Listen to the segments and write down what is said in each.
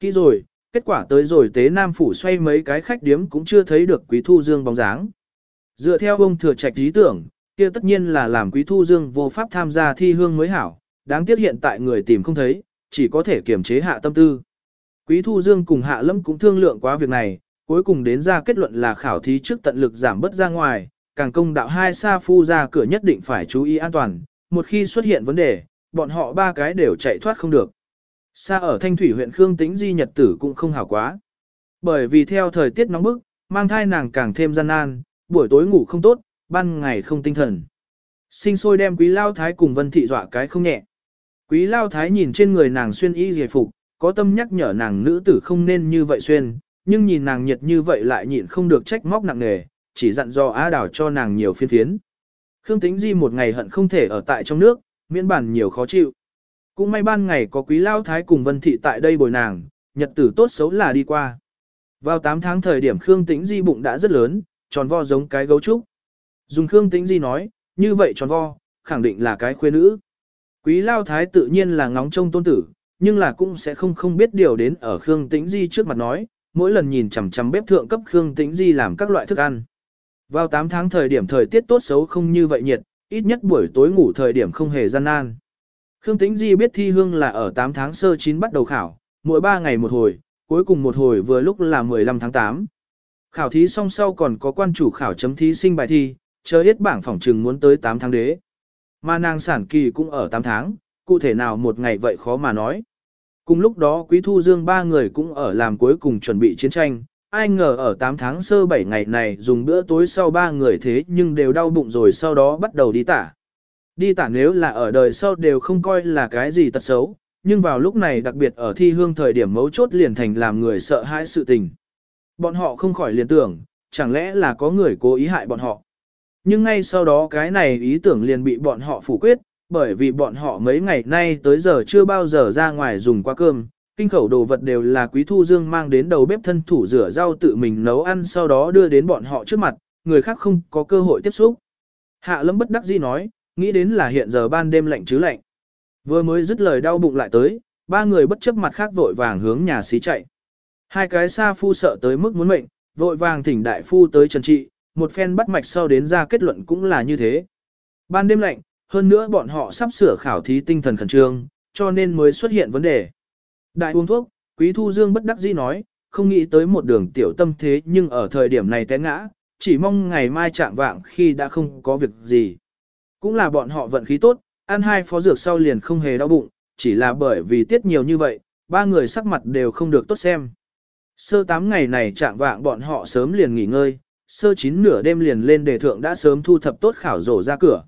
kỹ rồi, kết quả tới rồi tế Nam Phủ xoay mấy cái khách điếm cũng chưa thấy được Quý Thu Dương bóng dáng. Dựa theo ông thừa trạch ý tưởng, kia tất nhiên là làm Quý Thu Dương vô pháp tham gia thi hương mới hảo, đáng tiếc hiện tại người tìm không thấy, chỉ có thể kiềm chế hạ tâm tư. Quý Thu Dương cùng Hạ Lâm cũng thương lượng quá việc này, cuối cùng đến ra kết luận là khảo thí trước tận lực giảm bớt ra ngoài, càng công đạo hai sa phu ra cửa nhất định phải chú ý an toàn, một khi xuất hiện vấn đề, bọn họ ba cái đều chạy thoát không được. Xa ở Thanh Thủy huyện Khương Tĩnh Di nhật tử cũng không hảo quá. Bởi vì theo thời tiết nóng bức, mang thai nàng càng thêm gian nan, buổi tối ngủ không tốt, ban ngày không tinh thần. Sinh sôi đem quý lao thái cùng vân thị dọa cái không nhẹ. Quý lao thái nhìn trên người nàng xuyên y giải phục, có tâm nhắc nhở nàng nữ tử không nên như vậy xuyên, nhưng nhìn nàng nhiệt như vậy lại nhịn không được trách móc nặng nề, chỉ dặn dò á đảo cho nàng nhiều phiên phiến. Khương Tĩnh Di một ngày hận không thể ở tại trong nước, miễn bản nhiều khó chịu. Cũng may ban ngày có quý lao thái cùng vân thị tại đây bồi nàng, nhật tử tốt xấu là đi qua. Vào 8 tháng thời điểm Khương Tĩnh Di bụng đã rất lớn, tròn vo giống cái gấu trúc. Dùng Khương Tĩnh Di nói, như vậy tròn vo, khẳng định là cái khuê nữ. Quý lao thái tự nhiên là ngóng trông tôn tử, nhưng là cũng sẽ không không biết điều đến ở Khương Tĩnh Di trước mặt nói, mỗi lần nhìn chằm chằm bếp thượng cấp Khương Tĩnh Di làm các loại thức ăn. Vào 8 tháng thời điểm thời tiết tốt xấu không như vậy nhiệt, ít nhất buổi tối ngủ thời điểm không hề gian nan. Khương Tĩnh Di biết thi hương là ở 8 tháng sơ 9 bắt đầu khảo, mỗi 3 ngày một hồi, cuối cùng một hồi vừa lúc là 15 tháng 8. Khảo thí xong sau còn có quan chủ khảo chấm thí sinh bài thi, chờ hết bảng phỏng trừng muốn tới 8 tháng đế. Mà nàng sản kỳ cũng ở 8 tháng, cụ thể nào một ngày vậy khó mà nói. Cùng lúc đó Quý Thu Dương ba người cũng ở làm cuối cùng chuẩn bị chiến tranh, ai ngờ ở 8 tháng sơ 7 ngày này dùng bữa tối sau ba người thế nhưng đều đau bụng rồi sau đó bắt đầu đi tả. Đi tả nếu là ở đời sau đều không coi là cái gì tật xấu, nhưng vào lúc này đặc biệt ở thi hương thời điểm mấu chốt liền thành làm người sợ hãi sự tình. Bọn họ không khỏi liền tưởng, chẳng lẽ là có người cố ý hại bọn họ. Nhưng ngay sau đó cái này ý tưởng liền bị bọn họ phủ quyết, bởi vì bọn họ mấy ngày nay tới giờ chưa bao giờ ra ngoài dùng qua cơm, kinh khẩu đồ vật đều là quý thu dương mang đến đầu bếp thân thủ rửa rau tự mình nấu ăn sau đó đưa đến bọn họ trước mặt, người khác không có cơ hội tiếp xúc. Hạ lâm bất đắc dĩ nói, nghĩ đến là hiện giờ ban đêm lạnh chứ lạnh. Vừa mới dứt lời đau bụng lại tới, ba người bất chấp mặt khác vội vàng hướng nhà xí chạy. Hai cái xa phu sợ tới mức muốn mệnh, vội vàng thỉnh đại phu tới trần trị, một phen bắt mạch sau đến ra kết luận cũng là như thế. Ban đêm lạnh, hơn nữa bọn họ sắp sửa khảo thí tinh thần khẩn trương, cho nên mới xuất hiện vấn đề. Đại uống thuốc, Quý Thu Dương bất đắc dĩ nói, không nghĩ tới một đường tiểu tâm thế nhưng ở thời điểm này té ngã, chỉ mong ngày mai chạm vạng khi đã không có việc gì. Cũng là bọn họ vận khí tốt, ăn hai phó dược sau liền không hề đau bụng, chỉ là bởi vì tiết nhiều như vậy, ba người sắc mặt đều không được tốt xem. Sơ tám ngày này trạng vạng bọn họ sớm liền nghỉ ngơi, sơ chín nửa đêm liền lên đề thượng đã sớm thu thập tốt khảo rổ ra cửa.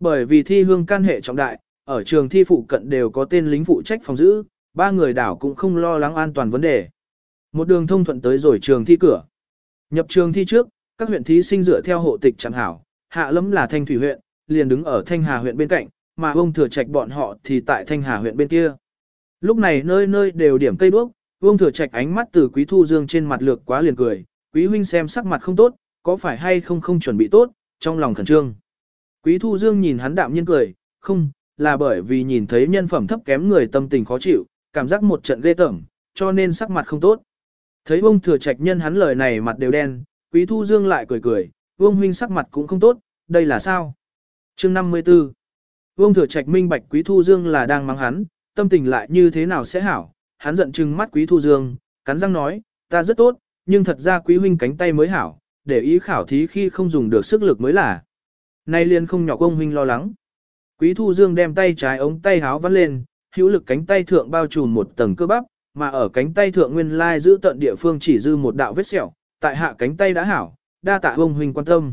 Bởi vì thi hương can hệ trọng đại, ở trường thi phụ cận đều có tên lính phụ trách phòng giữ, ba người đảo cũng không lo lắng an toàn vấn đề. Một đường thông thuận tới rồi trường thi cửa. Nhập trường thi trước, các huyện thí sinh dựa theo hộ tịch chẳng hảo, hạ lâm là thanh thủy huyện, liền đứng ở thanh hà huyện bên cạnh, mà ông thừa trạch bọn họ thì tại thanh hà huyện bên kia. Lúc này nơi nơi đều điểm cây đuốc, ông thừa trạch ánh mắt từ quý thu dương trên mặt lược quá liền cười, quý huynh xem sắc mặt không tốt, có phải hay không không chuẩn bị tốt, trong lòng khẩn trương. Quý thu dương nhìn hắn đạm nhiên cười, không, là bởi vì nhìn thấy nhân phẩm thấp kém người tâm tình khó chịu, cảm giác một trận ghê tởm, cho nên sắc mặt không tốt. Thấy ông thừa trạch nhân hắn lời này mặt đều đen, quý thu dương lại cười cười, vương huynh sắc mặt cũng không tốt, đây là sao? Chương 54 Vương thừa trạch minh bạch quý thu dương là đang mắng hắn, tâm tình lại như thế nào sẽ hảo, hắn giận chừng mắt quý thu dương, cắn răng nói, ta rất tốt, nhưng thật ra quý huynh cánh tay mới hảo, để ý khảo thí khi không dùng được sức lực mới là. Nay liền không nhỏ công huynh lo lắng. Quý thu dương đem tay trái ống tay háo vắt lên, hữu lực cánh tay thượng bao trùm một tầng cơ bắp, mà ở cánh tay thượng nguyên lai giữ tận địa phương chỉ dư một đạo vết sẹo, tại hạ cánh tay đã hảo, đa tạ ông huynh quan tâm.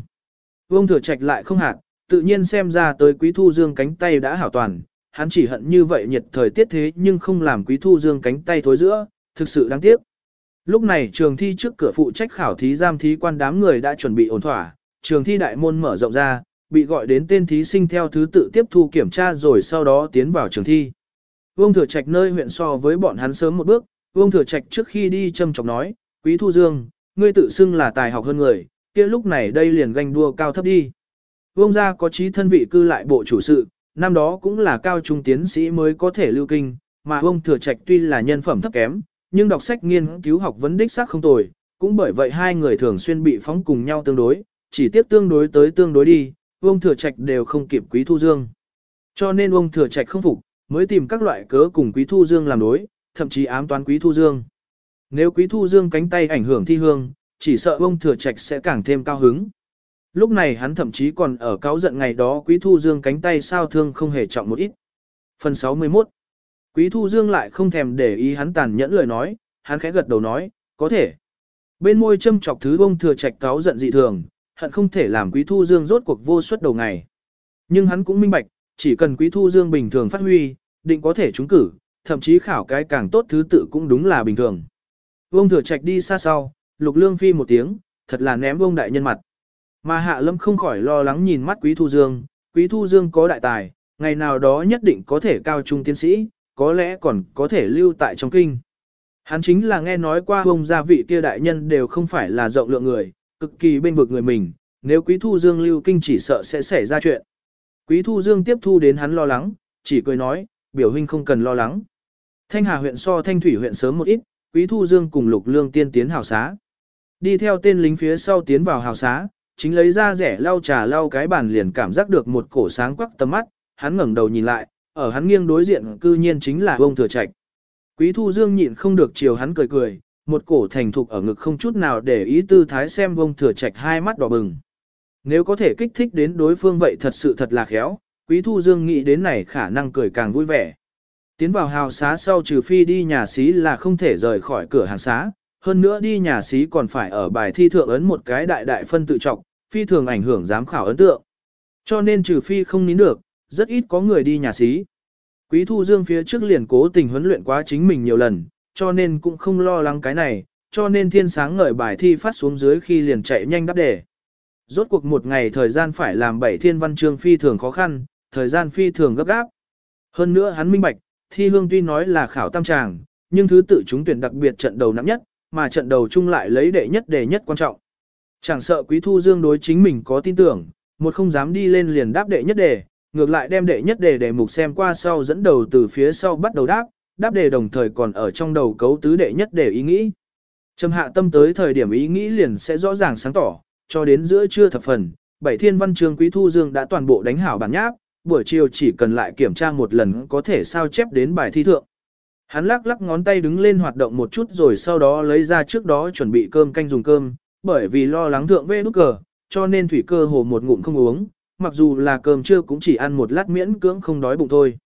Vương thừa trạch lại không hạt, tự nhiên xem ra tới quý thu dương cánh tay đã hảo toàn, hắn chỉ hận như vậy nhiệt thời tiết thế nhưng không làm quý thu dương cánh tay thối giữa, thực sự đáng tiếc. Lúc này trường thi trước cửa phụ trách khảo thí giam thí quan đám người đã chuẩn bị ổn thỏa, trường thi đại môn mở rộng ra, bị gọi đến tên thí sinh theo thứ tự tiếp thu kiểm tra rồi sau đó tiến vào trường thi. Vương Thừa Trạch nơi huyện so với bọn hắn sớm một bước, Vương Thừa Trạch trước khi đi châm chọc nói, Quý Thu Dương, ngươi tự xưng là tài học hơn người, kia lúc này đây liền ganh đua cao thấp đi. Vương gia có trí thân vị cư lại bộ chủ sự, năm đó cũng là cao trung tiến sĩ mới có thể lưu kinh, mà Vương Thừa Trạch tuy là nhân phẩm thấp kém, nhưng đọc sách nghiên cứu học vấn đích xác không tồi, cũng bởi vậy hai người thường xuyên bị phóng cùng nhau tương đối, chỉ tiếp tương đối tới tương đối đi, ông thừa trạch đều không kịp quý thu dương. Cho nên ông thừa trạch không phục, mới tìm các loại cớ cùng quý thu dương làm đối, thậm chí ám toán quý thu dương. Nếu quý thu dương cánh tay ảnh hưởng thi hương, chỉ sợ ông thừa trạch sẽ càng thêm cao hứng. Lúc này hắn thậm chí còn ở cáo giận ngày đó quý thu dương cánh tay sao thương không hề trọng một ít. Phần 61 Quý thu dương lại không thèm để ý hắn tàn nhẫn lời nói, hắn khẽ gật đầu nói, có thể. Bên môi châm chọc thứ ông thừa trạch cáo giận dị thường, hận không thể làm quý thu dương rốt cuộc vô suất đầu ngày. Nhưng hắn cũng minh bạch, chỉ cần quý thu dương bình thường phát huy, định có thể trúng cử, thậm chí khảo cái càng tốt thứ tự cũng đúng là bình thường. Ông thừa trạch đi xa sau, lục lương phi một tiếng, thật là ném ông đại nhân mặt. Mà hạ lâm không khỏi lo lắng nhìn mắt quý thu dương, quý thu dương có đại tài, ngày nào đó nhất định có thể cao trung tiến sĩ, có lẽ còn có thể lưu tại trong kinh. Hắn chính là nghe nói qua ông gia vị kia đại nhân đều không phải là rộng lượng người, cực kỳ bên vực người mình, nếu quý thu dương lưu kinh chỉ sợ sẽ xảy ra chuyện. Quý thu dương tiếp thu đến hắn lo lắng, chỉ cười nói, biểu huynh không cần lo lắng. Thanh Hà huyện so Thanh Thủy huyện sớm một ít, quý thu dương cùng lục lương tiên tiến hào xá. Đi theo tên lính phía sau tiến vào hào xá, chính lấy ra rẻ lau trà lau cái bàn liền cảm giác được một cổ sáng quắc tầm mắt, hắn ngẩng đầu nhìn lại, ở hắn nghiêng đối diện cư nhiên chính là ông thừa trạch. Quý thu dương nhịn không được chiều hắn cười cười, một cổ thành thục ở ngực không chút nào để ý tư thái xem ông thừa trạch hai mắt đỏ bừng. Nếu có thể kích thích đến đối phương vậy thật sự thật là khéo, quý thu dương nghĩ đến này khả năng cười càng vui vẻ. Tiến vào hào xá sau trừ phi đi nhà xí là không thể rời khỏi cửa hàng xá, hơn nữa đi nhà xí còn phải ở bài thi thượng ấn một cái đại đại phân tự trọng, phi thường ảnh hưởng giám khảo ấn tượng. Cho nên trừ phi không nín được, rất ít có người đi nhà xí. Quý Thu Dương phía trước liền cố tình huấn luyện quá chính mình nhiều lần, cho nên cũng không lo lắng cái này, cho nên thiên sáng ngợi bài thi phát xuống dưới khi liền chạy nhanh đáp đề. Rốt cuộc một ngày thời gian phải làm bảy thiên văn chương phi thường khó khăn, thời gian phi thường gấp gáp. Hơn nữa hắn minh bạch, thi hương tuy nói là khảo tam tràng, nhưng thứ tự chúng tuyển đặc biệt trận đầu nặng nhất, mà trận đầu chung lại lấy đệ nhất đề nhất quan trọng. Chẳng sợ Quý Thu Dương đối chính mình có tin tưởng, một không dám đi lên liền đáp đệ nhất đề, ngược lại đem đệ nhất đề đề mục xem qua sau dẫn đầu từ phía sau bắt đầu đáp, đáp đề đồng thời còn ở trong đầu cấu tứ đệ nhất đề ý nghĩ. Trầm hạ tâm tới thời điểm ý nghĩ liền sẽ rõ ràng sáng tỏ, cho đến giữa trưa thập phần, bảy thiên văn chương Quý Thu Dương đã toàn bộ đánh hảo bản nháp, buổi chiều chỉ cần lại kiểm tra một lần có thể sao chép đến bài thi thượng. Hắn lắc lắc ngón tay đứng lên hoạt động một chút rồi sau đó lấy ra trước đó chuẩn bị cơm canh dùng cơm, bởi vì lo lắng thượng vê nút cờ, cho nên thủy cơ hồ một ngụm không uống, mặc dù là cơm trưa cũng chỉ ăn một lát miễn cưỡng không đói bụng thôi.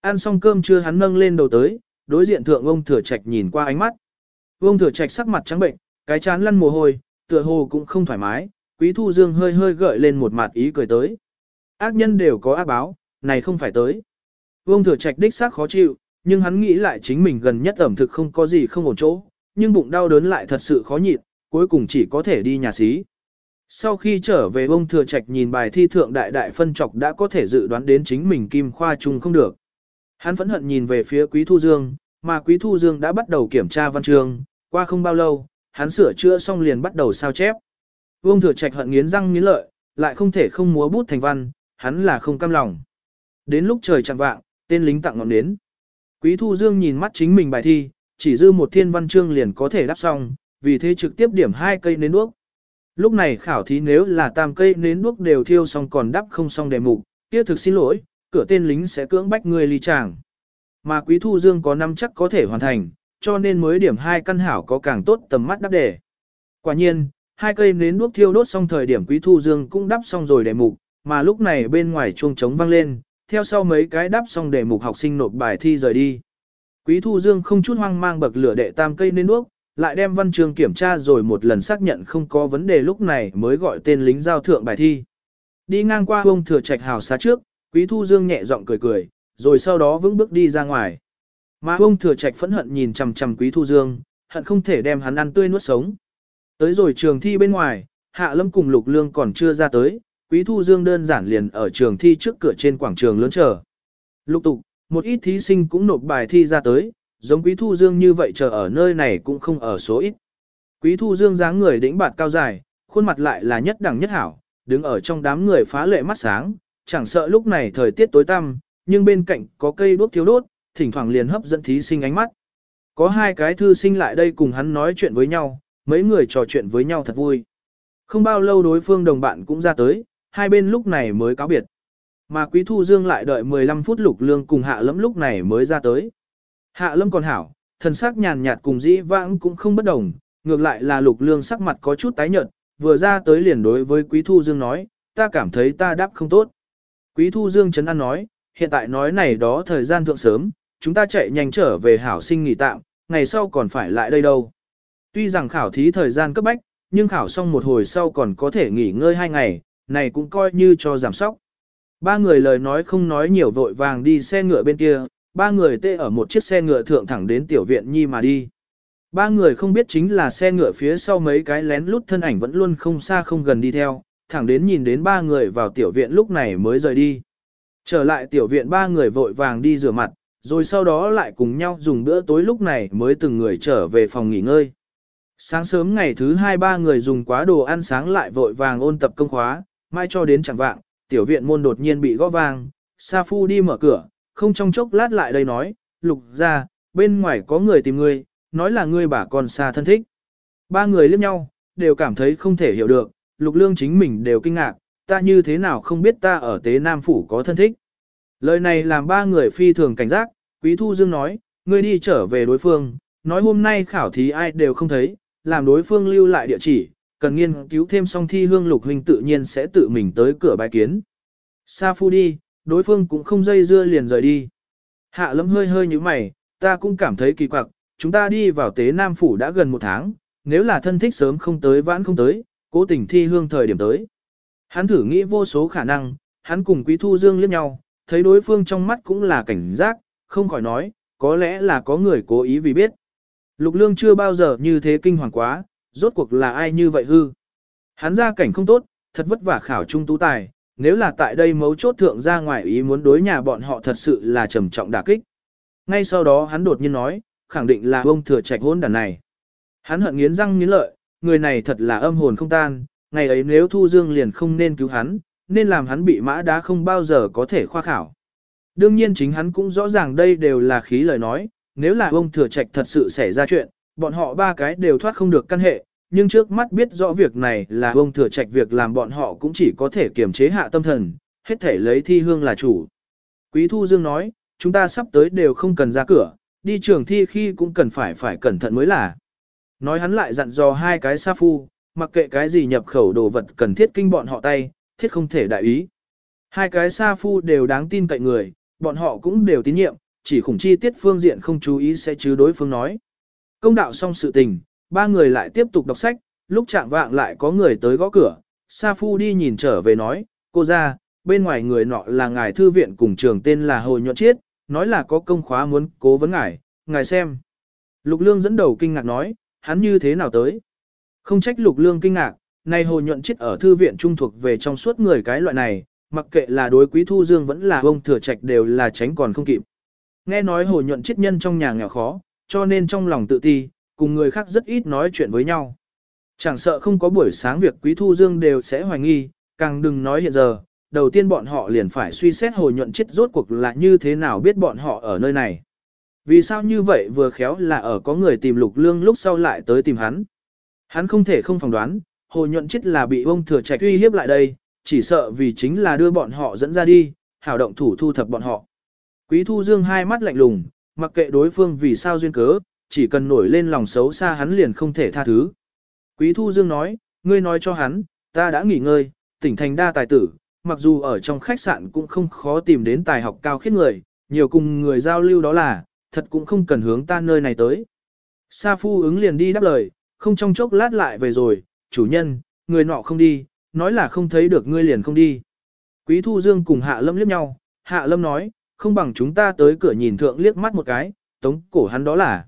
Ăn xong cơm trưa hắn nâng lên đầu tới, đối diện thượng ông thừa trạch nhìn qua ánh mắt. Ông thừa trạch sắc mặt trắng bệnh, cái chán lăn mồ hôi, tựa hồ cũng không thoải mái, quý thu dương hơi hơi gợi lên một mặt ý cười tới. Ác nhân đều có ác báo, này không phải tới. Ông thừa trạch đích xác khó chịu, nhưng hắn nghĩ lại chính mình gần nhất ẩm thực không có gì không ổn chỗ, nhưng bụng đau đớn lại thật sự khó nhịn, cuối cùng chỉ có thể đi nhà xí. Sau khi trở về ông thừa trạch nhìn bài thi thượng đại đại phân trọc đã có thể dự đoán đến chính mình kim khoa chung không được. Hắn phẫn hận nhìn về phía Quý Thu Dương, mà Quý Thu Dương đã bắt đầu kiểm tra văn chương, qua không bao lâu, hắn sửa chữa xong liền bắt đầu sao chép. Ông thừa trạch hận nghiến răng nghiến lợi, lại không thể không múa bút thành văn, hắn là không cam lòng. Đến lúc trời chẳng vạng, tên lính tặng ngọn đến. Quý Thu Dương nhìn mắt chính mình bài thi, chỉ dư một thiên văn chương liền có thể đáp xong, vì thế trực tiếp điểm hai cây nến đuốc. Lúc này khảo thí nếu là tam cây nến đuốc đều thiêu xong còn đắp không xong đề mục, kia thực xin lỗi, cửa tên lính sẽ cưỡng bách người ly tràng. Mà Quý Thu Dương có năm chắc có thể hoàn thành, cho nên mới điểm hai căn hảo có càng tốt tầm mắt đắp đề. Quả nhiên, hai cây nến đuốc thiêu đốt xong thời điểm Quý Thu Dương cũng đắp xong rồi đề mục, mà lúc này bên ngoài chuông trống vang lên, theo sau mấy cái đắp xong để mục học sinh nộp bài thi rời đi. Quý Thu Dương không chút hoang mang bậc lửa đệ tam cây nến đuốc, lại đem văn trường kiểm tra rồi một lần xác nhận không có vấn đề lúc này mới gọi tên lính giao thượng bài thi. Đi ngang qua ông thừa trạch hào xá trước, Quý Thu Dương nhẹ giọng cười cười, rồi sau đó vững bước đi ra ngoài. Mà ông thừa trạch phẫn hận nhìn chằm chằm Quý Thu Dương, hận không thể đem hắn ăn tươi nuốt sống. Tới rồi trường thi bên ngoài, Hạ Lâm cùng Lục Lương còn chưa ra tới, Quý Thu Dương đơn giản liền ở trường thi trước cửa trên quảng trường lớn chờ. Lục tục, một ít thí sinh cũng nộp bài thi ra tới, giống Quý Thu Dương như vậy chờ ở nơi này cũng không ở số ít. Quý Thu Dương dáng người đĩnh bạt cao dài, khuôn mặt lại là nhất đẳng nhất hảo, đứng ở trong đám người phá lệ mắt sáng, chẳng sợ lúc này thời tiết tối tăm, nhưng bên cạnh có cây đuốc thiếu đốt, thỉnh thoảng liền hấp dẫn thí sinh ánh mắt. Có hai cái thư sinh lại đây cùng hắn nói chuyện với nhau, mấy người trò chuyện với nhau thật vui. Không bao lâu đối phương đồng bạn cũng ra tới, hai bên lúc này mới cáo biệt. Mà Quý Thu Dương lại đợi 15 phút lục lương cùng Hạ lẫm lúc này mới ra tới. Hạ Lâm còn hảo, thần sắc nhàn nhạt cùng dĩ vãng cũng không bất đồng, ngược lại là lục lương sắc mặt có chút tái nhợt, vừa ra tới liền đối với Quý Thu Dương nói, ta cảm thấy ta đáp không tốt. Quý Thu Dương chấn an nói, hiện tại nói này đó thời gian thượng sớm, chúng ta chạy nhanh trở về hảo sinh nghỉ tạm, ngày sau còn phải lại đây đâu. Tuy rằng khảo thí thời gian cấp bách, nhưng khảo xong một hồi sau còn có thể nghỉ ngơi hai ngày, này cũng coi như cho giảm sóc. Ba người lời nói không nói nhiều vội vàng đi xe ngựa bên kia, ba người tê ở một chiếc xe ngựa thượng thẳng đến tiểu viện nhi mà đi. Ba người không biết chính là xe ngựa phía sau mấy cái lén lút thân ảnh vẫn luôn không xa không gần đi theo, thẳng đến nhìn đến ba người vào tiểu viện lúc này mới rời đi. Trở lại tiểu viện ba người vội vàng đi rửa mặt, rồi sau đó lại cùng nhau dùng bữa tối lúc này mới từng người trở về phòng nghỉ ngơi. Sáng sớm ngày thứ hai ba người dùng quá đồ ăn sáng lại vội vàng ôn tập công khóa, mai cho đến chẳng vạng, tiểu viện môn đột nhiên bị gõ vang, Sa Phu đi mở cửa, không trong chốc lát lại đây nói, lục ra, bên ngoài có người tìm ngươi, nói là ngươi bà con xa thân thích. Ba người liếc nhau, đều cảm thấy không thể hiểu được, lục lương chính mình đều kinh ngạc, ta như thế nào không biết ta ở tế Nam Phủ có thân thích. Lời này làm ba người phi thường cảnh giác, Quý Thu Dương nói, ngươi đi trở về đối phương, nói hôm nay khảo thí ai đều không thấy, làm đối phương lưu lại địa chỉ, cần nghiên cứu thêm xong thi hương lục huynh tự nhiên sẽ tự mình tới cửa bài kiến. Sa phu đi, đối phương cũng không dây dưa liền rời đi. Hạ lâm hơi hơi như mày, ta cũng cảm thấy kỳ quặc, chúng ta đi vào tế Nam Phủ đã gần một tháng, nếu là thân thích sớm không tới vãn không tới, cố tình thi hương thời điểm tới. Hắn thử nghĩ vô số khả năng, hắn cùng Quý Thu Dương liếc nhau, thấy đối phương trong mắt cũng là cảnh giác, không khỏi nói, có lẽ là có người cố ý vì biết. Lục Lương chưa bao giờ như thế kinh hoàng quá, rốt cuộc là ai như vậy hư. Hắn ra cảnh không tốt, thật vất vả khảo trung tú tài, nếu là tại đây mấu chốt thượng ra ngoài ý muốn đối nhà bọn họ thật sự là trầm trọng đả kích. Ngay sau đó hắn đột nhiên nói, khẳng định là ông thừa trạch hôn đàn này. Hắn hận nghiến răng nghiến lợi, người này thật là âm hồn không tan, ngày ấy nếu Thu Dương liền không nên cứu hắn, nên làm hắn bị mã đá không bao giờ có thể khoa khảo. Đương nhiên chính hắn cũng rõ ràng đây đều là khí lời nói, nếu là ông thừa trạch thật sự xảy ra chuyện, bọn họ ba cái đều thoát không được căn hệ, nhưng trước mắt biết rõ việc này là ông thừa trạch việc làm bọn họ cũng chỉ có thể kiềm chế hạ tâm thần, hết thể lấy thi hương là chủ. Quý Thu Dương nói, chúng ta sắp tới đều không cần ra cửa, đi trường thi khi cũng cần phải phải cẩn thận mới là. Nói hắn lại dặn dò hai cái sa phu, mặc kệ cái gì nhập khẩu đồ vật cần thiết kinh bọn họ tay, thiết không thể đại ý. Hai cái sa phu đều đáng tin cậy người, bọn họ cũng đều tín nhiệm, chỉ khủng chi tiết phương diện không chú ý sẽ chứ đối phương nói. Công đạo xong sự tình, ba người lại tiếp tục đọc sách, lúc chạm vạng lại có người tới gõ cửa, Sa Phu đi nhìn trở về nói, cô ra, bên ngoài người nọ là ngài thư viện cùng trường tên là Hồ Nhuận Chiết, nói là có công khóa muốn cố vấn ngài, ngài xem. Lục Lương dẫn đầu kinh ngạc nói, hắn như thế nào tới? Không trách Lục Lương kinh ngạc, nay Hồ Nhuận Chiết ở thư viện trung thuộc về trong suốt người cái loại này, mặc kệ là đối quý thu dương vẫn là ông thừa trạch đều là tránh còn không kịp. Nghe nói Hồ Nhuận Chiết nhân trong nhà nghèo khó, cho nên trong lòng tự ti, cùng người khác rất ít nói chuyện với nhau. Chẳng sợ không có buổi sáng việc Quý Thu Dương đều sẽ hoài nghi, càng đừng nói hiện giờ, đầu tiên bọn họ liền phải suy xét hồi nhuận chết rốt cuộc là như thế nào biết bọn họ ở nơi này. Vì sao như vậy vừa khéo là ở có người tìm lục lương lúc sau lại tới tìm hắn. Hắn không thể không phỏng đoán, hồ nhuận chết là bị ông thừa trạch uy hiếp lại đây, chỉ sợ vì chính là đưa bọn họ dẫn ra đi, hảo động thủ thu thập bọn họ. Quý Thu Dương hai mắt lạnh lùng, mặc kệ đối phương vì sao duyên cớ, chỉ cần nổi lên lòng xấu xa hắn liền không thể tha thứ. Quý Thu Dương nói, ngươi nói cho hắn, ta đã nghỉ ngơi, tỉnh thành đa tài tử, mặc dù ở trong khách sạn cũng không khó tìm đến tài học cao khiết người, nhiều cùng người giao lưu đó là, thật cũng không cần hướng ta nơi này tới. Sa Phu ứng liền đi đáp lời, không trong chốc lát lại về rồi, chủ nhân, người nọ không đi, nói là không thấy được ngươi liền không đi. Quý Thu Dương cùng Hạ Lâm liếc nhau, Hạ Lâm nói, không bằng chúng ta tới cửa nhìn thượng liếc mắt một cái, tống cổ hắn đó là.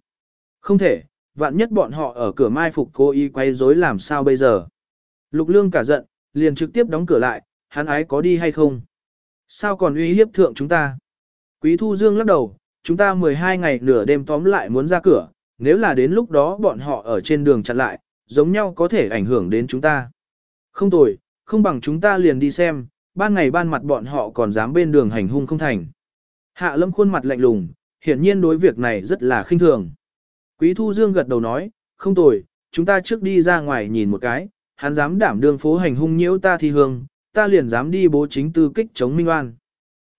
Không thể, vạn nhất bọn họ ở cửa mai phục cố ý quay rối làm sao bây giờ. Lục lương cả giận, liền trực tiếp đóng cửa lại, hắn ái có đi hay không? Sao còn uy hiếp thượng chúng ta? Quý Thu Dương lắc đầu, chúng ta 12 ngày nửa đêm tóm lại muốn ra cửa, nếu là đến lúc đó bọn họ ở trên đường chặn lại, giống nhau có thể ảnh hưởng đến chúng ta. Không tồi, không bằng chúng ta liền đi xem, ban ngày ban mặt bọn họ còn dám bên đường hành hung không thành. Hạ lâm khuôn mặt lạnh lùng, hiển nhiên đối việc này rất là khinh thường. Quý Thu Dương gật đầu nói, không tồi, chúng ta trước đi ra ngoài nhìn một cái, hắn dám đảm đương phố hành hung nhiễu ta thi hương, ta liền dám đi bố chính tư kích chống Minh Oan.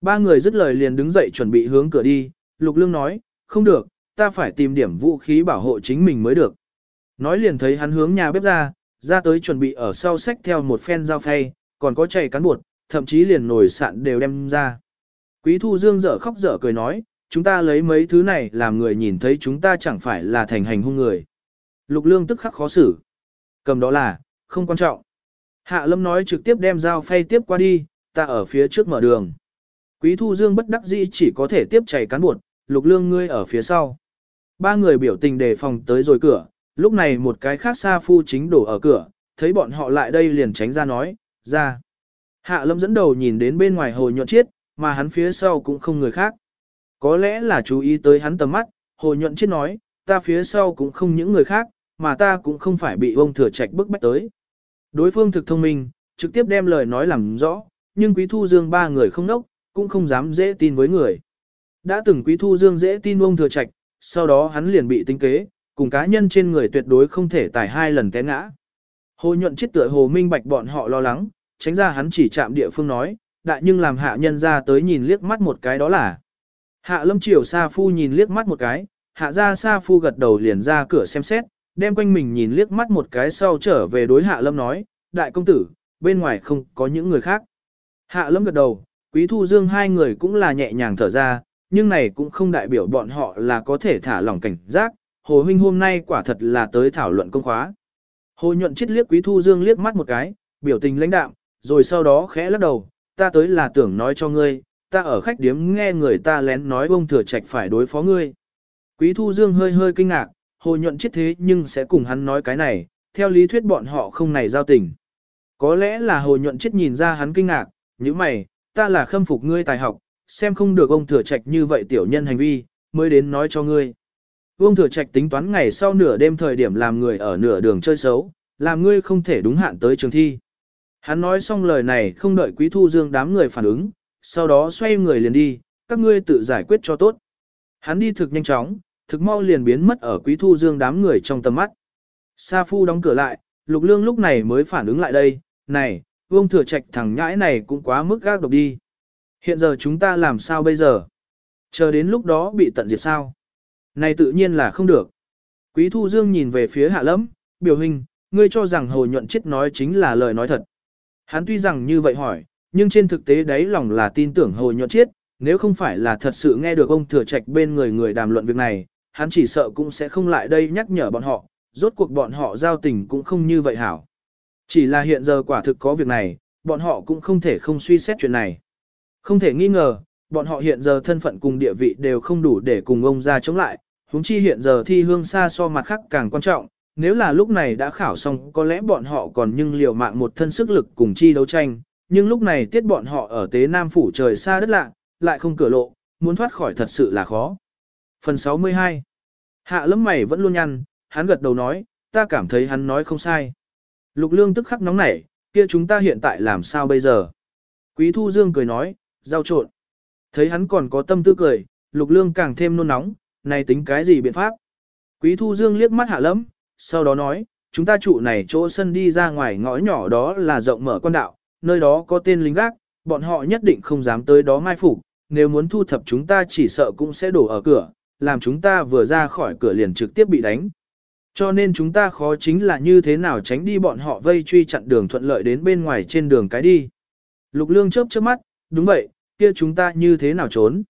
Ba người dứt lời liền đứng dậy chuẩn bị hướng cửa đi, Lục Lương nói, không được, ta phải tìm điểm vũ khí bảo hộ chính mình mới được. Nói liền thấy hắn hướng nhà bếp ra, ra tới chuẩn bị ở sau sách theo một phen dao phay, còn có chày cán bột, thậm chí liền nồi sạn đều đem ra. Quý Thu Dương dở khóc dở cười nói, chúng ta lấy mấy thứ này làm người nhìn thấy chúng ta chẳng phải là thành hành hung người. Lục Lương tức khắc khó xử. Cầm đó là, không quan trọng. Hạ Lâm nói trực tiếp đem dao phay tiếp qua đi, ta ở phía trước mở đường. Quý Thu Dương bất đắc dĩ chỉ có thể tiếp chảy cán buộc, Lục Lương ngươi ở phía sau. Ba người biểu tình đề phòng tới rồi cửa, lúc này một cái khác xa phu chính đổ ở cửa, thấy bọn họ lại đây liền tránh ra nói, ra. Hạ lâm dẫn đầu nhìn đến bên ngoài hồ nhuận chiết, mà hắn phía sau cũng không người khác. Có lẽ là chú ý tới hắn tầm mắt, hồ nhuận chiết nói, ta phía sau cũng không những người khác, mà ta cũng không phải bị ông thừa trạch bức bách tới. Đối phương thực thông minh, trực tiếp đem lời nói làm rõ, nhưng quý thu dương ba người không nốc, cũng không dám dễ tin với người. Đã từng quý thu dương dễ tin ông thừa trạch, sau đó hắn liền bị tính kế, cùng cá nhân trên người tuyệt đối không thể tải hai lần té ngã. Hồ nhuận chiết tựa hồ minh bạch bọn họ lo lắng, tránh ra hắn chỉ chạm địa phương nói, đại nhưng làm hạ nhân ra tới nhìn liếc mắt một cái đó là. Hạ lâm triều sa phu nhìn liếc mắt một cái, hạ ra sa phu gật đầu liền ra cửa xem xét, đem quanh mình nhìn liếc mắt một cái sau trở về đối hạ lâm nói, đại công tử, bên ngoài không có những người khác. Hạ lâm gật đầu, quý thu dương hai người cũng là nhẹ nhàng thở ra, nhưng này cũng không đại biểu bọn họ là có thể thả lỏng cảnh giác, Hồ huynh hôm nay quả thật là tới thảo luận công khóa. Hồ nhuận chết liếc Quý Thu Dương liếc mắt một cái, biểu tình lãnh đạm, rồi sau đó khẽ lắc đầu, ta tới là tưởng nói cho ngươi, ta ở khách điếm nghe người ta lén nói bông thừa trạch phải đối phó ngươi. Quý Thu Dương hơi hơi kinh ngạc, hồ nhuận chết thế nhưng sẽ cùng hắn nói cái này, theo lý thuyết bọn họ không này giao tình. Có lẽ là hồ nhuận chết nhìn ra hắn kinh ngạc, như mày, ta là khâm phục ngươi tài học, xem không được ông thừa trạch như vậy tiểu nhân hành vi, mới đến nói cho ngươi. Vương Thừa Trạch tính toán ngày sau nửa đêm thời điểm làm người ở nửa đường chơi xấu, làm ngươi không thể đúng hạn tới trường thi. Hắn nói xong lời này không đợi Quý Thu Dương đám người phản ứng, sau đó xoay người liền đi, các ngươi tự giải quyết cho tốt. Hắn đi thực nhanh chóng, thực mau liền biến mất ở Quý Thu Dương đám người trong tầm mắt. Sa Phu đóng cửa lại, Lục Lương lúc này mới phản ứng lại đây, này, Vương Thừa Trạch thằng nhãi này cũng quá mức gác độc đi. Hiện giờ chúng ta làm sao bây giờ? Chờ đến lúc đó bị tận diệt sao? Này tự nhiên là không được. Quý Thu Dương nhìn về phía hạ lẫm, biểu hình, ngươi cho rằng hồ nhuận chết nói chính là lời nói thật. Hắn tuy rằng như vậy hỏi, nhưng trên thực tế đấy lòng là tin tưởng hồ nhuận chết, nếu không phải là thật sự nghe được ông thừa trạch bên người người đàm luận việc này, hắn chỉ sợ cũng sẽ không lại đây nhắc nhở bọn họ, rốt cuộc bọn họ giao tình cũng không như vậy hảo. Chỉ là hiện giờ quả thực có việc này, bọn họ cũng không thể không suy xét chuyện này. Không thể nghi ngờ, bọn họ hiện giờ thân phận cùng địa vị đều không đủ để cùng ông ra chống lại, huống chi hiện giờ thi hương xa so mặt khác càng quan trọng, nếu là lúc này đã khảo xong có lẽ bọn họ còn nhưng liều mạng một thân sức lực cùng chi đấu tranh, nhưng lúc này tiết bọn họ ở tế Nam Phủ trời xa đất lạ, lại không cửa lộ, muốn thoát khỏi thật sự là khó. Phần 62 Hạ lấm mày vẫn luôn nhăn, hắn gật đầu nói, ta cảm thấy hắn nói không sai. Lục lương tức khắc nóng nảy, kia chúng ta hiện tại làm sao bây giờ? Quý Thu Dương cười nói, giao trộn. Thấy hắn còn có tâm tư cười, lục lương càng thêm nôn nóng, này tính cái gì biện pháp? Quý Thu Dương liếc mắt hạ lẫm, sau đó nói, chúng ta trụ này chỗ sân đi ra ngoài ngõ nhỏ đó là rộng mở quan đạo, nơi đó có tên lính gác, bọn họ nhất định không dám tới đó mai phục, nếu muốn thu thập chúng ta chỉ sợ cũng sẽ đổ ở cửa, làm chúng ta vừa ra khỏi cửa liền trực tiếp bị đánh. Cho nên chúng ta khó chính là như thế nào tránh đi bọn họ vây truy chặn đường thuận lợi đến bên ngoài trên đường cái đi. Lục lương chớp chớp mắt, đúng vậy, kia chúng ta như thế nào trốn.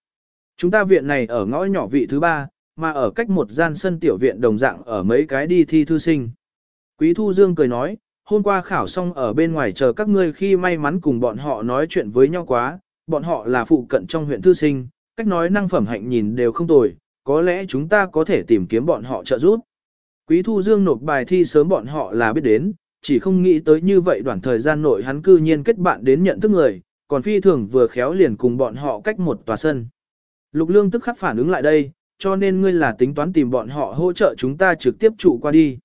Chúng ta viện này ở ngõ nhỏ vị thứ ba, mà ở cách một gian sân tiểu viện đồng dạng ở mấy cái đi thi thư sinh. Quý Thu Dương cười nói, hôm qua khảo xong ở bên ngoài chờ các ngươi khi may mắn cùng bọn họ nói chuyện với nhau quá, bọn họ là phụ cận trong huyện thư sinh, cách nói năng phẩm hạnh nhìn đều không tồi, có lẽ chúng ta có thể tìm kiếm bọn họ trợ giúp. Quý Thu Dương nộp bài thi sớm bọn họ là biết đến, chỉ không nghĩ tới như vậy đoạn thời gian nội hắn cư nhiên kết bạn đến nhận thức người, còn phi thường vừa khéo liền cùng bọn họ cách một tòa sân. Lục lương tức khắc phản ứng lại đây, cho nên ngươi là tính toán tìm bọn họ hỗ trợ chúng ta trực tiếp trụ qua đi.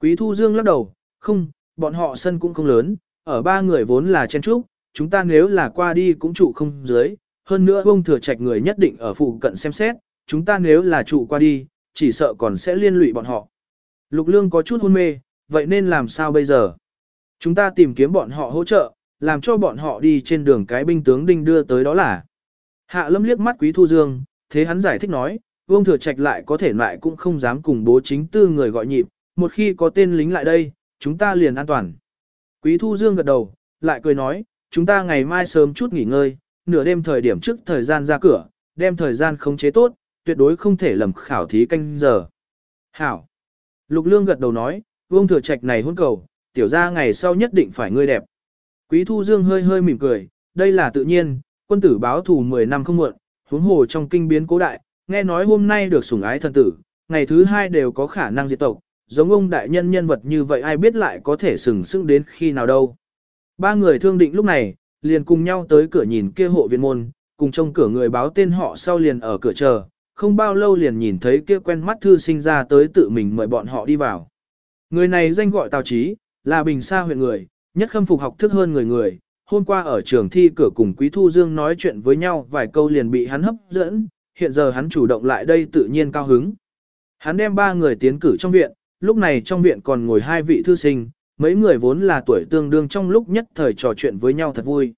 Quý Thu Dương lắc đầu, không, bọn họ sân cũng không lớn, ở ba người vốn là chen trúc, chúng ta nếu là qua đi cũng trụ không dưới, hơn nữa ông thừa trạch người nhất định ở phụ cận xem xét, chúng ta nếu là trụ qua đi, chỉ sợ còn sẽ liên lụy bọn họ. Lục lương có chút hôn mê, vậy nên làm sao bây giờ? Chúng ta tìm kiếm bọn họ hỗ trợ, làm cho bọn họ đi trên đường cái binh tướng đinh đưa tới đó là. Hạ lâm liếc mắt quý thu dương, thế hắn giải thích nói, vương thừa trạch lại có thể lại cũng không dám cùng bố chính tư người gọi nhịp, một khi có tên lính lại đây, chúng ta liền an toàn. Quý thu dương gật đầu, lại cười nói, chúng ta ngày mai sớm chút nghỉ ngơi, nửa đêm thời điểm trước thời gian ra cửa, đem thời gian khống chế tốt, tuyệt đối không thể lầm khảo thí canh giờ. Hảo. Lục lương gật đầu nói, vương thừa trạch này hôn cầu, tiểu ra ngày sau nhất định phải ngươi đẹp. Quý thu dương hơi hơi mỉm cười, đây là tự nhiên, quân tử báo thù 10 năm không muộn, huống hồ trong kinh biến cố đại, nghe nói hôm nay được sủng ái thần tử, ngày thứ hai đều có khả năng diệt tộc, giống ông đại nhân nhân vật như vậy ai biết lại có thể sừng sững đến khi nào đâu. Ba người thương định lúc này, liền cùng nhau tới cửa nhìn kia hộ viện môn, cùng trông cửa người báo tên họ sau liền ở cửa chờ, không bao lâu liền nhìn thấy kia quen mắt thư sinh ra tới tự mình mời bọn họ đi vào. Người này danh gọi Tào Chí, là bình xa huyện người, nhất khâm phục học thức hơn người người, hôm qua ở trường thi cửa cùng Quý Thu Dương nói chuyện với nhau vài câu liền bị hắn hấp dẫn, hiện giờ hắn chủ động lại đây tự nhiên cao hứng. Hắn đem ba người tiến cử trong viện, lúc này trong viện còn ngồi hai vị thư sinh, mấy người vốn là tuổi tương đương trong lúc nhất thời trò chuyện với nhau thật vui.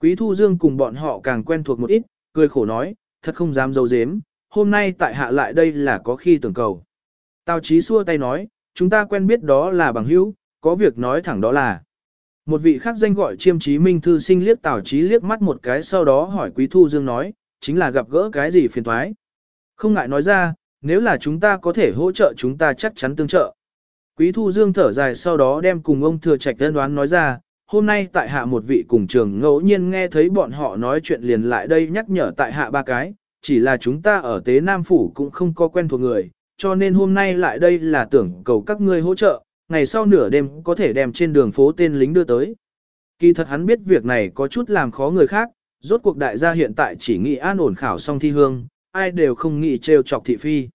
Quý Thu Dương cùng bọn họ càng quen thuộc một ít, cười khổ nói, thật không dám dấu dếm, hôm nay tại hạ lại đây là có khi tưởng cầu. Tào Chí xua tay nói, chúng ta quen biết đó là bằng hữu, có việc nói thẳng đó là. Một vị khác danh gọi chiêm Chí minh thư sinh liếc Tào Chí liếc mắt một cái sau đó hỏi Quý Thu Dương nói, chính là gặp gỡ cái gì phiền toái. Không ngại nói ra, nếu là chúng ta có thể hỗ trợ chúng ta chắc chắn tương trợ. Quý Thu Dương thở dài sau đó đem cùng ông thừa trạch đơn đoán nói ra, hôm nay tại hạ một vị cùng trường ngẫu nhiên nghe thấy bọn họ nói chuyện liền lại đây nhắc nhở tại hạ ba cái, chỉ là chúng ta ở Tế Nam Phủ cũng không có quen thuộc người, cho nên hôm nay lại đây là tưởng cầu các ngươi hỗ trợ, ngày sau nửa đêm có thể đem trên đường phố tên lính đưa tới. Kỳ thật hắn biết việc này có chút làm khó người khác, rốt cuộc đại gia hiện tại chỉ nghĩ an ổn khảo xong thi hương, ai đều không nghĩ trêu chọc thị phi.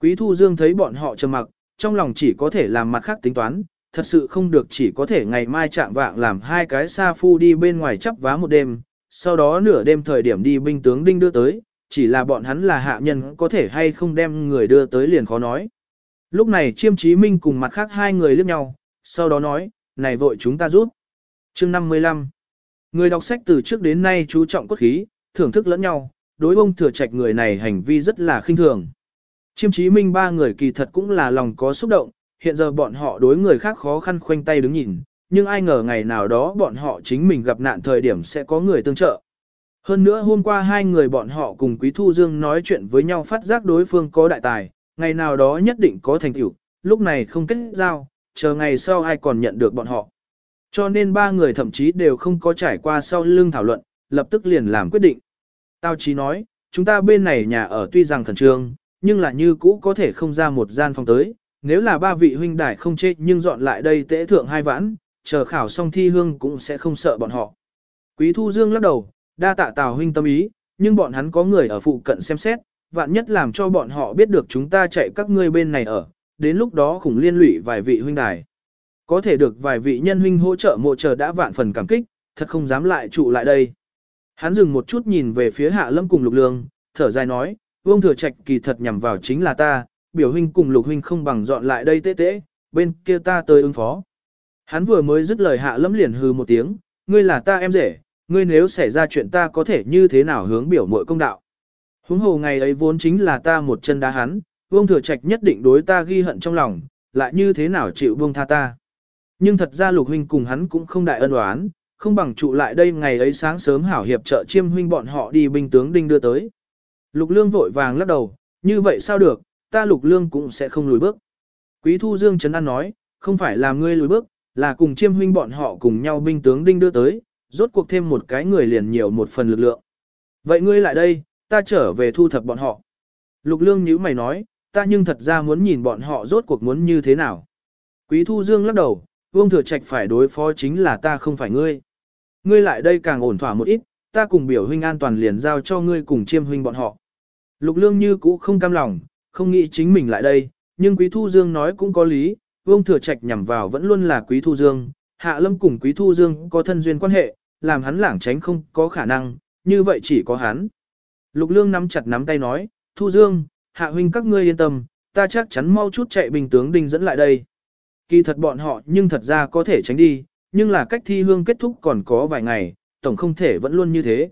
Quý Thu Dương thấy bọn họ trầm mặc, trong lòng chỉ có thể làm mặt khác tính toán, thật sự không được chỉ có thể ngày mai chạm vạng làm hai cái sa phu đi bên ngoài chắp vá một đêm, sau đó nửa đêm thời điểm đi binh tướng đinh đưa tới, chỉ là bọn hắn là hạ nhân có thể hay không đem người đưa tới liền khó nói. Lúc này chiêm chí minh cùng mặt khác hai người liếc nhau, sau đó nói, này vội chúng ta rút. chương 55 Người đọc sách từ trước đến nay chú trọng cốt khí, thưởng thức lẫn nhau, đối ông thừa trạch người này hành vi rất là khinh thường. Chiêm chí minh ba người kỳ thật cũng là lòng có xúc động, hiện giờ bọn họ đối người khác khó khăn khoanh tay đứng nhìn, nhưng ai ngờ ngày nào đó bọn họ chính mình gặp nạn thời điểm sẽ có người tương trợ. Hơn nữa hôm qua hai người bọn họ cùng Quý Thu Dương nói chuyện với nhau phát giác đối phương có đại tài, ngày nào đó nhất định có thành tựu, lúc này không kết giao, chờ ngày sau ai còn nhận được bọn họ. Cho nên ba người thậm chí đều không có trải qua sau lưng thảo luận, lập tức liền làm quyết định. Tao chí nói, chúng ta bên này nhà ở tuy rằng khẩn trương, nhưng là như cũ có thể không ra một gian phòng tới, nếu là ba vị huynh đài không chết nhưng dọn lại đây tễ thượng hai vãn, chờ khảo xong thi hương cũng sẽ không sợ bọn họ. Quý Thu Dương lắc đầu, đa tạ Tào huynh tâm ý, nhưng bọn hắn có người ở phụ cận xem xét, vạn nhất làm cho bọn họ biết được chúng ta chạy các ngươi bên này ở, đến lúc đó khủng liên lụy vài vị huynh đài. Có thể được vài vị nhân huynh hỗ trợ mộ chờ đã vạn phần cảm kích, thật không dám lại trụ lại đây. Hắn dừng một chút nhìn về phía hạ lâm cùng lục lương, thở dài nói, vương thừa trạch kỳ thật nhằm vào chính là ta, biểu huynh cùng lục huynh không bằng dọn lại đây tế tế, bên kia ta tới ứng phó. Hắn vừa mới dứt lời hạ lâm liền hừ một tiếng, ngươi là ta em rể, ngươi nếu xảy ra chuyện ta có thể như thế nào hướng biểu mội công đạo. Huống hồ ngày ấy vốn chính là ta một chân đá hắn, vương thừa trạch nhất định đối ta ghi hận trong lòng, lại như thế nào chịu buông tha ta. Nhưng thật ra lục huynh cùng hắn cũng không đại ân oán, không bằng trụ lại đây ngày ấy sáng sớm hảo hiệp trợ chiêm huynh bọn họ đi binh tướng đinh đưa tới. Lục lương vội vàng lắc đầu, như vậy sao được, ta lục lương cũng sẽ không lùi bước. Quý thu dương trấn an nói, không phải là ngươi lùi bước, là cùng chiêm huynh bọn họ cùng nhau binh tướng đinh đưa tới, rốt cuộc thêm một cái người liền nhiều một phần lực lượng. Vậy ngươi lại đây, ta trở về thu thập bọn họ. Lục lương nhíu mày nói, ta nhưng thật ra muốn nhìn bọn họ rốt cuộc muốn như thế nào. Quý thu dương lắc đầu, vương thừa trạch phải đối phó chính là ta không phải ngươi. Ngươi lại đây càng ổn thỏa một ít, ta cùng biểu huynh an toàn liền giao cho ngươi cùng chiêm huynh bọn họ. Lục lương như cũ không cam lòng, không nghĩ chính mình lại đây, nhưng quý thu dương nói cũng có lý, vương thừa trạch nhằm vào vẫn luôn là quý thu dương, hạ lâm cùng quý thu dương có thân duyên quan hệ, làm hắn lảng tránh không có khả năng, như vậy chỉ có hắn. Lục lương nắm chặt nắm tay nói, thu dương, hạ huynh các ngươi yên tâm, ta chắc chắn mau chút chạy bình tướng đinh dẫn lại đây. Kỳ thật bọn họ nhưng thật ra có thể tránh đi, nhưng là cách thi hương kết thúc còn có vài ngày, tổng không thể vẫn luôn như thế.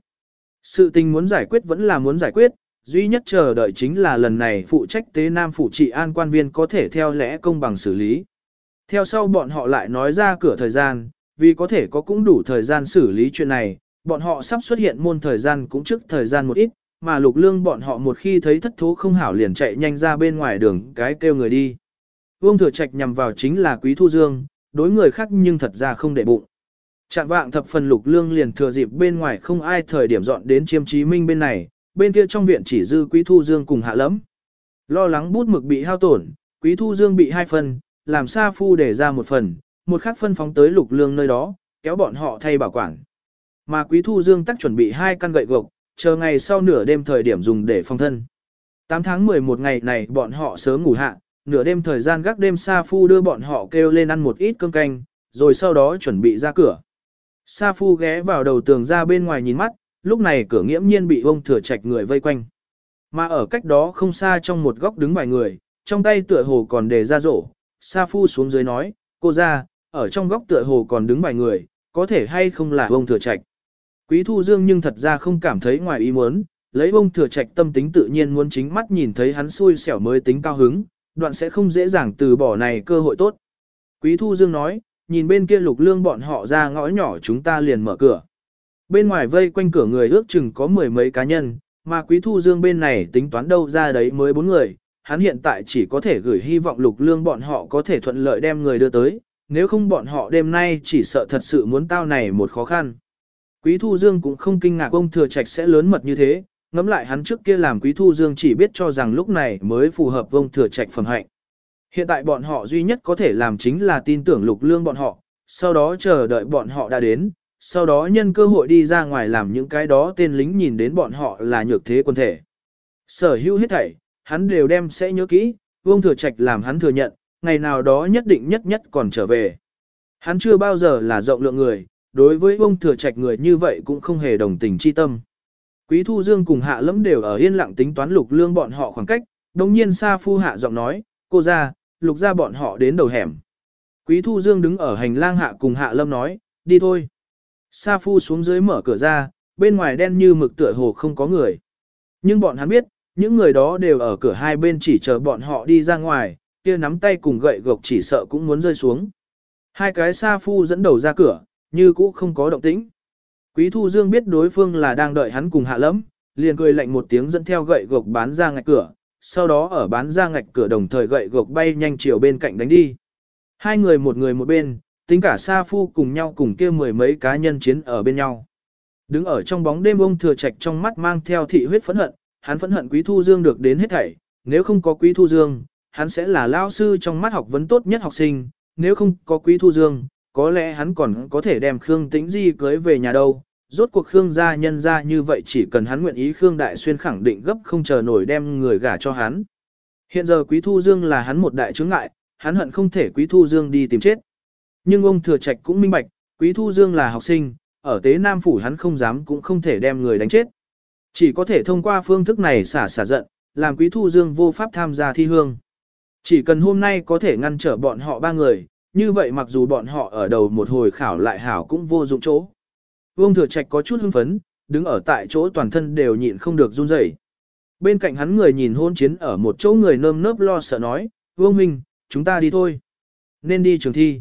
Sự tình muốn giải quyết vẫn là muốn giải quyết, duy nhất chờ đợi chính là lần này phụ trách tế nam phụ trị an quan viên có thể theo lẽ công bằng xử lý. Theo sau bọn họ lại nói ra cửa thời gian, vì có thể có cũng đủ thời gian xử lý chuyện này, bọn họ sắp xuất hiện môn thời gian cũng trước thời gian một ít, mà lục lương bọn họ một khi thấy thất thố không hảo liền chạy nhanh ra bên ngoài đường cái kêu người đi. Vương thừa trạch nhằm vào chính là quý thu dương, đối người khác nhưng thật ra không để bụng. Trạng vạng thập phần lục lương liền thừa dịp bên ngoài không ai thời điểm dọn đến chiêm chí minh bên này, bên kia trong viện chỉ dư quý thu dương cùng hạ lẫm. Lo lắng bút mực bị hao tổn, quý thu dương bị hai phần, làm sa phu để ra một phần, một khác phân phóng tới lục lương nơi đó, kéo bọn họ thay bảo quản. Mà quý thu dương tắc chuẩn bị hai căn gậy gộc, chờ ngày sau nửa đêm thời điểm dùng để phòng thân. 8 tháng 11 ngày này bọn họ sớm ngủ hạ, nửa đêm thời gian gác đêm Sa Phu đưa bọn họ kêu lên ăn một ít cơm canh, rồi sau đó chuẩn bị ra cửa. Sa Phu ghé vào đầu tường ra bên ngoài nhìn mắt, lúc này cửa nghiễm nhiên bị ông thừa trạch người vây quanh. Mà ở cách đó không xa trong một góc đứng vài người, trong tay tựa hồ còn để ra rổ, Sa Phu xuống dưới nói, cô ra, ở trong góc tựa hồ còn đứng vài người, có thể hay không là ông thừa trạch. Quý Thu Dương nhưng thật ra không cảm thấy ngoài ý muốn, lấy ông thừa trạch tâm tính tự nhiên muốn chính mắt nhìn thấy hắn xui xẻo mới tính cao hứng, đoạn sẽ không dễ dàng từ bỏ này cơ hội tốt. Quý Thu Dương nói, nhìn bên kia lục lương bọn họ ra ngõ nhỏ chúng ta liền mở cửa. Bên ngoài vây quanh cửa người ước chừng có mười mấy cá nhân, mà Quý Thu Dương bên này tính toán đâu ra đấy mới bốn người, hắn hiện tại chỉ có thể gửi hy vọng lục lương bọn họ có thể thuận lợi đem người đưa tới, nếu không bọn họ đêm nay chỉ sợ thật sự muốn tao này một khó khăn. Quý Thu Dương cũng không kinh ngạc ông thừa trạch sẽ lớn mật như thế, ngẫm lại hắn trước kia làm Quý Thu Dương chỉ biết cho rằng lúc này mới phù hợp vông thừa trạch phẩm hạnh. Hiện tại bọn họ duy nhất có thể làm chính là tin tưởng lục lương bọn họ, sau đó chờ đợi bọn họ đã đến, sau đó nhân cơ hội đi ra ngoài làm những cái đó tên lính nhìn đến bọn họ là nhược thế quân thể. Sở hữu hết thảy, hắn đều đem sẽ nhớ kỹ, vông thừa trạch làm hắn thừa nhận, ngày nào đó nhất định nhất nhất còn trở về. Hắn chưa bao giờ là rộng lượng người, đối với vông thừa trạch người như vậy cũng không hề đồng tình chi tâm. Quý Thu Dương cùng Hạ Lẫm đều ở yên lặng tính toán lục lương bọn họ khoảng cách, đồng nhiên Sa Phu Hạ giọng nói, cô ra, lục ra bọn họ đến đầu hẻm. Quý Thu Dương đứng ở hành lang hạ cùng Hạ Lâm nói, đi thôi. Sa Phu xuống dưới mở cửa ra, bên ngoài đen như mực tựa hồ không có người. Nhưng bọn hắn biết, những người đó đều ở cửa hai bên chỉ chờ bọn họ đi ra ngoài, kia nắm tay cùng gậy gộc chỉ sợ cũng muốn rơi xuống. Hai cái Sa Phu dẫn đầu ra cửa, như cũ không có động tĩnh. Quý Thu Dương biết đối phương là đang đợi hắn cùng hạ lẫm, liền cười lạnh một tiếng dẫn theo gậy gộc bán ra ngạch cửa, sau đó ở bán ra ngạch cửa đồng thời gậy gộc bay nhanh chiều bên cạnh đánh đi. Hai người một người một bên, tính cả Sa Phu cùng nhau cùng kia mười mấy cá nhân chiến ở bên nhau. Đứng ở trong bóng đêm ông thừa trạch trong mắt mang theo thị huyết phẫn hận, hắn phẫn hận Quý Thu Dương được đến hết thảy, nếu không có Quý Thu Dương, hắn sẽ là lao sư trong mắt học vấn tốt nhất học sinh, nếu không có Quý Thu Dương, có lẽ hắn còn có thể đem Khương Tĩnh Di cưới về nhà đâu. Rốt cuộc Khương gia nhân gia như vậy chỉ cần hắn nguyện ý Khương Đại Xuyên khẳng định gấp không chờ nổi đem người gả cho hắn. Hiện giờ Quý Thu Dương là hắn một đại chứng ngại, hắn hận không thể Quý Thu Dương đi tìm chết. Nhưng ông Thừa Trạch cũng minh bạch, Quý Thu Dương là học sinh, ở Tế Nam Phủ hắn không dám cũng không thể đem người đánh chết. Chỉ có thể thông qua phương thức này xả xả giận, làm Quý Thu Dương vô pháp tham gia thi hương. Chỉ cần hôm nay có thể ngăn trở bọn họ ba người, như vậy mặc dù bọn họ ở đầu một hồi khảo lại hảo cũng vô dụng chỗ. Vương Thừa Trạch có chút hưng phấn, đứng ở tại chỗ toàn thân đều nhịn không được run rẩy. Bên cạnh hắn người nhìn hôn chiến ở một chỗ người nơm nớp lo sợ nói, Vương Minh, chúng ta đi thôi. Nên đi trường thi.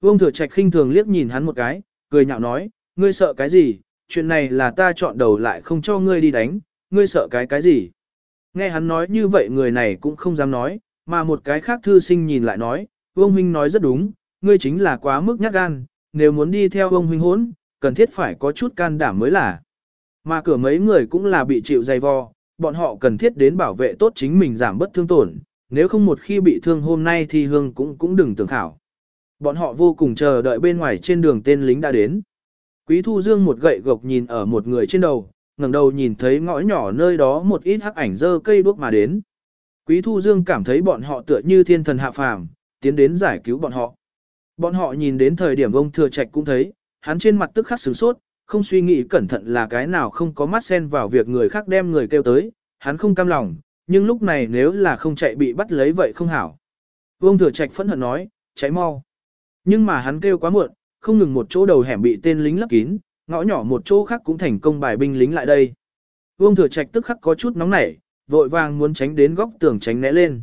Vương Thừa Trạch khinh thường liếc nhìn hắn một cái, cười nhạo nói, ngươi sợ cái gì, chuyện này là ta chọn đầu lại không cho ngươi đi đánh, ngươi sợ cái cái gì. Nghe hắn nói như vậy người này cũng không dám nói, mà một cái khác thư sinh nhìn lại nói, Vương Huynh nói rất đúng, ngươi chính là quá mức nhát gan, nếu muốn đi theo Vương Huynh hốn, cần thiết phải có chút can đảm mới là. Mà cửa mấy người cũng là bị chịu dày vò, bọn họ cần thiết đến bảo vệ tốt chính mình giảm bất thương tổn, nếu không một khi bị thương hôm nay thì hương cũng cũng đừng tưởng khảo. Bọn họ vô cùng chờ đợi bên ngoài trên đường tên lính đã đến. Quý Thu Dương một gậy gộc nhìn ở một người trên đầu, ngẩng đầu nhìn thấy ngõ nhỏ nơi đó một ít hắc ảnh dơ cây đuốc mà đến. Quý Thu Dương cảm thấy bọn họ tựa như thiên thần hạ phàm, tiến đến giải cứu bọn họ. Bọn họ nhìn đến thời điểm ông thừa trạch cũng thấy, hắn trên mặt tức khắc sửng sốt, không suy nghĩ cẩn thận là cái nào không có mắt xen vào việc người khác đem người kêu tới, hắn không cam lòng, nhưng lúc này nếu là không chạy bị bắt lấy vậy không hảo. Vương Thừa Trạch phẫn hận nói, cháy mau. Nhưng mà hắn kêu quá muộn, không ngừng một chỗ đầu hẻm bị tên lính lấp kín, ngõ nhỏ một chỗ khác cũng thành công bài binh lính lại đây. Vương Thừa Trạch tức khắc có chút nóng nảy, vội vàng muốn tránh đến góc tường tránh né lên.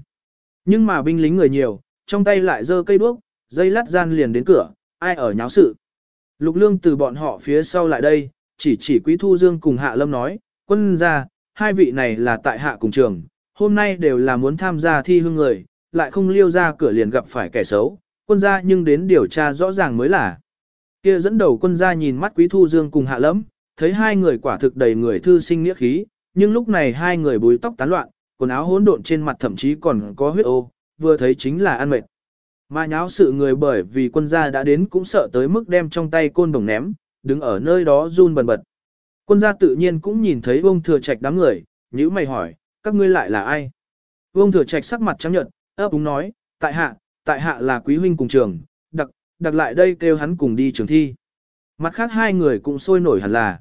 Nhưng mà binh lính người nhiều, trong tay lại giơ cây đuốc, dây lát gian liền đến cửa, ai ở nháo sự. Lục lương từ bọn họ phía sau lại đây, chỉ chỉ Quý Thu Dương cùng Hạ Lâm nói, quân ra, hai vị này là tại Hạ cùng trường, hôm nay đều là muốn tham gia thi hương người, lại không liêu ra cửa liền gặp phải kẻ xấu, quân gia nhưng đến điều tra rõ ràng mới là. Kia dẫn đầu quân gia nhìn mắt Quý Thu Dương cùng Hạ Lâm, thấy hai người quả thực đầy người thư sinh nghĩa khí, nhưng lúc này hai người búi tóc tán loạn, quần áo hỗn độn trên mặt thậm chí còn có huyết ô, vừa thấy chính là ăn mệt. Mà nháo sự người bởi vì quân gia đã đến cũng sợ tới mức đem trong tay côn đồng ném, đứng ở nơi đó run bần bật. Quân gia tự nhiên cũng nhìn thấy vông thừa trạch đám người, nhữ mày hỏi, các ngươi lại là ai? Vông thừa trạch sắc mặt trắng nhợt, ấp úng nói, tại hạ, tại hạ là quý huynh cùng trường, đặc, đặc lại đây kêu hắn cùng đi trường thi. Mặt khác hai người cũng sôi nổi hẳn là.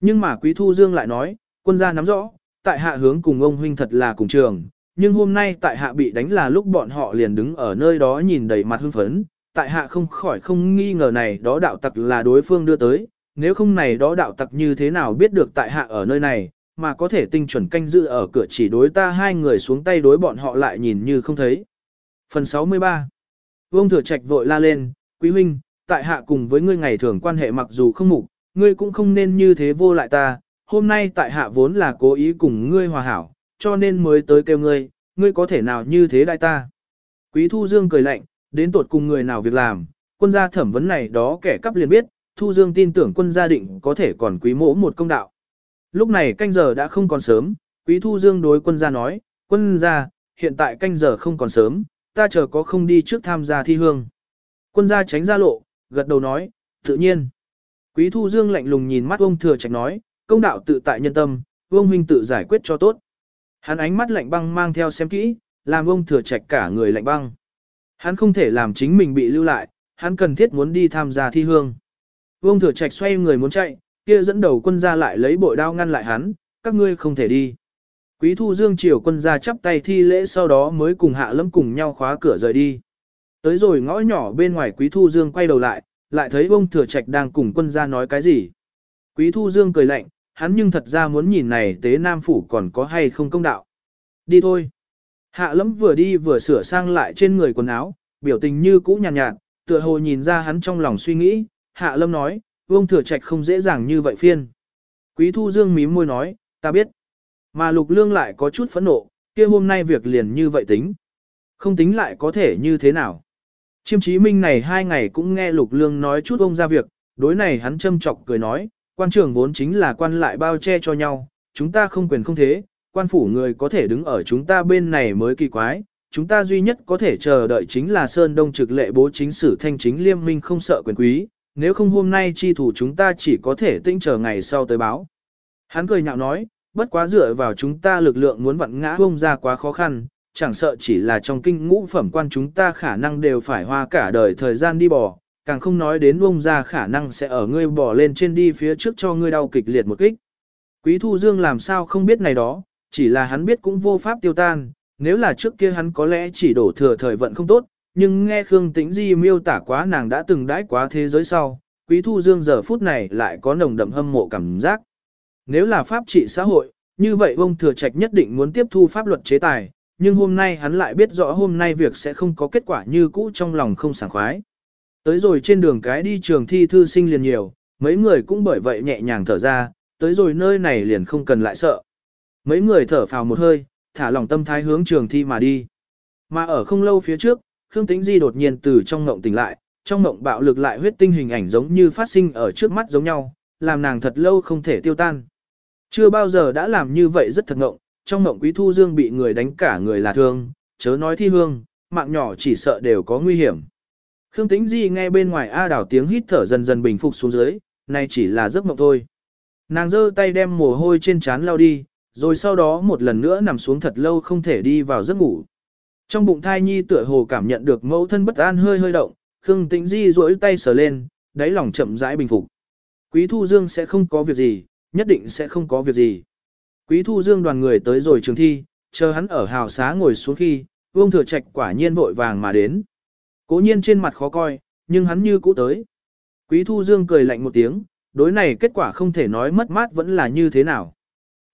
Nhưng mà quý thu dương lại nói, quân gia nắm rõ, tại hạ hướng cùng ông huynh thật là cùng trường, nhưng hôm nay tại hạ bị đánh là lúc bọn họ liền đứng ở nơi đó nhìn đầy mặt hưng phấn, tại hạ không khỏi không nghi ngờ này đó đạo tặc là đối phương đưa tới, nếu không này đó đạo tặc như thế nào biết được tại hạ ở nơi này, mà có thể tinh chuẩn canh giữ ở cửa chỉ đối ta hai người xuống tay đối bọn họ lại nhìn như không thấy. Phần 63 Vương Thừa Trạch vội la lên, Quý huynh, tại hạ cùng với ngươi ngày thường quan hệ mặc dù không mục, ngươi cũng không nên như thế vô lại ta, hôm nay tại hạ vốn là cố ý cùng ngươi hòa hảo, cho nên mới tới kêu ngươi, ngươi có thể nào như thế đại ta. Quý Thu Dương cười lạnh, đến tột cùng người nào việc làm, quân gia thẩm vấn này đó kẻ cắp liền biết, Thu Dương tin tưởng quân gia định có thể còn quý mỗ một công đạo. Lúc này canh giờ đã không còn sớm, Quý Thu Dương đối quân gia nói, quân gia, hiện tại canh giờ không còn sớm, ta chờ có không đi trước tham gia thi hương. Quân gia tránh ra lộ, gật đầu nói, tự nhiên. Quý Thu Dương lạnh lùng nhìn mắt ông thừa trạch nói, công đạo tự tại nhân tâm, vương huynh tự giải quyết cho tốt. Hắn ánh mắt lạnh băng mang theo xem kỹ, làm ông thừa trạch cả người lạnh băng. Hắn không thể làm chính mình bị lưu lại, hắn cần thiết muốn đi tham gia thi hương. Vương thừa trạch xoay người muốn chạy, kia dẫn đầu quân gia lại lấy bội đao ngăn lại hắn, các ngươi không thể đi. Quý thu dương triều quân gia chắp tay thi lễ sau đó mới cùng hạ lâm cùng nhau khóa cửa rời đi. Tới rồi ngõ nhỏ bên ngoài quý thu dương quay đầu lại, lại thấy ông thừa trạch đang cùng quân gia nói cái gì. Quý thu dương cười lạnh, hắn nhưng thật ra muốn nhìn này tế nam phủ còn có hay không công đạo. Đi thôi. Hạ lâm vừa đi vừa sửa sang lại trên người quần áo, biểu tình như cũ nhàn nhạt, nhạt, tựa hồ nhìn ra hắn trong lòng suy nghĩ, hạ lâm nói, vương thừa trạch không dễ dàng như vậy phiên. Quý thu dương mím môi nói, ta biết. Mà lục lương lại có chút phẫn nộ, kia hôm nay việc liền như vậy tính. Không tính lại có thể như thế nào. Chiêm chí minh này hai ngày cũng nghe lục lương nói chút ông ra việc, đối này hắn châm chọc cười nói, quan trường vốn chính là quan lại bao che cho nhau, chúng ta không quyền không thế, quan phủ người có thể đứng ở chúng ta bên này mới kỳ quái, chúng ta duy nhất có thể chờ đợi chính là Sơn Đông trực lệ bố chính sử thanh chính liêm minh không sợ quyền quý, nếu không hôm nay chi thủ chúng ta chỉ có thể tinh chờ ngày sau tới báo. Hắn cười nhạo nói, bất quá dựa vào chúng ta lực lượng muốn vặn ngã bông ra quá khó khăn, chẳng sợ chỉ là trong kinh ngũ phẩm quan chúng ta khả năng đều phải hoa cả đời thời gian đi bỏ càng không nói đến bông ra khả năng sẽ ở ngươi bỏ lên trên đi phía trước cho ngươi đau kịch liệt một kích. Quý Thu Dương làm sao không biết này đó, chỉ là hắn biết cũng vô pháp tiêu tan, nếu là trước kia hắn có lẽ chỉ đổ thừa thời vận không tốt, nhưng nghe Khương Tĩnh Di miêu tả quá nàng đã từng đãi quá thế giới sau, Quý Thu Dương giờ phút này lại có nồng đậm hâm mộ cảm giác. Nếu là pháp trị xã hội, như vậy ông thừa trạch nhất định muốn tiếp thu pháp luật chế tài, nhưng hôm nay hắn lại biết rõ hôm nay việc sẽ không có kết quả như cũ trong lòng không sảng khoái. Tới rồi trên đường cái đi trường thi thư sinh liền nhiều, mấy người cũng bởi vậy nhẹ nhàng thở ra, tới rồi nơi này liền không cần lại sợ. Mấy người thở phào một hơi, thả lòng tâm thái hướng trường thi mà đi. Mà ở không lâu phía trước, Khương Tĩnh Di đột nhiên từ trong ngộng tỉnh lại, trong ngộng bạo lực lại huyết tinh hình ảnh giống như phát sinh ở trước mắt giống nhau, làm nàng thật lâu không thể tiêu tan. Chưa bao giờ đã làm như vậy rất thật ngộng, trong ngộng Quý Thu Dương bị người đánh cả người là thương, chớ nói thi hương, mạng nhỏ chỉ sợ đều có nguy hiểm. Khương Tĩnh Di nghe bên ngoài A đảo tiếng hít thở dần dần bình phục xuống dưới, này chỉ là giấc mộng thôi. Nàng giơ tay đem mồ hôi trên trán lau đi, rồi sau đó một lần nữa nằm xuống thật lâu không thể đi vào giấc ngủ. Trong bụng thai nhi tựa hồ cảm nhận được mẫu thân bất an hơi hơi động, Khương Tĩnh Di duỗi tay sờ lên, đáy lòng chậm rãi bình phục. Quý Thu Dương sẽ không có việc gì, nhất định sẽ không có việc gì. Quý Thu Dương đoàn người tới rồi trường thi, chờ hắn ở hào xá ngồi xuống khi, Vương Thừa Trạch quả nhiên vội vàng mà đến. Cố nhiên trên mặt khó coi, nhưng hắn như cũ tới. Quý Thu Dương cười lạnh một tiếng, đối này kết quả không thể nói mất mát vẫn là như thế nào.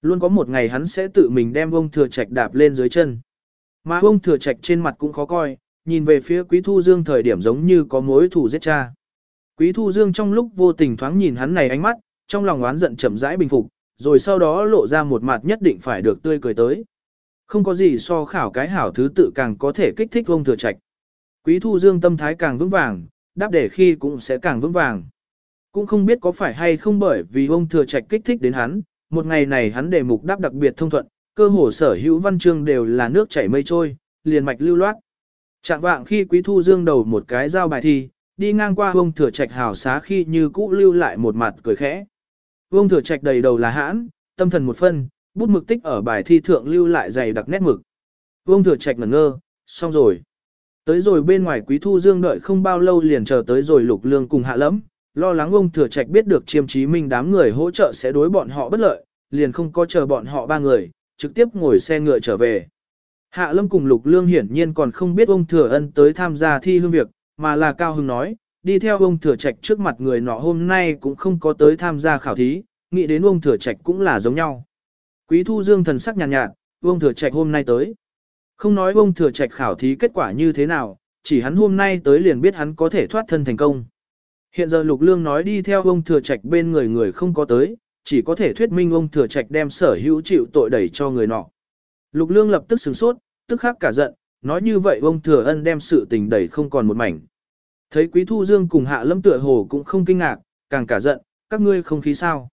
Luôn có một ngày hắn sẽ tự mình đem ông thừa trạch đạp lên dưới chân. Mà ông thừa trạch trên mặt cũng khó coi, nhìn về phía Quý Thu Dương thời điểm giống như có mối thù giết cha. Quý Thu Dương trong lúc vô tình thoáng nhìn hắn này ánh mắt, trong lòng oán giận chậm rãi bình phục, rồi sau đó lộ ra một mặt nhất định phải được tươi cười tới. Không có gì so khảo cái hảo thứ tự càng có thể kích thích ông thừa trạch. Quý Thu Dương tâm thái càng vững vàng, đáp để khi cũng sẽ càng vững vàng. Cũng không biết có phải hay không bởi vì ông thừa trạch kích thích đến hắn, một ngày này hắn đề mục đáp đặc biệt thông thuận, cơ hồ sở hữu văn chương đều là nước chảy mây trôi, liền mạch lưu loát. Trạng vạng khi Quý Thu Dương đầu một cái giao bài thi, đi ngang qua ông thừa trạch hào xá khi như cũ lưu lại một mặt cười khẽ. Ông thừa trạch đầy đầu là hãn, tâm thần một phân, bút mực tích ở bài thi thượng lưu lại dày đặc nét mực. Ông thừa trạch ngẩn ngơ, xong rồi. Tới rồi bên ngoài Quý Thu Dương đợi không bao lâu liền chờ tới rồi lục lương cùng hạ lẫm, lo lắng ông thừa trạch biết được chiêm chí minh đám người hỗ trợ sẽ đối bọn họ bất lợi, liền không có chờ bọn họ ba người, trực tiếp ngồi xe ngựa trở về. Hạ lâm cùng lục lương hiển nhiên còn không biết ông thừa ân tới tham gia thi hương việc, mà là cao hưng nói, đi theo ông thừa trạch trước mặt người nọ hôm nay cũng không có tới tham gia khảo thí, nghĩ đến ông thừa trạch cũng là giống nhau. Quý thu dương thần sắc nhàn nhạt, nhạt, ông thừa trạch hôm nay tới. Không nói ông thừa trạch khảo thí kết quả như thế nào, chỉ hắn hôm nay tới liền biết hắn có thể thoát thân thành công. Hiện giờ Lục Lương nói đi theo ông thừa trạch bên người người không có tới, chỉ có thể thuyết minh ông thừa trạch đem sở hữu chịu tội đẩy cho người nọ. Lục Lương lập tức sửng sốt, tức khắc cả giận, nói như vậy ông thừa ân đem sự tình đẩy không còn một mảnh. Thấy Quý Thu Dương cùng Hạ Lâm tựa hồ cũng không kinh ngạc, càng cả giận, các ngươi không khí sao?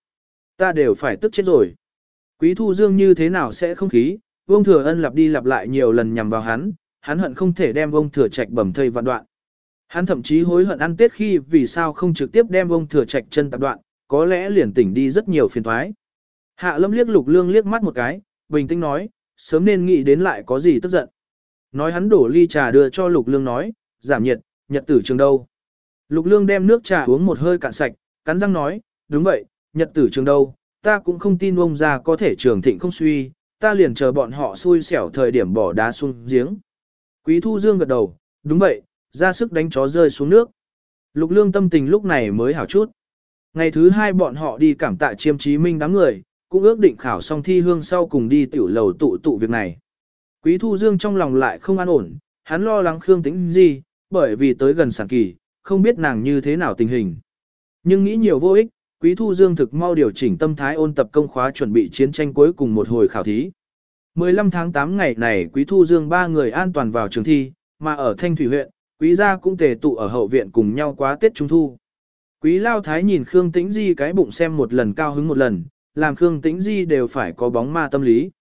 Ta đều phải tức chết rồi. Quý Thu Dương như thế nào sẽ không khí, Vương thừa ân lặp đi lặp lại nhiều lần nhằm vào hắn, hắn hận không thể đem Vương thừa trạch bầm thây vạn đoạn. Hắn thậm chí hối hận ăn tết khi vì sao không trực tiếp đem Vương thừa trạch chân tập đoạn, có lẽ liền tỉnh đi rất nhiều phiền thoái. Hạ lâm liếc lục lương liếc mắt một cái, bình tĩnh nói, sớm nên nghĩ đến lại có gì tức giận. Nói hắn đổ ly trà đưa cho lục lương nói, giảm nhiệt, nhật tử trường đâu. Lục lương đem nước trà uống một hơi cạn sạch, cắn răng nói, đúng vậy, nhật tử trường đâu, ta cũng không tin ông già có thể trường thịnh không suy, ta liền chờ bọn họ xui xẻo thời điểm bỏ đá xuống giếng. Quý thu dương gật đầu, đúng vậy, ra sức đánh chó rơi xuống nước. Lục lương tâm tình lúc này mới hảo chút. Ngày thứ hai bọn họ đi cảm tạ chiêm chí minh đám người, cũng ước định khảo xong thi hương sau cùng đi tiểu lầu tụ tụ việc này. Quý thu dương trong lòng lại không an ổn, hắn lo lắng Khương Tĩnh gì, bởi vì tới gần sản kỳ, không biết nàng như thế nào tình hình. Nhưng nghĩ nhiều vô ích, Quý Thu Dương thực mau điều chỉnh tâm thái ôn tập công khóa chuẩn bị chiến tranh cuối cùng một hồi khảo thí. 15 tháng 8 ngày này Quý Thu Dương ba người an toàn vào trường thi, mà ở Thanh Thủy huyện, Quý gia cũng tề tụ ở hậu viện cùng nhau quá Tết Trung Thu. Quý Lao Thái nhìn Khương Tĩnh Di cái bụng xem một lần cao hứng một lần, làm Khương Tĩnh Di đều phải có bóng ma tâm lý.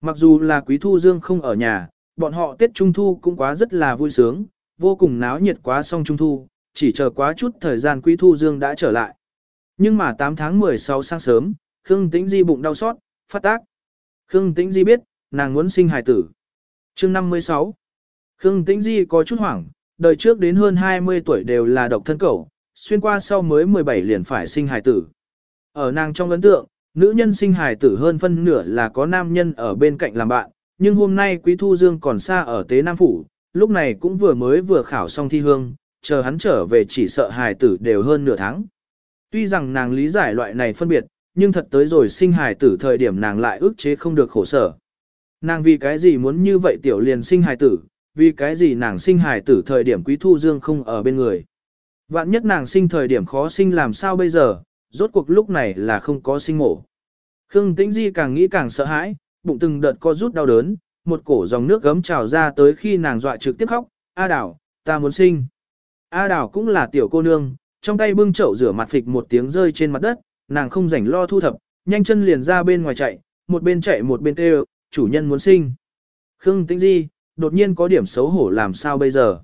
Mặc dù là Quý Thu Dương không ở nhà, bọn họ Tết Trung Thu cũng quá rất là vui sướng, vô cùng náo nhiệt quá xong Trung Thu, chỉ chờ quá chút thời gian Quý Thu Dương đã trở lại. Nhưng mà 8 tháng 16 sáng sớm, Khương Tĩnh Di bụng đau xót, phát tác. Khương Tĩnh Di biết, nàng muốn sinh hài tử. chương 56 Khương Tĩnh Di có chút hoảng, đời trước đến hơn 20 tuổi đều là độc thân cẩu, xuyên qua sau mới 17 liền phải sinh hài tử. Ở nàng trong ấn tượng, nữ nhân sinh hài tử hơn phân nửa là có nam nhân ở bên cạnh làm bạn, nhưng hôm nay Quý Thu Dương còn xa ở Tế Nam Phủ, lúc này cũng vừa mới vừa khảo xong thi hương, chờ hắn trở về chỉ sợ hài tử đều hơn nửa tháng. Tuy rằng nàng lý giải loại này phân biệt, nhưng thật tới rồi sinh hài tử thời điểm nàng lại ức chế không được khổ sở. Nàng vì cái gì muốn như vậy tiểu liền sinh hài tử, vì cái gì nàng sinh hài tử thời điểm quý thu dương không ở bên người. Vạn nhất nàng sinh thời điểm khó sinh làm sao bây giờ, rốt cuộc lúc này là không có sinh mổ. Khương Tĩnh Di càng nghĩ càng sợ hãi, bụng từng đợt co rút đau đớn, một cổ dòng nước gấm trào ra tới khi nàng dọa trực tiếp khóc, A Đảo, ta muốn sinh. A Đảo cũng là tiểu cô nương, trong tay bưng chậu rửa mặt phịch một tiếng rơi trên mặt đất, nàng không rảnh lo thu thập, nhanh chân liền ra bên ngoài chạy, một bên chạy một bên kêu, chủ nhân muốn sinh. Khương Tĩnh Di, đột nhiên có điểm xấu hổ làm sao bây giờ.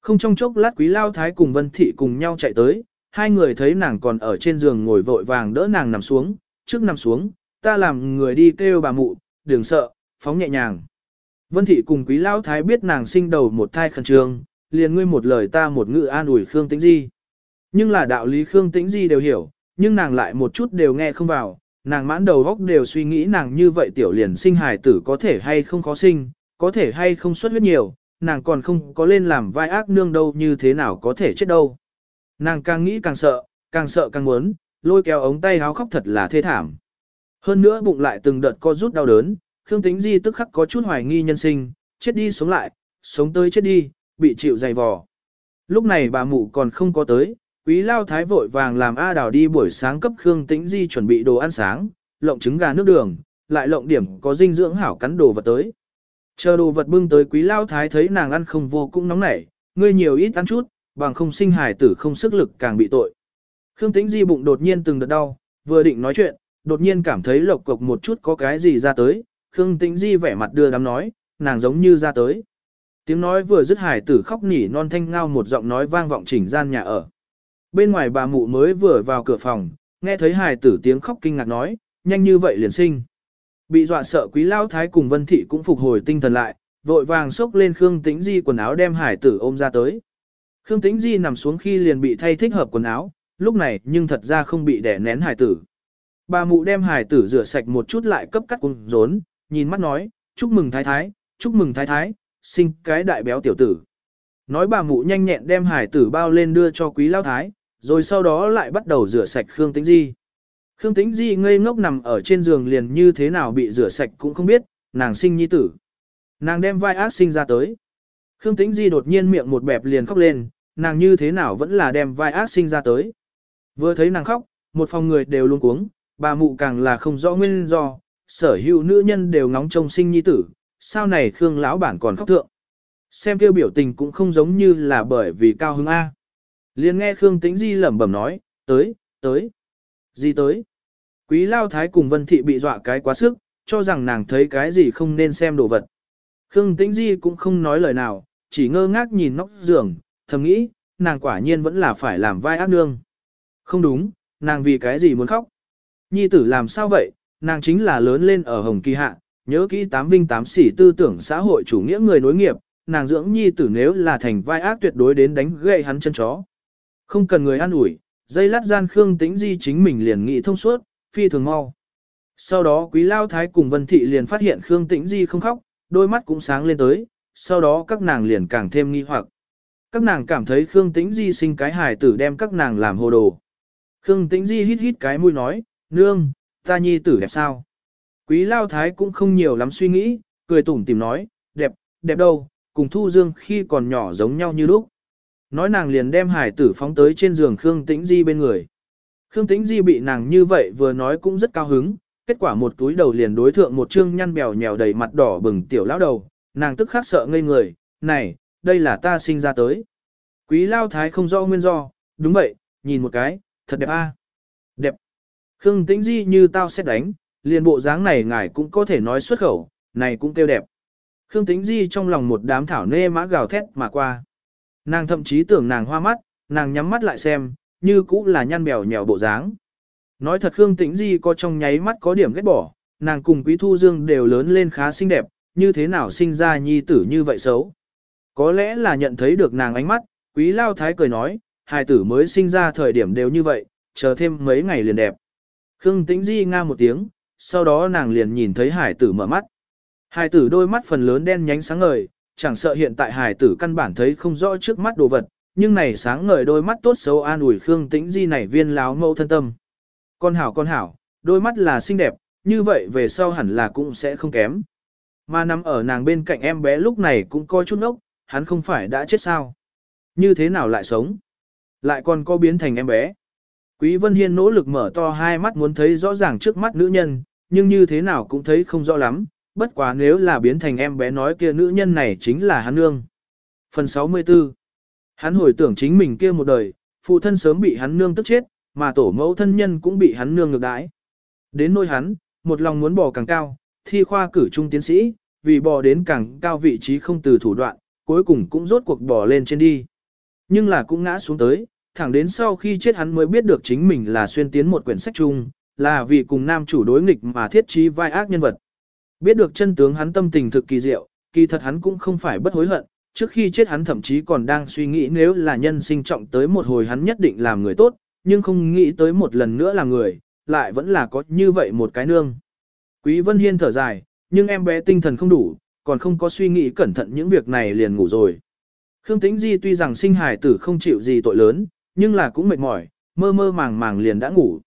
Không trong chốc lát quý lao thái cùng Vân Thị cùng nhau chạy tới, hai người thấy nàng còn ở trên giường ngồi vội vàng đỡ nàng nằm xuống, trước nằm xuống, ta làm người đi kêu bà mụ, đừng sợ, phóng nhẹ nhàng. Vân Thị cùng quý lao thái biết nàng sinh đầu một thai khẩn trương, liền ngươi một lời ta một ngữ an ủi Khương Tĩnh Di. Nhưng là đạo lý Khương Tĩnh Di đều hiểu, nhưng nàng lại một chút đều nghe không vào, nàng mãn đầu góc đều suy nghĩ nàng như vậy tiểu liền sinh hài tử có thể hay không khó sinh, có thể hay không xuất huyết nhiều, nàng còn không có lên làm vai ác nương đâu như thế nào có thể chết đâu. Nàng càng nghĩ càng sợ, càng sợ càng muốn, lôi kéo ống tay háo khóc thật là thê thảm. Hơn nữa bụng lại từng đợt co rút đau đớn, Khương Tĩnh Di tức khắc có chút hoài nghi nhân sinh, chết đi sống lại, sống tới chết đi, bị chịu dày vò. Lúc này bà mụ còn không có tới, quý lao thái vội vàng làm A đào đi buổi sáng cấp Khương Tĩnh Di chuẩn bị đồ ăn sáng, lộng trứng gà nước đường, lại lộng điểm có dinh dưỡng hảo cắn đồ vật tới. Chờ đồ vật bưng tới quý lao thái thấy nàng ăn không vô cũng nóng nảy, ngươi nhiều ít ăn chút, bằng không sinh hài tử không sức lực càng bị tội. Khương Tĩnh Di bụng đột nhiên từng đợt đau, vừa định nói chuyện, đột nhiên cảm thấy lộc cục một chút có cái gì ra tới, Khương Tĩnh Di vẻ mặt đưa đám nói, nàng giống như ra tới. Tiếng nói vừa dứt hải tử khóc nỉ non thanh ngao một giọng nói vang vọng chỉnh gian nhà ở. Bên ngoài bà mụ mới vừa vào cửa phòng, nghe thấy hải tử tiếng khóc kinh ngạc nói, nhanh như vậy liền sinh. Bị dọa sợ quý lao thái cùng vân thị cũng phục hồi tinh thần lại, vội vàng xốc lên Khương Tĩnh Di quần áo đem hải tử ôm ra tới. Khương Tĩnh Di nằm xuống khi liền bị thay thích hợp quần áo, lúc này nhưng thật ra không bị đẻ nén hải tử. Bà mụ đem hải tử rửa sạch một chút lại cấp cắt cung rốn, nhìn mắt nói, chúc mừng thái thái, chúc mừng thái thái, sinh cái đại béo tiểu tử. Nói bà mụ nhanh nhẹn đem hải tử bao lên đưa cho quý lao thái, rồi sau đó lại bắt đầu rửa sạch Khương Tĩnh Di. Khương Tĩnh Di ngây ngốc nằm ở trên giường liền như thế nào bị rửa sạch cũng không biết, nàng sinh nhi tử. Nàng đem vai ác sinh ra tới. Khương Tĩnh Di đột nhiên miệng một bẹp liền khóc lên, nàng như thế nào vẫn là đem vai ác sinh ra tới. Vừa thấy nàng khóc, một phòng người đều luôn cuống, bà mụ càng là không rõ nguyên do, sở hữu nữ nhân đều ngóng trông sinh nhi tử, sao này Khương lão bản còn khóc thượng. Xem kêu biểu tình cũng không giống như là bởi vì cao hứng A liền nghe Khương Tĩnh Di lẩm bẩm nói, tới, tới, gì tới. Quý lao thái cùng Vân Thị bị dọa cái quá sức, cho rằng nàng thấy cái gì không nên xem đồ vật. Khương Tĩnh Di cũng không nói lời nào, chỉ ngơ ngác nhìn nóc giường, thầm nghĩ, nàng quả nhiên vẫn là phải làm vai ác nương. Không đúng, nàng vì cái gì muốn khóc. Nhi tử làm sao vậy, nàng chính là lớn lên ở Hồng Kỳ Hạ, nhớ kỹ tám vinh tám sỉ tư tưởng xã hội chủ nghĩa người nối nghiệp, nàng dưỡng nhi tử nếu là thành vai ác tuyệt đối đến đánh gậy hắn chân chó. Không cần người an ủi, dây lát gian Khương Tĩnh Di chính mình liền nghĩ thông suốt, phi thường mau. Sau đó Quý Lao Thái cùng Vân Thị liền phát hiện Khương Tĩnh Di không khóc, đôi mắt cũng sáng lên tới, sau đó các nàng liền càng thêm nghi hoặc. Các nàng cảm thấy Khương Tĩnh Di sinh cái hài tử đem các nàng làm hồ đồ. Khương Tĩnh Di hít hít cái mũi nói, nương, ta nhi tử đẹp sao? Quý Lao Thái cũng không nhiều lắm suy nghĩ, cười tủm tìm nói, đẹp, đẹp đâu, cùng Thu Dương khi còn nhỏ giống nhau như lúc. Nói nàng liền đem hải tử phóng tới trên giường Khương Tĩnh Di bên người. Khương Tĩnh Di bị nàng như vậy vừa nói cũng rất cao hứng, kết quả một túi đầu liền đối thượng một trương nhăn bèo nhèo đầy mặt đỏ bừng tiểu lão đầu, nàng tức khắc sợ ngây người, này, đây là ta sinh ra tới. Quý Lao Thái không rõ nguyên do, đúng vậy, nhìn một cái, thật đẹp a, Đẹp. Khương Tĩnh Di như tao sẽ đánh, liền bộ dáng này ngài cũng có thể nói xuất khẩu, này cũng kêu đẹp. Khương Tĩnh Di trong lòng một đám thảo nê mã gào thét mà qua. Nàng thậm chí tưởng nàng hoa mắt, nàng nhắm mắt lại xem, như cũ là nhăn bèo nhèo bộ dáng. Nói thật Khương Tĩnh Di có trong nháy mắt có điểm ghét bỏ, nàng cùng Quý Thu Dương đều lớn lên khá xinh đẹp, như thế nào sinh ra nhi tử như vậy xấu. Có lẽ là nhận thấy được nàng ánh mắt, Quý Lao Thái cười nói, hài tử mới sinh ra thời điểm đều như vậy, chờ thêm mấy ngày liền đẹp. Khương Tĩnh Di nga một tiếng, sau đó nàng liền nhìn thấy hải tử mở mắt. Hải tử đôi mắt phần lớn đen nhánh sáng ngời, chẳng sợ hiện tại hải tử căn bản thấy không rõ trước mắt đồ vật, nhưng này sáng ngời đôi mắt tốt xấu an ủi Khương Tĩnh Di này viên láo mâu thân tâm. Con hảo con hảo, đôi mắt là xinh đẹp, như vậy về sau hẳn là cũng sẽ không kém. Mà nằm ở nàng bên cạnh em bé lúc này cũng coi chút ốc, hắn không phải đã chết sao. Như thế nào lại sống? Lại còn có biến thành em bé. Quý Vân Hiên nỗ lực mở to hai mắt muốn thấy rõ ràng trước mắt nữ nhân, nhưng như thế nào cũng thấy không rõ lắm, bất quá nếu là biến thành em bé nói kia nữ nhân này chính là hắn nương. Phần 64 Hắn hồi tưởng chính mình kia một đời, phụ thân sớm bị hắn nương tức chết, mà tổ mẫu thân nhân cũng bị hắn nương ngược đãi. Đến nôi hắn, một lòng muốn bò càng cao, thi khoa cử trung tiến sĩ, vì bò đến càng cao vị trí không từ thủ đoạn, cuối cùng cũng rốt cuộc bò lên trên đi. Nhưng là cũng ngã xuống tới, thẳng đến sau khi chết hắn mới biết được chính mình là xuyên tiến một quyển sách chung, là vì cùng nam chủ đối nghịch mà thiết trí vai ác nhân vật. Biết được chân tướng hắn tâm tình thực kỳ diệu, kỳ thật hắn cũng không phải bất hối hận, trước khi chết hắn thậm chí còn đang suy nghĩ nếu là nhân sinh trọng tới một hồi hắn nhất định làm người tốt, nhưng không nghĩ tới một lần nữa là người, lại vẫn là có như vậy một cái nương. Quý Vân Hiên thở dài, nhưng em bé tinh thần không đủ, còn không có suy nghĩ cẩn thận những việc này liền ngủ rồi. Khương Tĩnh Di tuy rằng sinh hài tử không chịu gì tội lớn, nhưng là cũng mệt mỏi, mơ mơ màng màng liền đã ngủ.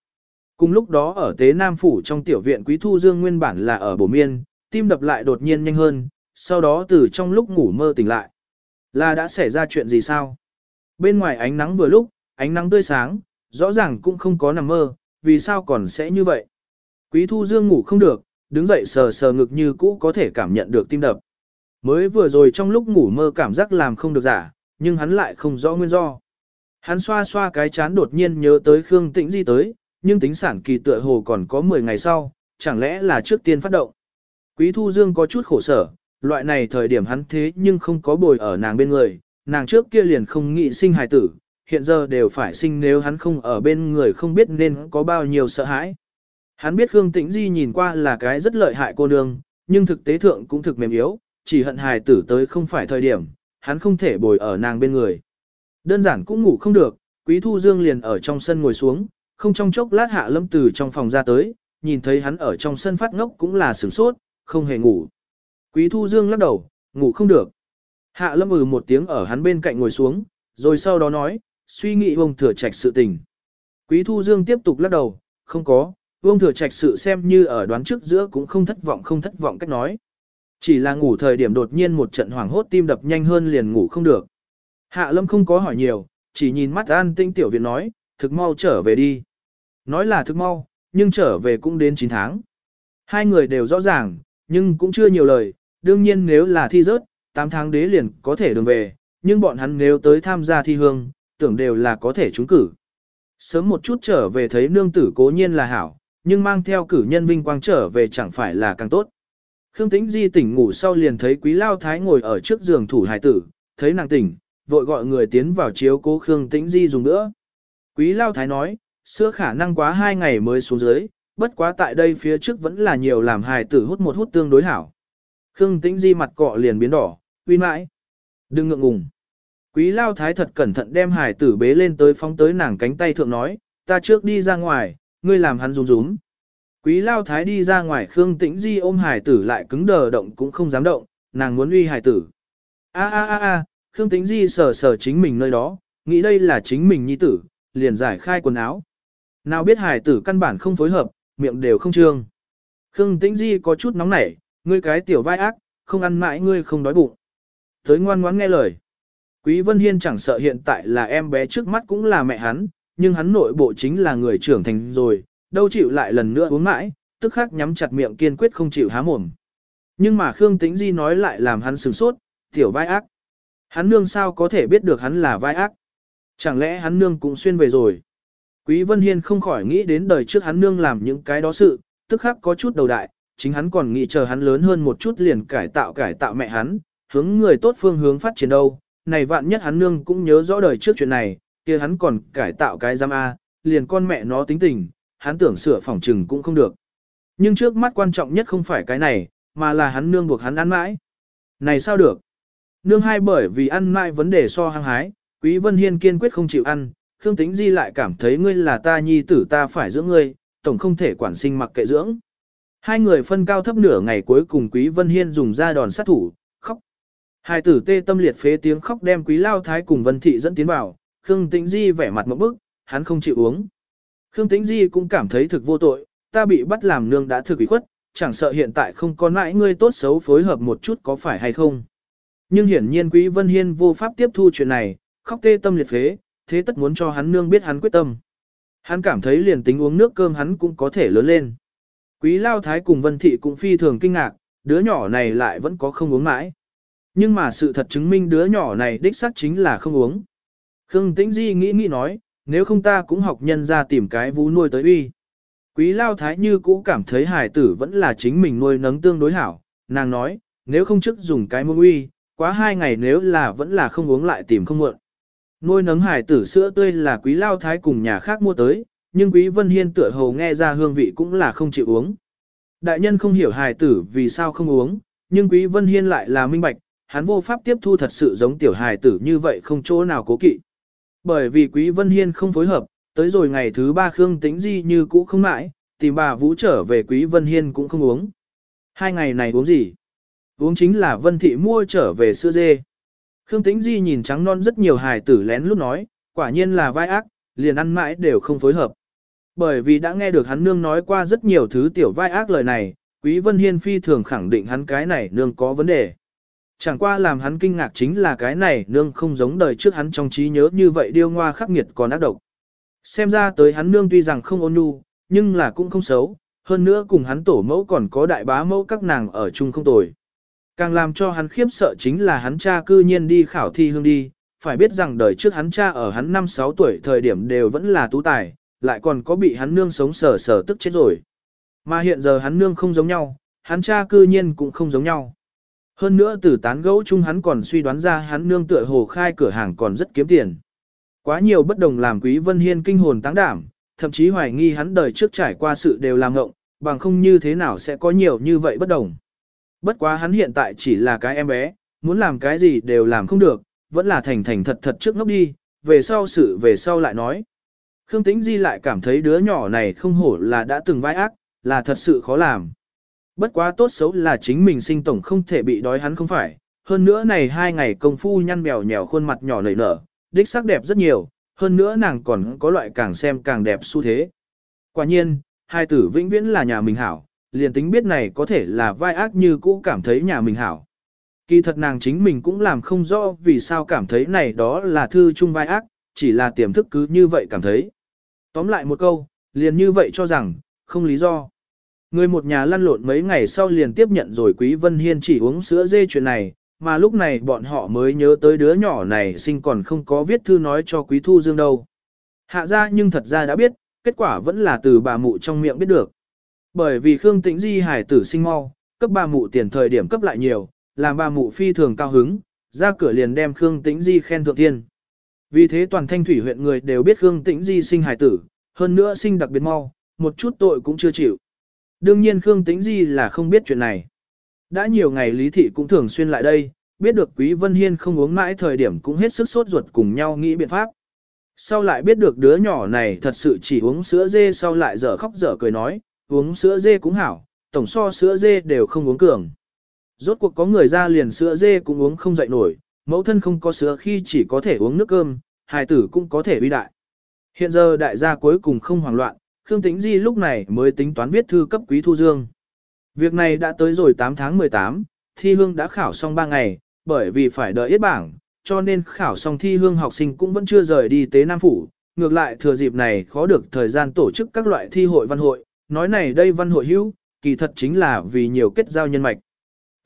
Cùng lúc đó ở Tế Nam Phủ trong tiểu viện Quý Thu Dương nguyên bản là ở bổ miên, tim đập lại đột nhiên nhanh hơn, sau đó từ trong lúc ngủ mơ tỉnh lại. Là đã xảy ra chuyện gì sao? Bên ngoài ánh nắng vừa lúc, ánh nắng tươi sáng, rõ ràng cũng không có nằm mơ, vì sao còn sẽ như vậy? Quý Thu Dương ngủ không được, đứng dậy sờ sờ ngực như cũ có thể cảm nhận được tim đập. Mới vừa rồi trong lúc ngủ mơ cảm giác làm không được giả, nhưng hắn lại không rõ nguyên do. Hắn xoa xoa cái chán đột nhiên nhớ tới Khương Tĩnh Di tới, nhưng tính sản kỳ tựa hồ còn có 10 ngày sau, chẳng lẽ là trước tiên phát động. Quý Thu Dương có chút khổ sở, loại này thời điểm hắn thế nhưng không có bồi ở nàng bên người, nàng trước kia liền không nghĩ sinh hài tử, hiện giờ đều phải sinh nếu hắn không ở bên người không biết nên có bao nhiêu sợ hãi. Hắn biết Khương Tĩnh Di nhìn qua là cái rất lợi hại cô nương, nhưng thực tế thượng cũng thực mềm yếu, chỉ hận hài tử tới không phải thời điểm, hắn không thể bồi ở nàng bên người. Đơn giản cũng ngủ không được, Quý Thu Dương liền ở trong sân ngồi xuống, không trong chốc lát hạ lâm từ trong phòng ra tới, nhìn thấy hắn ở trong sân phát ngốc cũng là sửng sốt, không hề ngủ. Quý Thu Dương lắc đầu, ngủ không được. Hạ lâm ừ một tiếng ở hắn bên cạnh ngồi xuống, rồi sau đó nói, suy nghĩ ông thừa trạch sự tình. Quý Thu Dương tiếp tục lắc đầu, không có, ông thừa trạch sự xem như ở đoán trước giữa cũng không thất vọng không thất vọng cách nói. Chỉ là ngủ thời điểm đột nhiên một trận hoảng hốt tim đập nhanh hơn liền ngủ không được. Hạ lâm không có hỏi nhiều, chỉ nhìn mắt an tinh tiểu viện nói, thực mau trở về đi. Nói là thực mau, nhưng trở về cũng đến 9 tháng. Hai người đều rõ ràng, nhưng cũng chưa nhiều lời, đương nhiên nếu là thi rớt, 8 tháng đế liền có thể đường về, nhưng bọn hắn nếu tới tham gia thi hương, tưởng đều là có thể trúng cử. Sớm một chút trở về thấy nương tử cố nhiên là hảo, nhưng mang theo cử nhân vinh quang trở về chẳng phải là càng tốt. Khương Tĩnh Di tỉnh ngủ sau liền thấy Quý Lao Thái ngồi ở trước giường thủ hải tử, thấy nàng tỉnh, vội gọi người tiến vào chiếu cố Khương Tĩnh Di dùng nữa. Quý Lao Thái nói, sữa khả năng quá hai ngày mới xuống dưới, bất quá tại đây phía trước vẫn là nhiều làm hài tử hút một hút tương đối hảo. Khương Tĩnh Di mặt cọ liền biến đỏ, uy mãi. Đừng ngượng ngùng. Quý Lao Thái thật cẩn thận đem hài tử bế lên tới phóng tới nàng cánh tay thượng nói, ta trước đi ra ngoài, ngươi làm hắn rúm rúm. Quý Lao Thái đi ra ngoài Khương Tĩnh Di ôm hài tử lại cứng đờ động cũng không dám động, nàng muốn uy hài tử. A a a a, Khương Tĩnh Di sờ sờ chính mình nơi đó, nghĩ đây là chính mình nhi tử, liền giải khai quần áo. Nào biết hài tử căn bản không phối hợp, miệng đều không trương. Khương Tĩnh Di có chút nóng nảy, ngươi cái tiểu vai ác, không ăn mãi ngươi không đói bụng. Tới ngoan ngoãn nghe lời. Quý Vân Hiên chẳng sợ hiện tại là em bé trước mắt cũng là mẹ hắn, nhưng hắn nội bộ chính là người trưởng thành rồi, đâu chịu lại lần nữa uống mãi, tức khắc nhắm chặt miệng kiên quyết không chịu há mồm. Nhưng mà Khương Tĩnh Di nói lại làm hắn sửng sốt, tiểu vai ác. Hắn nương sao có thể biết được hắn là vai ác? Chẳng lẽ hắn nương cũng xuyên về rồi? Quý Vân Hiên không khỏi nghĩ đến đời trước hắn nương làm những cái đó sự, tức khắc có chút đầu đại, chính hắn còn nghĩ chờ hắn lớn hơn một chút liền cải tạo cải tạo mẹ hắn, hướng người tốt phương hướng phát triển đâu. Này vạn nhất hắn nương cũng nhớ rõ đời trước chuyện này, kia hắn còn cải tạo cái giam A, liền con mẹ nó tính tình, hắn tưởng sửa phòng trừng cũng không được. Nhưng trước mắt quan trọng nhất không phải cái này, mà là hắn nương buộc hắn ăn mãi. Này sao được? Nương hai bởi vì ăn mãi vấn đề so hăng hái, Quý Vân Hiên kiên quyết không chịu ăn, Khương Tĩnh Di lại cảm thấy ngươi là ta nhi tử ta phải dưỡng ngươi, tổng không thể quản sinh mặc kệ dưỡng. Hai người phân cao thấp nửa ngày cuối cùng Quý Vân Hiên dùng ra đòn sát thủ, khóc. Hai tử tê tâm liệt phế tiếng khóc đem Quý Lao Thái cùng Vân Thị dẫn tiến vào, Khương Tĩnh Di vẻ mặt một bức, hắn không chịu uống. Khương Tĩnh Di cũng cảm thấy thực vô tội, ta bị bắt làm nương đã thực ủy khuất, chẳng sợ hiện tại không có mãi ngươi tốt xấu phối hợp một chút có phải hay không. Nhưng hiển nhiên Quý Vân Hiên vô pháp tiếp thu chuyện này, khóc tê tâm liệt phế, thế tất muốn cho hắn nương biết hắn quyết tâm. Hắn cảm thấy liền tính uống nước cơm hắn cũng có thể lớn lên. Quý Lao Thái cùng Vân Thị cũng phi thường kinh ngạc, đứa nhỏ này lại vẫn có không uống mãi. Nhưng mà sự thật chứng minh đứa nhỏ này đích xác chính là không uống. Khương Tĩnh Di nghĩ nghĩ nói, nếu không ta cũng học nhân ra tìm cái vú nuôi tới uy. Quý Lao Thái như cũ cảm thấy hải tử vẫn là chính mình nuôi nấng tương đối hảo, nàng nói, nếu không trước dùng cái mông uy, quá hai ngày nếu là vẫn là không uống lại tìm không muộn. Nuôi nấng hải tử sữa tươi là Quý Lao Thái cùng nhà khác mua tới, nhưng Quý Vân Hiên tựa hồ nghe ra hương vị cũng là không chịu uống. Đại nhân không hiểu hài tử vì sao không uống, nhưng Quý Vân Hiên lại là minh bạch, hắn vô pháp tiếp thu thật sự giống tiểu hài tử như vậy không chỗ nào cố kỵ. Bởi vì Quý Vân Hiên không phối hợp, Tới rồi ngày thứ ba Khương Tĩnh Di như cũ không mãi, tìm bà Vũ trở về Quý Vân Hiên cũng không uống. Hai ngày này uống gì? Uống chính là Vân Thị mua trở về sữa dê. Khương Tĩnh Di nhìn trắng non rất nhiều hài tử lén lúc nói, quả nhiên là vai ác, liền ăn mãi đều không phối hợp. Bởi vì đã nghe được hắn nương nói qua rất nhiều thứ tiểu vai ác lời này, Quý Vân Hiên phi thường khẳng định hắn cái này nương có vấn đề. Chẳng qua làm hắn kinh ngạc chính là cái này nương không giống đời trước hắn trong trí nhớ như vậy điêu ngoa khắc nghiệt còn ác độc. Xem ra tới hắn nương tuy rằng không ôn nhu, nhưng là cũng không xấu, hơn nữa cùng hắn tổ mẫu còn có đại bá mẫu các nàng ở chung không tồi. Càng làm cho hắn khiếp sợ chính là hắn cha cư nhiên đi khảo thi hương đi, phải biết rằng đời trước hắn cha ở hắn 5-6 tuổi thời điểm đều vẫn là tú tài, lại còn có bị hắn nương sống sờ sờ tức chết rồi. Mà hiện giờ hắn nương không giống nhau, hắn cha cư nhiên cũng không giống nhau. Hơn nữa từ tán gẫu chung hắn còn suy đoán ra hắn nương tựa hồ khai cửa hàng còn rất kiếm tiền. Quá nhiều bất đồng làm Quý Vân Hiên kinh hồn táng đảm, thậm chí hoài nghi hắn đời trước trải qua sự đều làm ngộng, bằng không như thế nào sẽ có nhiều như vậy bất đồng. Bất quá hắn hiện tại chỉ là cái em bé, muốn làm cái gì đều làm không được, vẫn là thành thành thật thật trước ngốc đi, về sau sự về sau lại nói. Khương Tĩnh Di lại cảm thấy đứa nhỏ này không hổ là đã từng vai ác, là thật sự khó làm. Bất quá tốt xấu là chính mình sinh tổng không thể bị đói hắn không phải, hơn nữa này hai ngày công phu nhăn mèo nhèo khuôn mặt nhỏ nảy nở, đích sắc đẹp rất nhiều, hơn nữa nàng còn có loại càng xem càng đẹp xu thế. Quả nhiên, hai tử vĩnh viễn là nhà mình hảo, liền tính biết này có thể là vai ác như cũ cảm thấy nhà mình hảo. Kỳ thật nàng chính mình cũng làm không rõ vì sao cảm thấy này đó là thư chung vai ác, chỉ là tiềm thức cứ như vậy cảm thấy. Tóm lại một câu, liền như vậy cho rằng, không lý do. Người một nhà lăn lộn mấy ngày sau liền tiếp nhận rồi Quý Vân Hiên chỉ uống sữa dê chuyện này, mà lúc này bọn họ mới nhớ tới đứa nhỏ này sinh còn không có viết thư nói cho Quý Thu Dương đâu. Hạ ra nhưng thật ra đã biết, kết quả vẫn là từ bà mụ trong miệng biết được. Bởi vì Khương Tĩnh Di hải tử sinh mau, cấp ba mụ tiền thời điểm cấp lại nhiều, làm bà mụ phi thường cao hứng, ra cửa liền đem Khương Tĩnh Di khen thượng tiên. Vì thế toàn thanh thủy huyện người đều biết Khương Tĩnh Di sinh hải tử, hơn nữa sinh đặc biệt mau, một chút tội cũng chưa chịu. Đương nhiên Khương Tĩnh Di là không biết chuyện này. Đã nhiều ngày Lý Thị cũng thường xuyên lại đây, biết được Quý Vân Hiên không uống mãi thời điểm cũng hết sức sốt ruột cùng nhau nghĩ biện pháp. Sau lại biết được đứa nhỏ này thật sự chỉ uống sữa dê sau lại dở khóc dở cười nói, uống sữa dê cũng hảo, tổng so sữa dê đều không uống cường. Rốt cuộc có người ra liền sữa dê cũng uống không dậy nổi, mẫu thân không có sữa khi chỉ có thể uống nước cơm, hài tử cũng có thể uy đại. Hiện giờ đại gia cuối cùng không hoảng loạn, Khương Tĩnh Di lúc này mới tính toán viết thư cấp Quý Thu Dương. Việc này đã tới rồi 8 tháng 18, thi hương đã khảo xong 3 ngày, bởi vì phải đợi yết bảng, cho nên khảo xong thi hương học sinh cũng vẫn chưa rời đi tế Nam Phủ. Ngược lại thừa dịp này khó được thời gian tổ chức các loại thi hội văn hội, nói này đây văn hội hữu, kỳ thật chính là vì nhiều kết giao nhân mạch.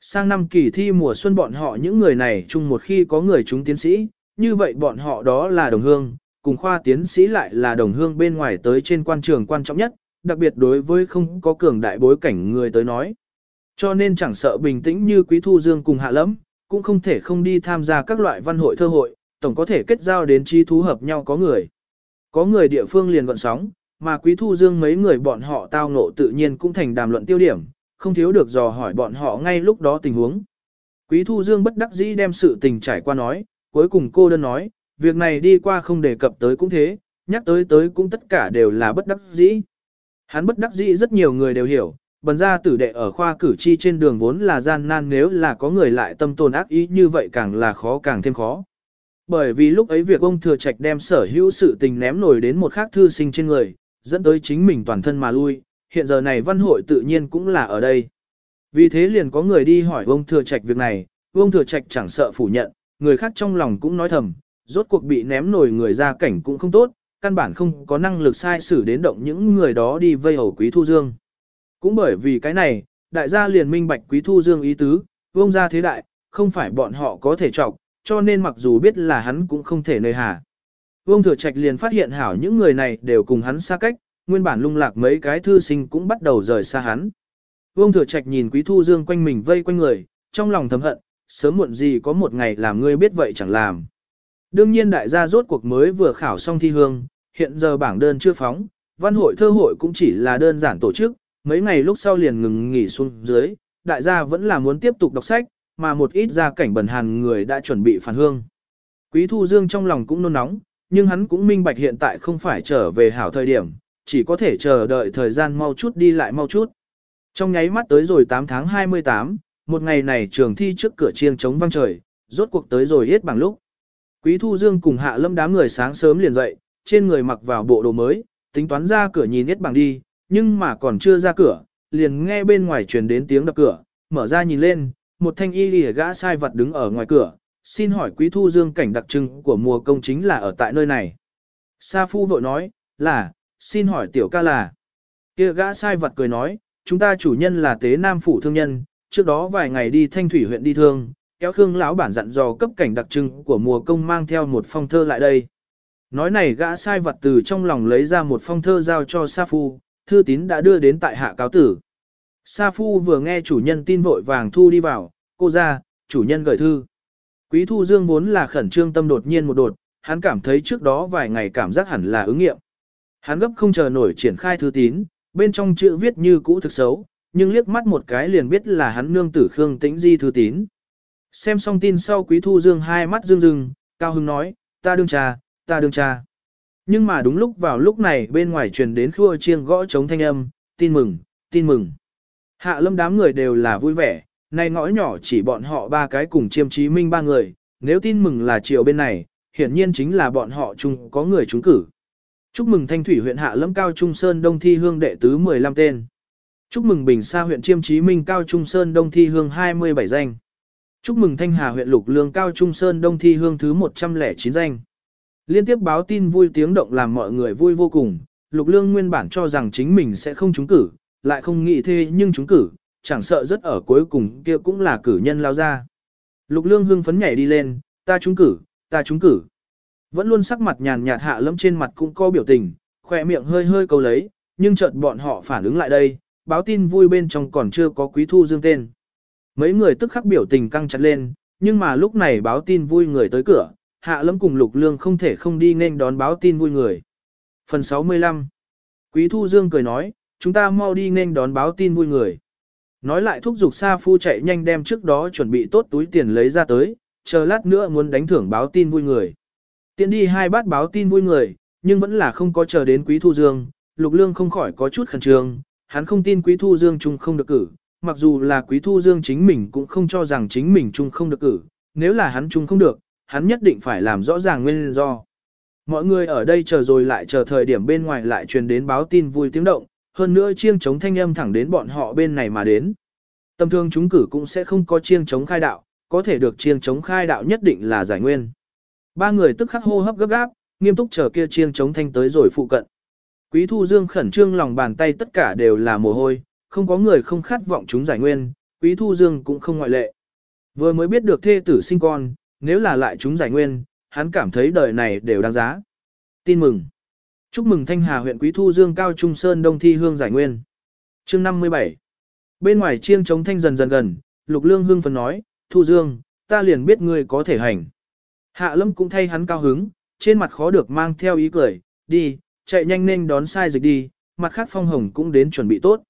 Sang năm kỳ thi mùa xuân bọn họ những người này chung một khi có người chúng tiến sĩ, như vậy bọn họ đó là đồng hương, cùng khoa tiến sĩ lại là đồng hương bên ngoài tới trên quan trường quan trọng nhất, đặc biệt đối với không có cường đại bối cảnh người tới nói. Cho nên chẳng sợ bình tĩnh như Quý Thu Dương cùng Hạ Lẫm, cũng không thể không đi tham gia các loại văn hội thơ hội, tổng có thể kết giao đến chi thú hợp nhau có người. Có người địa phương liền vận sóng, mà Quý Thu Dương mấy người bọn họ tao ngộ tự nhiên cũng thành đàm luận tiêu điểm, không thiếu được dò hỏi bọn họ ngay lúc đó tình huống. Quý Thu Dương bất đắc dĩ đem sự tình trải qua nói, cuối cùng cô đơn nói, việc này đi qua không đề cập tới cũng thế, nhắc tới tới cũng tất cả đều là bất đắc dĩ. Hắn bất đắc dĩ rất nhiều người đều hiểu, bần ra tử đệ ở khoa cử chi trên đường vốn là gian nan nếu là có người lại tâm tồn ác ý như vậy càng là khó càng thêm khó. Bởi vì lúc ấy việc ông thừa trạch đem sở hữu sự tình ném nổi đến một khác thư sinh trên người, dẫn tới chính mình toàn thân mà lui, hiện giờ này văn hội tự nhiên cũng là ở đây. Vì thế liền có người đi hỏi ông thừa trạch việc này, ông thừa trạch chẳng sợ phủ nhận, người khác trong lòng cũng nói thầm, rốt cuộc bị ném nổi người ra cảnh cũng không tốt, căn bản không có năng lực sai xử đến động những người đó đi vây hầu Quý Thu Dương. Cũng bởi vì cái này, đại gia liền minh bạch Quý Thu Dương ý tứ, ông ra thế đại, không phải bọn họ có thể trọc, cho nên mặc dù biết là hắn cũng không thể nơi hà. Vương Thừa Trạch liền phát hiện hảo những người này đều cùng hắn xa cách, nguyên bản lung lạc mấy cái thư sinh cũng bắt đầu rời xa hắn. Vương Thừa Trạch nhìn Quý Thu Dương quanh mình vây quanh người, trong lòng thầm hận, sớm muộn gì có một ngày làm ngươi biết vậy chẳng làm. Đương nhiên đại gia rốt cuộc mới vừa khảo xong thi hương, hiện giờ bảng đơn chưa phóng, văn hội thơ hội cũng chỉ là đơn giản tổ chức, mấy ngày lúc sau liền ngừng nghỉ xuống dưới, đại gia vẫn là muốn tiếp tục đọc sách, mà một ít gia cảnh bẩn hàn người đã chuẩn bị phản hương. Quý Thu Dương trong lòng cũng nôn nóng, nhưng hắn cũng minh bạch hiện tại không phải trở về hảo thời điểm, chỉ có thể chờ đợi thời gian mau chút đi lại mau chút. Trong nháy mắt tới rồi 8 tháng 28, một ngày này trường thi trước cửa chiêng chống vang trời, rốt cuộc tới rồi hết bằng lúc. Quý Thu Dương cùng Hạ Lâm đám người sáng sớm liền dậy, trên người mặc vào bộ đồ mới, tính toán ra cửa nhìn hết bằng đi, nhưng mà còn chưa ra cửa, liền nghe bên ngoài truyền đến tiếng đập cửa, mở ra nhìn lên, một thanh y lìa gã sai vật đứng ở ngoài cửa, xin hỏi Quý Thu Dương cảnh đặc trưng của mùa công chính là ở tại nơi này. Sa Phu vội nói, là, xin hỏi tiểu ca là. kia gã sai vật cười nói, chúng ta chủ nhân là tế nam phủ thương nhân, trước đó vài ngày đi thanh thủy huyện đi thương, kéo Khương lão bản dặn dò cấp cảnh đặc trưng của mùa công mang theo một phong thơ lại đây. Nói này gã sai vật từ trong lòng lấy ra một phong thơ giao cho Sa Phu, thư tín đã đưa đến tại hạ cáo tử. Sa Phu vừa nghe chủ nhân tin vội vàng thu đi vào, cô ra, chủ nhân gửi thư. Quý Thu Dương vốn là khẩn trương tâm đột nhiên một đột, hắn cảm thấy trước đó vài ngày cảm giác hẳn là ứng nghiệm. Hắn gấp không chờ nổi triển khai thư tín, bên trong chữ viết như cũ thực xấu, nhưng liếc mắt một cái liền biết là hắn nương tử Khương Tĩnh Di thư tín. Xem xong tin sau Quý Thu Dương hai mắt rưng rưng, cao Hưng nói, ta đương cha, ta đương cha. Nhưng mà đúng lúc vào lúc này bên ngoài truyền đến khua chiêng gõ chống thanh âm, tin mừng, tin mừng. Hạ lâm đám người đều là vui vẻ, nay ngõ nhỏ chỉ bọn họ ba cái cùng chiêm chí minh ba người, nếu tin mừng là chiều bên này, hiển nhiên chính là bọn họ chung có người trúng cử. Chúc mừng Thanh Thủy huyện Hạ Lâm Cao Trung Sơn Đông Thi Hương đệ tứ 15 tên. Chúc mừng Bình Sa huyện Chiêm Chí Minh Cao Trung Sơn Đông Thi Hương 27 danh. Chúc mừng Thanh Hà huyện Lục Lương Cao Trung Sơn Đông Thi Hương thứ 109 danh. Liên tiếp báo tin vui tiếng động làm mọi người vui vô cùng, Lục Lương nguyên bản cho rằng chính mình sẽ không trúng cử, lại không nghĩ thế nhưng trúng cử, chẳng sợ rất ở cuối cùng kia cũng là cử nhân lao ra. Lục Lương hưng phấn nhảy đi lên, ta trúng cử, ta trúng cử. Vẫn luôn sắc mặt nhàn nhạt hạ lâm trên mặt cũng có biểu tình, khỏe miệng hơi hơi câu lấy, nhưng chợt bọn họ phản ứng lại đây, báo tin vui bên trong còn chưa có quý thu dương tên. Mấy người tức khắc biểu tình căng chặt lên, nhưng mà lúc này báo tin vui người tới cửa, hạ lâm cùng lục lương không thể không đi nên đón báo tin vui người. Phần 65 Quý thu dương cười nói, chúng ta mau đi nên đón báo tin vui người. Nói lại thúc giục Sa Phu chạy nhanh đem trước đó chuẩn bị tốt túi tiền lấy ra tới, chờ lát nữa muốn đánh thưởng báo tin vui người. Tiến đi hai bát báo tin vui người, nhưng vẫn là không có chờ đến Quý Thu Dương, Lục Lương không khỏi có chút khẩn trương, hắn không tin Quý Thu Dương chung không được cử, mặc dù là Quý Thu Dương chính mình cũng không cho rằng chính mình chung không được cử, nếu là hắn chung không được, hắn nhất định phải làm rõ ràng nguyên do. Mọi người ở đây chờ rồi lại chờ thời điểm bên ngoài lại truyền đến báo tin vui tiếng động, hơn nữa chiêng chống thanh âm thẳng đến bọn họ bên này mà đến. Tầm thường chúng cử cũng sẽ không có chiêng chống khai đạo, có thể được chiêng chống khai đạo nhất định là giải nguyên. Ba người tức khắc hô hấp gấp gáp, nghiêm túc chờ kia chiêng chống thanh tới rồi phụ cận. Quý Thu Dương khẩn trương lòng bàn tay tất cả đều là mồ hôi, không có người không khát vọng chúng giải nguyên, Quý Thu Dương cũng không ngoại lệ. Vừa mới biết được thê tử sinh con, nếu là lại chúng giải nguyên, hắn cảm thấy đời này đều đáng giá. Tin mừng. Chúc mừng Thanh Hà huyện Quý Thu Dương Cao Trung Sơn Đông Thi Hương giải nguyên. Chương 57. Bên ngoài chiêng chống thanh dần dần gần, Lục Lương hương phấn nói, Thu Dương, ta liền biết ngươi có thể hành. Hạ Lâm cũng thay hắn cao hứng, trên mặt khó được mang theo ý cười, đi, chạy nhanh nên đón sai dịch đi, mặt khác phong hồng cũng đến chuẩn bị tốt.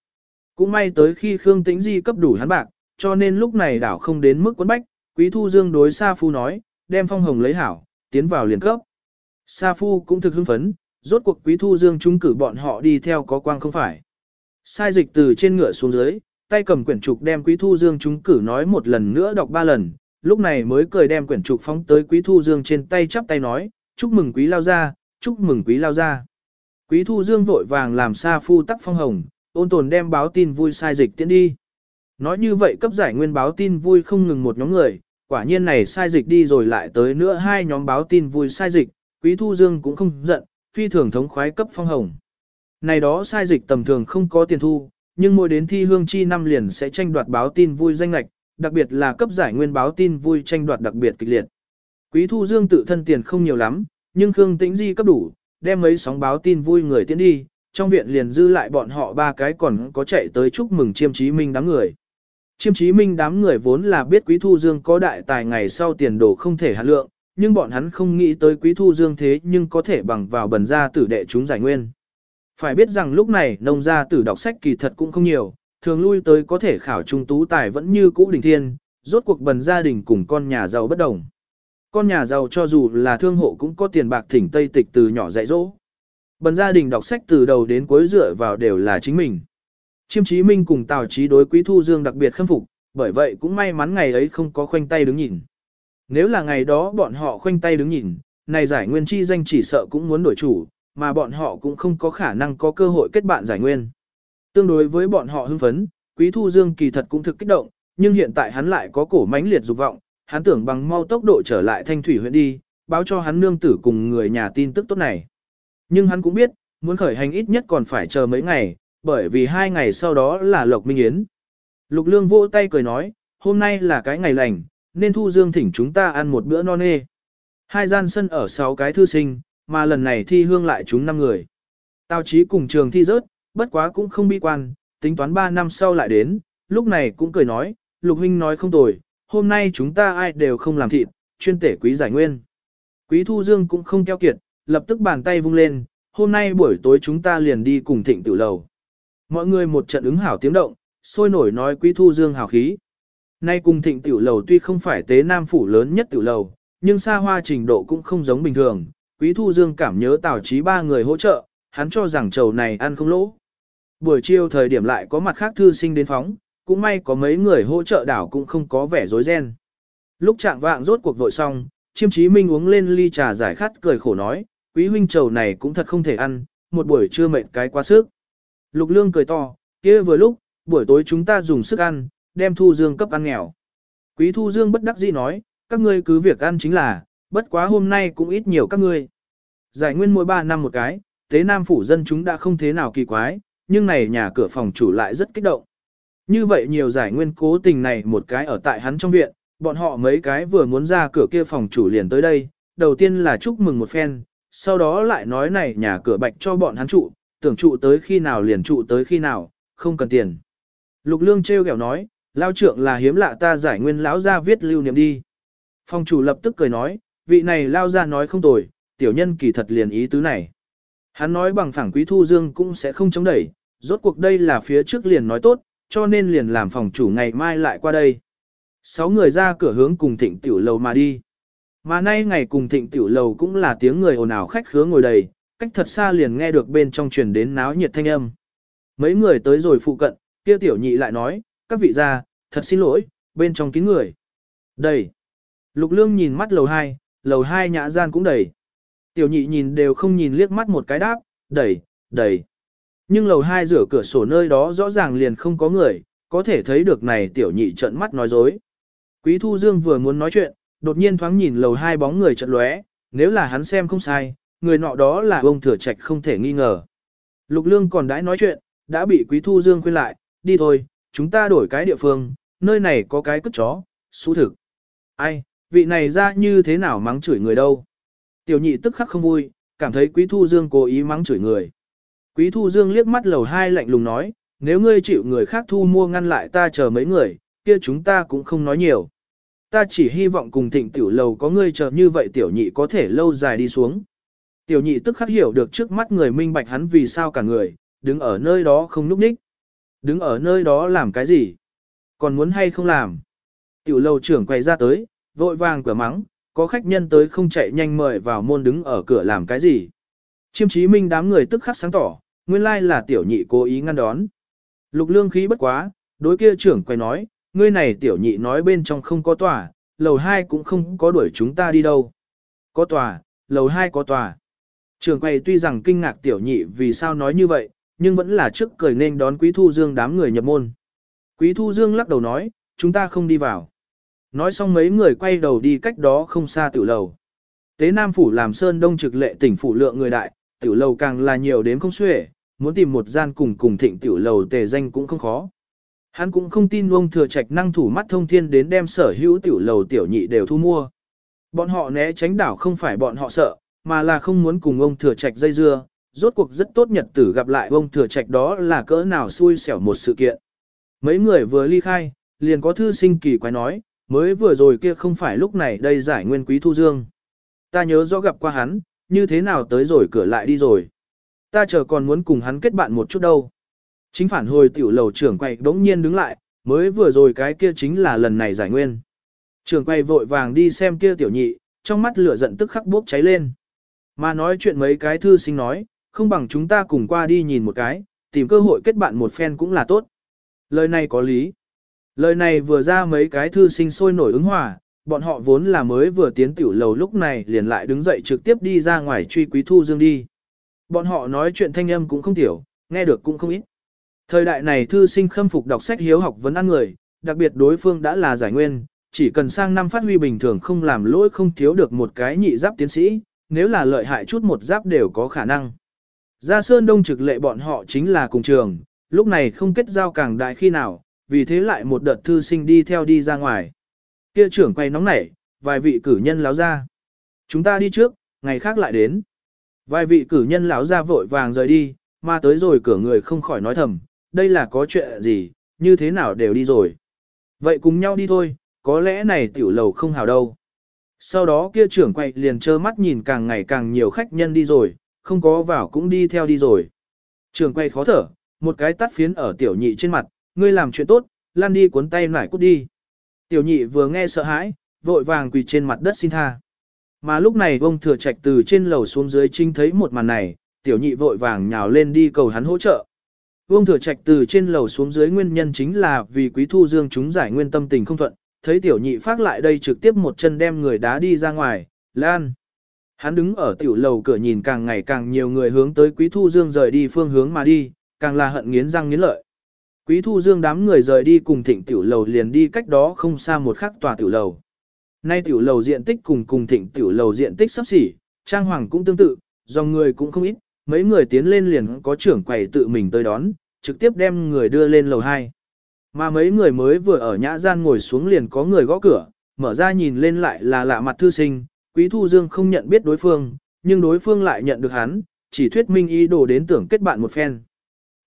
Cũng may tới khi Khương Tĩnh Di cấp đủ hắn bạc, cho nên lúc này đảo không đến mức quấn bách, Quý Thu Dương đối Sa Phu nói, đem phong hồng lấy hảo, tiến vào liền cấp. Sa Phu cũng thực hưng phấn, rốt cuộc Quý Thu Dương chúng cử bọn họ đi theo có quang không phải. Sai dịch từ trên ngựa xuống dưới, tay cầm quyển trục đem Quý Thu Dương chúng cử nói một lần nữa đọc ba lần, lúc này mới cười đem quyển trục phóng tới Quý Thu Dương trên tay chắp tay nói, chúc mừng Quý Lao Gia, chúc mừng Quý Lao Gia. Quý Thu Dương vội vàng làm xa phu tắc phong hồng, ôn tồn đem báo tin vui sai dịch tiến đi. Nói như vậy cấp giải nguyên báo tin vui không ngừng một nhóm người, quả nhiên này sai dịch đi rồi lại tới nữa hai nhóm báo tin vui sai dịch, Quý Thu Dương cũng không giận, phi thường thống khoái cấp phong hồng. Này đó sai dịch tầm thường không có tiền thu, nhưng mỗi đến thi hương chi năm liền sẽ tranh đoạt báo tin vui danh lạch, đặc biệt là cấp giải nguyên báo tin vui tranh đoạt đặc biệt kịch liệt. Quý Thu Dương tự thân tiền không nhiều lắm, nhưng Khương Tĩnh Di cấp đủ, đem mấy sóng báo tin vui người tiến đi, trong viện liền dư lại bọn họ ba cái còn có chạy tới chúc mừng Chiêm Chí Minh đám người. Chiêm Chí Minh đám người vốn là biết Quý Thu Dương có đại tài ngày sau tiền đồ không thể hạt lượng, nhưng bọn hắn không nghĩ tới Quý Thu Dương thế nhưng có thể bằng vào bần gia tử đệ chúng giải nguyên. Phải biết rằng lúc này nông gia tử đọc sách kỳ thật cũng không nhiều, thường lui tới có thể khảo trung tú tài vẫn như cũ đỉnh thiên, rốt cuộc bần gia đình cùng con nhà giàu bất đồng. Con nhà giàu cho dù là thương hộ cũng có tiền bạc thỉnh Tây Tịch từ nhỏ dạy dỗ. Bần gia đình đọc sách từ đầu đến cuối dựa vào đều là chính mình. Chiêm Chí Minh cùng Tào Chí đối Quý Thu Dương đặc biệt khâm phục, bởi vậy cũng may mắn ngày ấy không có khoanh tay đứng nhìn. Nếu là ngày đó bọn họ khoanh tay đứng nhìn, này giải nguyên chi danh chỉ sợ cũng muốn đổi chủ, mà bọn họ cũng không có khả năng có cơ hội kết bạn giải nguyên. Tương đối với bọn họ hưng phấn, Quý Thu Dương kỳ thật cũng thực kích động, nhưng hiện tại hắn lại có cổ mãnh liệt dục vọng, hắn tưởng bằng mau tốc độ trở lại thanh thủy huyện đi, báo cho hắn nương tử cùng người nhà tin tức tốt này. Nhưng hắn cũng biết, muốn khởi hành ít nhất còn phải chờ mấy ngày, bởi vì hai ngày sau đó là Lộc Minh Yến. Lục Lương vỗ tay cười nói, hôm nay là cái ngày lành, nên Thu Dương thỉnh chúng ta ăn một bữa no nê. Hai gian sân ở sáu cái thư sinh, mà lần này thi hương lại chúng năm người. Tào trí cùng trường thi rớt, bất quá cũng không bi quan, tính toán ba năm sau lại đến, lúc này cũng cười nói, Lục Huynh nói không tồi, hôm nay chúng ta ai đều không làm thịt, chuyên tể quý giải nguyên. Quý Thu Dương cũng không keo kiệt, lập tức bàn tay vung lên, hôm nay buổi tối chúng ta liền đi cùng thịnh tử lầu. Mọi người một trận ứng hảo tiếng động, sôi nổi nói Quý Thu Dương hào khí. Nay cùng thịnh tiểu lầu tuy không phải tế nam phủ lớn nhất tiểu lầu, nhưng xa hoa trình độ cũng không giống bình thường. Quý Thu Dương cảm nhớ tào trí ba người hỗ trợ, hắn cho rằng chầu này ăn không lỗ. Buổi chiều thời điểm lại có mặt khác thư sinh đến phóng, cũng may có mấy người hỗ trợ đảo cũng không có vẻ rối ren. Lúc trạng vạng rốt cuộc vội xong, chiêm chí minh uống lên ly trà giải khát cười khổ nói, quý huynh trầu này cũng thật không thể ăn, một buổi trưa mệt cái quá sức. Lục lương cười to, kia vừa lúc, buổi tối chúng ta dùng sức ăn, đem thu dương cấp ăn nghèo. Quý thu dương bất đắc dĩ nói, các ngươi cứ việc ăn chính là, bất quá hôm nay cũng ít nhiều các ngươi. Giải nguyên mỗi 3 năm một cái, thế nam phủ dân chúng đã không thế nào kỳ quái, nhưng này nhà cửa phòng chủ lại rất kích động. Như vậy nhiều giải nguyên cố tình này một cái ở tại hắn trong viện, bọn họ mấy cái vừa muốn ra cửa kia phòng chủ liền tới đây, đầu tiên là chúc mừng một phen, sau đó lại nói này nhà cửa bạch cho bọn hắn trụ, tưởng trụ tới khi nào liền trụ tới khi nào, không cần tiền. Lục lương treo kẹo nói, lao trượng là hiếm lạ ta giải nguyên lão ra viết lưu niệm đi. Phòng chủ lập tức cười nói, vị này lao ra nói không tồi, tiểu nhân kỳ thật liền ý tứ này. Hắn nói bằng phẳng quý thu dương cũng sẽ không chống đẩy, rốt cuộc đây là phía trước liền nói tốt, cho nên liền làm phòng chủ ngày mai lại qua đây. Sáu người ra cửa hướng cùng thịnh tiểu lầu mà đi. Mà nay ngày cùng thịnh tiểu lầu cũng là tiếng người ồn ào khách khứa ngồi đầy, cách thật xa liền nghe được bên trong truyền đến náo nhiệt thanh âm. Mấy người tới rồi phụ cận, kia tiểu nhị lại nói, các vị gia, thật xin lỗi, bên trong kín người. Đầy. Lục lương nhìn mắt lầu 2, lầu 2 nhã gian cũng đầy. Tiểu nhị nhìn đều không nhìn liếc mắt một cái đáp, đầy, đầy. Nhưng lầu 2 rửa cửa sổ nơi đó rõ ràng liền không có người, có thể thấy được này tiểu nhị trận mắt nói dối. Quý Thu Dương vừa muốn nói chuyện, đột nhiên thoáng nhìn lầu hai bóng người trận lóe, nếu là hắn xem không sai, người nọ đó là ông thừa trạch không thể nghi ngờ. Lục Lương còn đãi nói chuyện, đã bị Quý Thu Dương khuyên lại, đi thôi, chúng ta đổi cái địa phương, nơi này có cái cất chó, xú thực. Ai, vị này ra như thế nào mắng chửi người đâu. Tiểu nhị tức khắc không vui, cảm thấy Quý Thu Dương cố ý mắng chửi người. Quý Thu Dương liếc mắt lầu hai lạnh lùng nói, nếu ngươi chịu người khác thu mua ngăn lại ta chờ mấy người, kia chúng ta cũng không nói nhiều. Ta chỉ hy vọng cùng thịnh tiểu lầu có ngươi chờ như vậy tiểu nhị có thể lâu dài đi xuống. Tiểu nhị tức khắc hiểu được trước mắt người minh bạch hắn vì sao cả người, đứng ở nơi đó không núp ních. Đứng ở nơi đó làm cái gì? Còn muốn hay không làm? Tiểu lầu trưởng quay ra tới, vội vàng cửa mắng, có khách nhân tới không chạy nhanh mời vào môn đứng ở cửa làm cái gì? Chiêm chí minh đám người tức khắc sáng tỏ, nguyên lai là tiểu nhị cố ý ngăn đón. Lục lương khí bất quá, đối kia trưởng quay nói, ngươi này tiểu nhị nói bên trong không có tòa, lầu hai cũng không có đuổi chúng ta đi đâu. Có tòa, lầu hai có tòa. Trưởng quay tuy rằng kinh ngạc tiểu nhị vì sao nói như vậy, nhưng vẫn là trước cười nên đón Quý Thu Dương đám người nhập môn. Quý Thu Dương lắc đầu nói, chúng ta không đi vào. Nói xong mấy người quay đầu đi cách đó không xa tiểu lầu. Tế Nam Phủ làm sơn đông trực lệ tỉnh phủ lượng người đại, tiểu lầu càng là nhiều đến không xuể, muốn tìm một gian cùng cùng thịnh tiểu lầu tề danh cũng không khó. Hắn cũng không tin ông thừa trạch năng thủ mắt thông thiên đến đem sở hữu tiểu lầu tiểu nhị đều thu mua. Bọn họ né tránh đảo không phải bọn họ sợ, mà là không muốn cùng ông thừa trạch dây dưa, rốt cuộc rất tốt nhật tử gặp lại ông thừa trạch đó là cỡ nào xui xẻo một sự kiện. Mấy người vừa ly khai, liền có thư sinh kỳ quái nói, mới vừa rồi kia không phải lúc này đây giải nguyên quý thu dương. Ta nhớ rõ gặp qua hắn, như thế nào tới rồi cửa lại đi rồi. Ta chờ còn muốn cùng hắn kết bạn một chút đâu. Chính phản hồi tiểu lầu trưởng quay đống nhiên đứng lại, mới vừa rồi cái kia chính là lần này giải nguyên. Trưởng quay vội vàng đi xem kia tiểu nhị, trong mắt lửa giận tức khắc bốc cháy lên. Mà nói chuyện mấy cái thư sinh nói, không bằng chúng ta cùng qua đi nhìn một cái, tìm cơ hội kết bạn một phen cũng là tốt. Lời này có lý. Lời này vừa ra mấy cái thư sinh sôi nổi ứng hòa, bọn họ vốn là mới vừa tiến tiểu lầu lúc này liền lại đứng dậy trực tiếp đi ra ngoài truy quý thu dương đi. Bọn họ nói chuyện thanh âm cũng không tiểu, nghe được cũng không ít. Thời đại này thư sinh khâm phục đọc sách hiếu học vấn ăn người, đặc biệt đối phương đã là giải nguyên, chỉ cần sang năm phát huy bình thường không làm lỗi không thiếu được một cái nhị giáp tiến sĩ, nếu là lợi hại chút một giáp đều có khả năng. Gia Sơn Đông trực lệ bọn họ chính là cùng trường, lúc này không kết giao càng đại khi nào, vì thế lại một đợt thư sinh đi theo đi ra ngoài. Kia trưởng quay nóng nảy, vài vị cử nhân láo ra. Chúng ta đi trước, ngày khác lại đến. Vài vị cử nhân láo ra vội vàng rời đi, mà tới rồi cửa người không khỏi nói thầm, đây là có chuyện gì, như thế nào đều đi rồi. Vậy cùng nhau đi thôi, có lẽ này tiểu lầu không hào đâu. Sau đó kia trưởng quay liền trơ mắt nhìn càng ngày càng nhiều khách nhân đi rồi, không có vào cũng đi theo đi rồi. Trường quay khó thở, một cái tắt phiến ở tiểu nhị trên mặt, ngươi làm chuyện tốt, lan đi cuốn tay nải cút đi. Tiểu nhị vừa nghe sợ hãi, vội vàng quỳ trên mặt đất xin tha. Mà lúc này ông thừa trạch từ trên lầu xuống dưới trinh thấy một màn này, tiểu nhị vội vàng nhào lên đi cầu hắn hỗ trợ. Vương Thừa Trạch từ trên lầu xuống dưới nguyên nhân chính là vì Quý Thu Dương chúng giải nguyên tâm tình không thuận, thấy tiểu nhị phát lại đây trực tiếp một chân đem người đá đi ra ngoài, lan. Hắn đứng ở tiểu lầu cửa nhìn càng ngày càng nhiều người hướng tới Quý Thu Dương rời đi phương hướng mà đi, càng là hận nghiến răng nghiến lợi. Quý Thu Dương đám người rời đi cùng thịnh tiểu lầu liền đi cách đó không xa một khắc tòa tiểu lầu. Nay tiểu lầu diện tích cùng cùng thịnh tiểu lầu diện tích sắp xỉ, trang hoàng cũng tương tự, dòng người cũng không ít, mấy người tiến lên liền có trưởng quầy tự mình tới đón, trực tiếp đem người đưa lên lầu 2. Mà mấy người mới vừa ở nhã gian ngồi xuống liền có người gõ cửa, mở ra nhìn lên lại là lạ mặt thư sinh, Quý Thu Dương không nhận biết đối phương, nhưng đối phương lại nhận được hắn, chỉ thuyết minh ý đồ đến tưởng kết bạn một phen.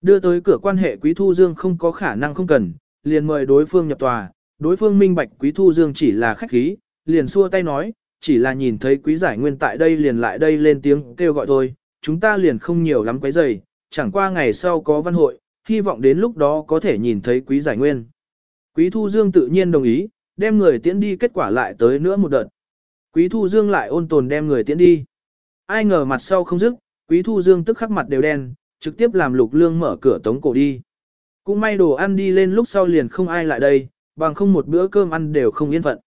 Đưa tới cửa quan hệ Quý Thu Dương không có khả năng không cần, liền mời đối phương nhập tòa, đối phương minh bạch Quý Thu Dương chỉ là khách khí, liền xua tay nói, chỉ là nhìn thấy Quý Giải Nguyên tại đây liền lại đây lên tiếng kêu gọi thôi, chúng ta liền không nhiều lắm quấy rầy, chẳng qua ngày sau có văn hội, hy vọng đến lúc đó có thể nhìn thấy Quý Giải Nguyên. Quý Thu Dương tự nhiên đồng ý, đem người tiễn đi kết quả lại tới nữa một đợt. Quý Thu Dương lại ôn tồn đem người tiễn đi. Ai ngờ mặt sau không dứt, Quý Thu Dương tức khắc mặt đều đen, trực tiếp làm lục lương mở cửa tống cổ đi. Cũng may đồ ăn đi lên lúc sau liền không ai lại đây, bằng không một bữa cơm ăn đều không yên phận.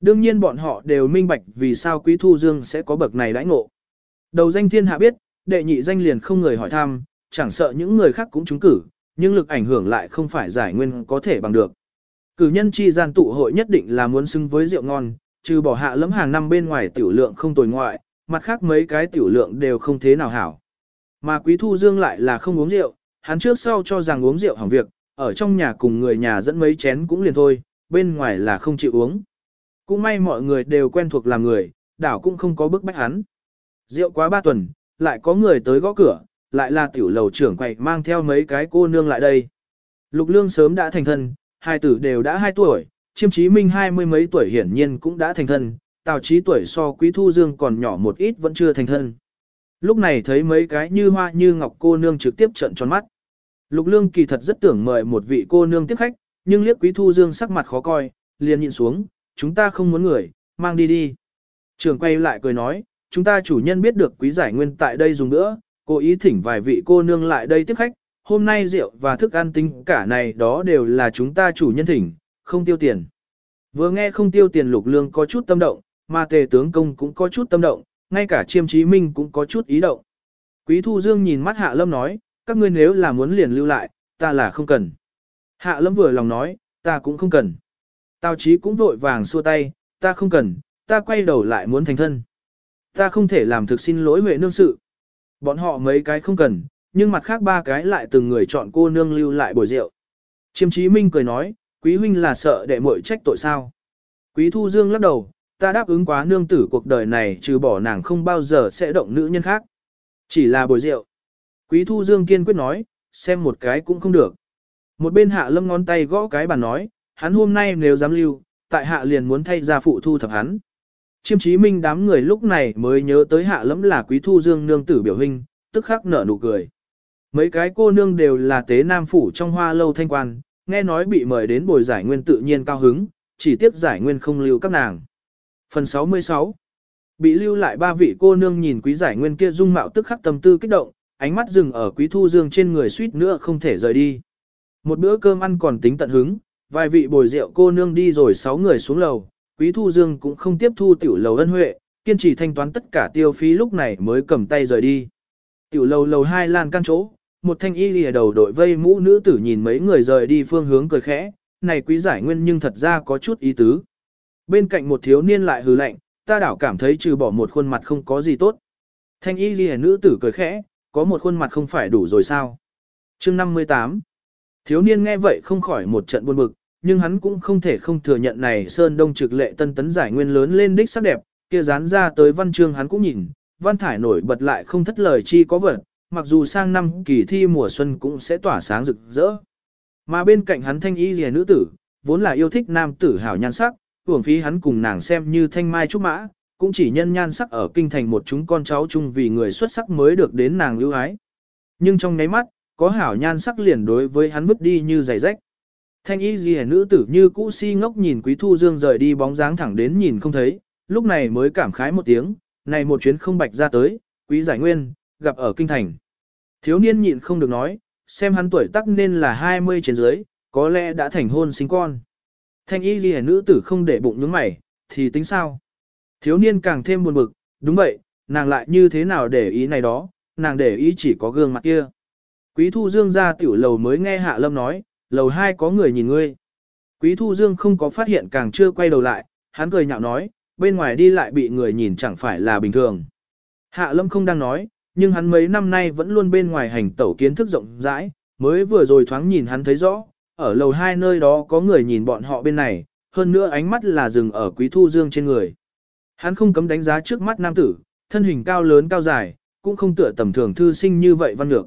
Đương nhiên bọn họ đều minh bạch vì sao Quý Thu Dương sẽ có bậc này đãi ngộ. Đầu danh thiên hạ biết, đệ nhị danh liền không người hỏi thăm, chẳng sợ những người khác cũng trúng cử, nhưng lực ảnh hưởng lại không phải giải nguyên có thể bằng được. Cử nhân chi gian tụ hội nhất định là muốn xứng với rượu ngon, trừ bỏ hạ lẫm hàng năm bên ngoài tiểu lượng không tồi ngoại, mặt khác mấy cái tiểu lượng đều không thế nào hảo. Mà Quý Thu Dương lại là không uống rượu, hắn trước sau cho rằng uống rượu hỏng việc, ở trong nhà cùng người nhà dẫn mấy chén cũng liền thôi, bên ngoài là không chịu uống. Cũng may mọi người đều quen thuộc làm người, đảo cũng không có bức bách hắn. Rượu quá ba tuần, lại có người tới gõ cửa, lại là tiểu lầu trưởng quầy mang theo mấy cái cô nương lại đây. Lục lương sớm đã thành thân, hai tử đều đã hai tuổi, chiêm chí minh hai mươi mấy tuổi hiển nhiên cũng đã thành thân, tào trí tuổi so quý thu dương còn nhỏ một ít vẫn chưa thành thân. Lúc này thấy mấy cái như hoa như ngọc cô nương trực tiếp trận tròn mắt. Lục lương kỳ thật rất tưởng mời một vị cô nương tiếp khách, nhưng liếc quý thu dương sắc mặt khó coi, liền nhịn xuống, chúng ta không muốn người, mang đi đi. Trường quay lại cười nói, chúng ta chủ nhân biết được quý giải nguyên tại đây dùng nữa, cố ý thỉnh vài vị cô nương lại đây tiếp khách, hôm nay rượu và thức ăn tính cả này đó đều là chúng ta chủ nhân thỉnh, không tiêu tiền. Vừa nghe không tiêu tiền lục lương có chút tâm động, mà tề tướng công cũng có chút tâm động, ngay cả chiêm chí minh cũng có chút ý động. Quý thu dương nhìn mắt hạ lâm nói, các ngươi nếu là muốn liền lưu lại, ta là không cần. Hạ lâm vừa lòng nói, ta cũng không cần. Tào chí cũng vội vàng xua tay, ta không cần, ta quay đầu lại muốn thành thân. Ta không thể làm thực xin lỗi huệ nương sự. Bọn họ mấy cái không cần, nhưng mặt khác ba cái lại từng người chọn cô nương lưu lại bồi rượu. Chiêm chí minh cười nói, quý huynh là sợ đệ muội trách tội sao. Quý thu dương lắc đầu, ta đáp ứng quá nương tử cuộc đời này trừ bỏ nàng không bao giờ sẽ động nữ nhân khác. Chỉ là bồi rượu. Quý thu dương kiên quyết nói, xem một cái cũng không được. Một bên hạ lâm ngón tay gõ cái bàn nói, hắn hôm nay nếu dám lưu, tại hạ liền muốn thay ra phụ thu thập hắn. Chiêm chí minh đám người lúc này mới nhớ tới hạ Lâm là quý thu dương nương tử biểu hình, tức khắc nở nụ cười. Mấy cái cô nương đều là tế nam phủ trong hoa lâu thanh quan, nghe nói bị mời đến bồi giải nguyên tự nhiên cao hứng, chỉ tiếp giải nguyên không lưu các nàng. Phần 66 Bị lưu lại ba vị cô nương nhìn quý giải nguyên kia dung mạo tức khắc tâm tư kích động, ánh mắt dừng ở quý thu dương trên người suýt nữa không thể rời đi. Một bữa cơm ăn còn tính tận hứng, vài vị bồi rượu cô nương đi rồi sáu người xuống lầu, quý thu dương cũng không tiếp thu tiểu lầu ân huệ, kiên trì thanh toán tất cả tiêu phí lúc này mới cầm tay rời đi. Tiểu lầu lầu hai lan căn chỗ, một thanh y lìa đầu đội vây mũ nữ tử nhìn mấy người rời đi phương hướng cười khẽ, này quý giải nguyên nhưng thật ra có chút ý tứ. Bên cạnh một thiếu niên lại hừ lạnh, ta đảo cảm thấy trừ bỏ một khuôn mặt không có gì tốt. Thanh y lìa nữ tử cười khẽ, có một khuôn mặt không phải đủ rồi sao. chương 58 Thiếu niên nghe vậy không khỏi một trận buồn bực, nhưng hắn cũng không thể không thừa nhận này Sơn Đông trực lệ tân tấn giải nguyên lớn lên đích sắc đẹp, kia dán ra tới văn chương hắn cũng nhìn, văn thải nổi bật lại không thất lời chi có vật, mặc dù sang năm kỳ thi mùa xuân cũng sẽ tỏa sáng rực rỡ. Mà bên cạnh hắn thanh y rìa nữ tử, vốn là yêu thích nam tử hảo nhan sắc, hưởng phí hắn cùng nàng xem như thanh mai trúc mã, cũng chỉ nhân nhan sắc ở kinh thành một chúng con cháu chung vì người xuất sắc mới được đến nàng lưu ái. Nhưng trong nháy mắt, có hảo nhan sắc liền đối với hắn vứt đi như giày rách. Thanh y gì nữ tử như cũ si ngốc nhìn quý thu dương rời đi bóng dáng thẳng đến nhìn không thấy, lúc này mới cảm khái một tiếng, này một chuyến không bạch ra tới, quý giải nguyên, gặp ở kinh thành. Thiếu niên nhịn không được nói, xem hắn tuổi tác nên là 20 trên dưới, có lẽ đã thành hôn sinh con. Thanh y ghi nữ tử không để bụng nhướng mày, thì tính sao? Thiếu niên càng thêm buồn bực, đúng vậy, nàng lại như thế nào để ý này đó, nàng để ý chỉ có gương mặt kia. Quý thu dương ra tiểu lầu mới nghe hạ lâm nói, lầu hai có người nhìn ngươi. Quý thu dương không có phát hiện càng chưa quay đầu lại, hắn cười nhạo nói, bên ngoài đi lại bị người nhìn chẳng phải là bình thường. Hạ lâm không đang nói, nhưng hắn mấy năm nay vẫn luôn bên ngoài hành tẩu kiến thức rộng rãi, mới vừa rồi thoáng nhìn hắn thấy rõ, ở lầu hai nơi đó có người nhìn bọn họ bên này, hơn nữa ánh mắt là dừng ở quý thu dương trên người. Hắn không cấm đánh giá trước mắt nam tử, thân hình cao lớn cao dài, cũng không tựa tầm thường thư sinh như vậy văn lược.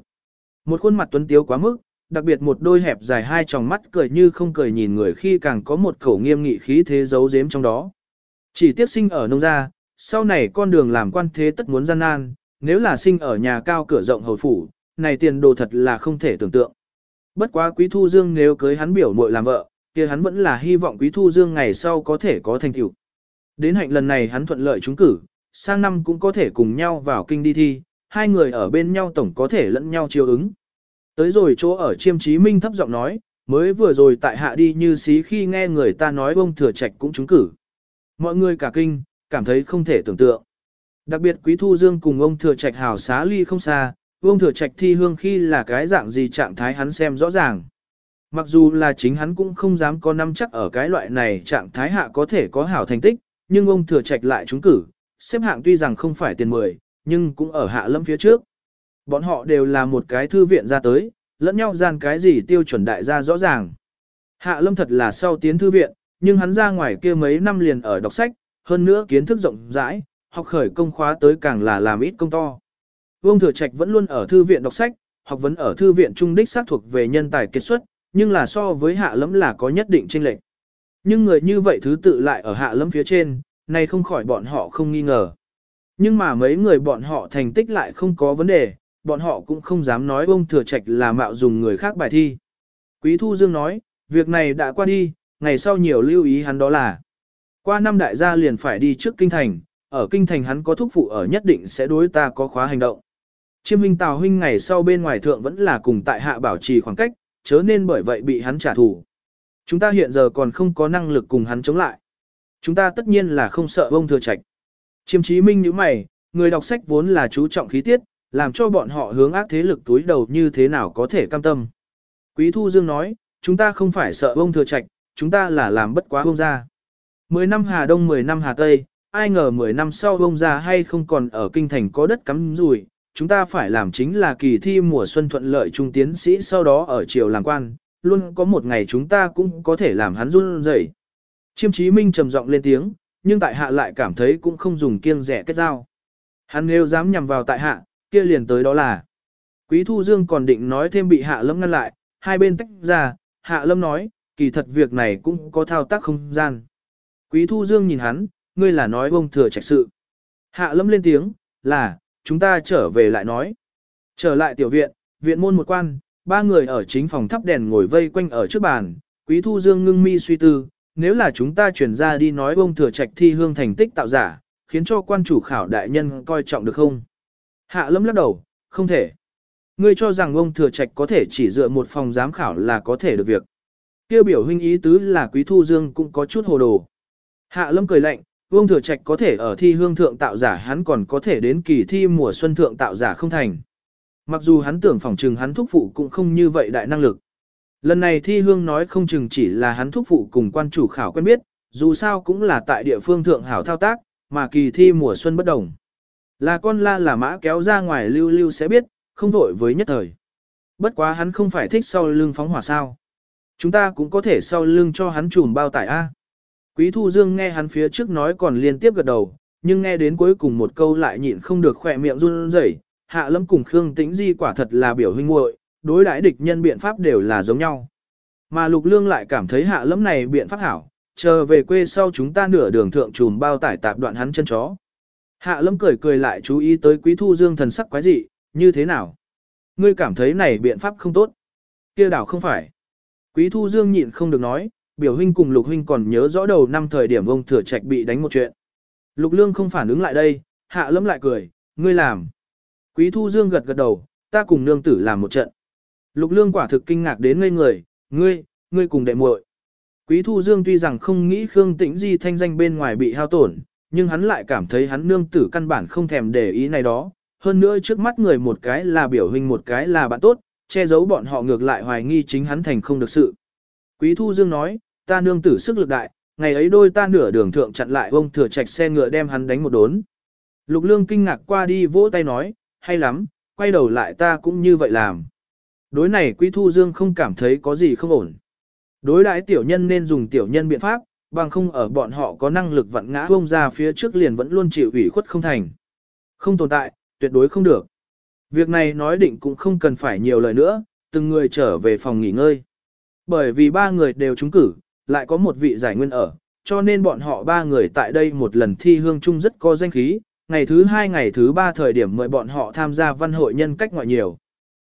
Một khuôn mặt tuấn tiếu quá mức, đặc biệt một đôi hẹp dài hai tròng mắt cười như không cười nhìn người khi càng có một khẩu nghiêm nghị khí thế giấu giếm trong đó. Chỉ tiếc sinh ở nông gia, sau này con đường làm quan thế tất muốn gian nan, nếu là sinh ở nhà cao cửa rộng hầu phủ, này tiền đồ thật là không thể tưởng tượng. Bất quá Quý Thu Dương nếu cưới hắn biểu muội làm vợ, kia hắn vẫn là hy vọng Quý Thu Dương ngày sau có thể có thành tựu. Đến hạnh lần này hắn thuận lợi trúng cử, sang năm cũng có thể cùng nhau vào kinh đi thi, hai người ở bên nhau tổng có thể lẫn nhau chiều ứng. Tới rồi chỗ ở chiêm trí minh thấp giọng nói, mới vừa rồi tại hạ đi như xí khi nghe người ta nói bông thừa trạch cũng trúng cử. Mọi người cả kinh, cảm thấy không thể tưởng tượng. Đặc biệt Quý Thu Dương cùng ông thừa trạch hào xá ly không xa, ông thừa trạch thi hương khi là cái dạng gì trạng thái hắn xem rõ ràng. Mặc dù là chính hắn cũng không dám có năm chắc ở cái loại này trạng thái hạ có thể có hảo thành tích, nhưng ông thừa trạch lại trúng cử, xếp hạng tuy rằng không phải tiền mười, nhưng cũng ở hạ lâm phía trước. Bọn họ đều là một cái thư viện ra tới, lẫn nhau gian cái gì tiêu chuẩn đại gia rõ ràng. Hạ lâm thật là sau tiến thư viện, nhưng hắn ra ngoài kia mấy năm liền ở đọc sách, hơn nữa kiến thức rộng rãi, học khởi công khóa tới càng là làm ít công to. Vương Thừa Trạch vẫn luôn ở thư viện đọc sách, học vấn ở thư viện trung đích xác thuộc về nhân tài kết xuất, nhưng là so với hạ lẫm là có nhất định chênh lệch. Nhưng người như vậy thứ tự lại ở hạ lẫm phía trên, này không khỏi bọn họ không nghi ngờ. Nhưng mà mấy người bọn họ thành tích lại không có vấn đề, bọn họ cũng không dám nói ông thừa trạch là mạo dùng người khác bài thi. Quý Thu Dương nói, việc này đã qua đi, ngày sau nhiều lưu ý hắn đó là. Qua năm đại gia liền phải đi trước kinh thành, ở kinh thành hắn có thúc phụ ở nhất định sẽ đối ta có khóa hành động. Chiêm huynh Tào huynh ngày sau bên ngoài thượng vẫn là cùng tại hạ bảo trì khoảng cách, chớ nên bởi vậy bị hắn trả thù. Chúng ta hiện giờ còn không có năng lực cùng hắn chống lại. Chúng ta tất nhiên là không sợ ông thừa trạch. Chiêm chí minh như mày, người đọc sách vốn là chú trọng khí tiết, làm cho bọn họ hướng ác thế lực túi đầu như thế nào có thể cam tâm. Quý Thu Dương nói, chúng ta không phải sợ ông thừa trạch, chúng ta là làm bất quá ông ra. Mười năm Hà Đông mười năm Hà Tây, ai ngờ mười năm sau ông ra hay không còn ở kinh thành có đất cắm rùi, chúng ta phải làm chính là kỳ thi mùa xuân thuận lợi trung tiến sĩ sau đó ở triều làm quan, luôn có một ngày chúng ta cũng có thể làm hắn run rẩy. Chiêm chí minh trầm giọng lên tiếng, nhưng tại hạ lại cảm thấy cũng không dùng kiêng rẻ kết giao. Hắn nếu dám nhằm vào tại hạ, kia liền tới đó là. Quý Thu Dương còn định nói thêm bị hạ lâm ngăn lại, hai bên tách ra, hạ lâm nói, kỳ thật việc này cũng có thao tác không gian. Quý Thu Dương nhìn hắn, ngươi là nói bông thừa trạch sự. Hạ lâm lên tiếng, là, chúng ta trở về lại nói. Trở lại tiểu viện, viện môn một quan, ba người ở chính phòng thắp đèn ngồi vây quanh ở trước bàn, Quý Thu Dương ngưng mi suy tư, nếu là chúng ta chuyển ra đi nói bông thừa trạch thi hương thành tích tạo giả, khiến cho quan chủ khảo đại nhân coi trọng được không? Hạ lâm lắc đầu, không thể. Ngươi cho rằng ông thừa trạch có thể chỉ dựa một phòng giám khảo là có thể được việc. Kêu biểu huynh ý tứ là quý thu dương cũng có chút hồ đồ. Hạ lâm cười lạnh, Vương thừa trạch có thể ở thi hương thượng tạo giả hắn còn có thể đến kỳ thi mùa xuân thượng tạo giả không thành. Mặc dù hắn tưởng phòng trừng hắn thúc phụ cũng không như vậy đại năng lực. Lần này thi hương nói không chừng chỉ là hắn thúc phụ cùng quan chủ khảo quen biết, dù sao cũng là tại địa phương thượng hảo thao tác, mà kỳ thi mùa xuân bất đồng. Là con la là mã kéo ra ngoài lưu lưu sẽ biết, không vội với nhất thời. Bất quá hắn không phải thích sau lưng phóng hỏa sao. Chúng ta cũng có thể sau lưng cho hắn trùm bao tải A. Quý Thu Dương nghe hắn phía trước nói còn liên tiếp gật đầu, nhưng nghe đến cuối cùng một câu lại nhịn không được khỏe miệng run rẩy. Hạ Lâm cùng Khương Tĩnh Di quả thật là biểu huynh muội, đối đãi địch nhân biện pháp đều là giống nhau. Mà Lục Lương lại cảm thấy Hạ Lâm này biện pháp hảo, chờ về quê sau chúng ta nửa đường thượng trùm bao tải tạp đoạn hắn chân chó. Hạ Lâm cười cười lại chú ý tới Quý Thu Dương thần sắc quái dị, như thế nào? Ngươi cảm thấy này biện pháp không tốt. Kia đảo không phải. Quý Thu Dương nhịn không được nói, biểu huynh cùng Lục huynh còn nhớ rõ đầu năm thời điểm ông thừa trạch bị đánh một chuyện. Lục Lương không phản ứng lại đây, Hạ Lâm lại cười, ngươi làm. Quý Thu Dương gật gật đầu, ta cùng nương tử làm một trận. Lục Lương quả thực kinh ngạc đến ngây người, ngươi, ngươi cùng đệ muội. Quý Thu Dương tuy rằng không nghĩ Khương Tĩnh Di thanh danh bên ngoài bị hao tổn, nhưng hắn lại cảm thấy hắn nương tử căn bản không thèm để ý này đó. Hơn nữa trước mắt người một cái là biểu hình một cái là bạn tốt, che giấu bọn họ ngược lại hoài nghi chính hắn thành không được sự. Quý Thu Dương nói, ta nương tử sức lực đại, ngày ấy đôi ta nửa đường thượng chặn lại ông thừa trạch xe ngựa đem hắn đánh một đốn. Lục Lương kinh ngạc qua đi vỗ tay nói, hay lắm, quay đầu lại ta cũng như vậy làm. Đối này Quý Thu Dương không cảm thấy có gì không ổn. Đối đãi tiểu nhân nên dùng tiểu nhân biện pháp, bằng không ở bọn họ có năng lực vặn ngã ông ra phía trước liền vẫn luôn chịu ủy khuất không thành. Không tồn tại, tuyệt đối không được. Việc này nói định cũng không cần phải nhiều lời nữa, từng người trở về phòng nghỉ ngơi. Bởi vì ba người đều trúng cử, lại có một vị giải nguyên ở, cho nên bọn họ ba người tại đây một lần thi hương chung rất có danh khí, ngày thứ hai ngày thứ ba thời điểm mời bọn họ tham gia văn hội nhân cách ngoại nhiều.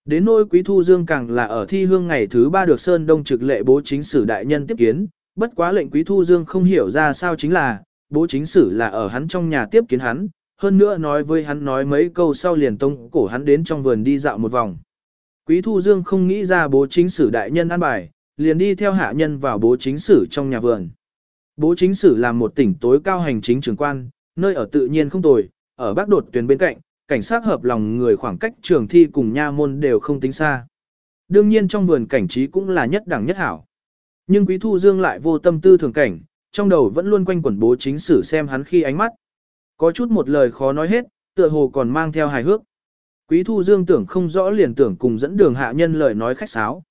Đến nỗi quý thu dương càng là ở thi hương ngày thứ ba được Sơn Đông trực lệ bố chính sử đại nhân tiếp kiến, bất quá lệnh quý thu dương không hiểu ra sao chính là, bố chính sử là ở hắn trong nhà tiếp kiến hắn, hơn nữa nói với hắn nói mấy câu sau liền tông cổ hắn đến trong vườn đi dạo một vòng. Quý thu dương không nghĩ ra bố chính sử đại nhân ăn bài, liền đi theo hạ nhân vào bố chính sử trong nhà vườn. Bố chính sử là một tỉnh tối cao hành chính trường quan, nơi ở tự nhiên không tồi, ở bắc đột tuyến bên cạnh, cảnh sát hợp lòng người khoảng cách trường thi cùng nha môn đều không tính xa. Đương nhiên trong vườn cảnh trí cũng là nhất đẳng nhất hảo. Nhưng Quý Thu Dương lại vô tâm tư thường cảnh, trong đầu vẫn luôn quanh quẩn bố chính sử xem hắn khi ánh mắt. Có chút một lời khó nói hết, tựa hồ còn mang theo hài hước. Quý Thu Dương tưởng không rõ liền tưởng cùng dẫn đường hạ nhân lời nói khách sáo.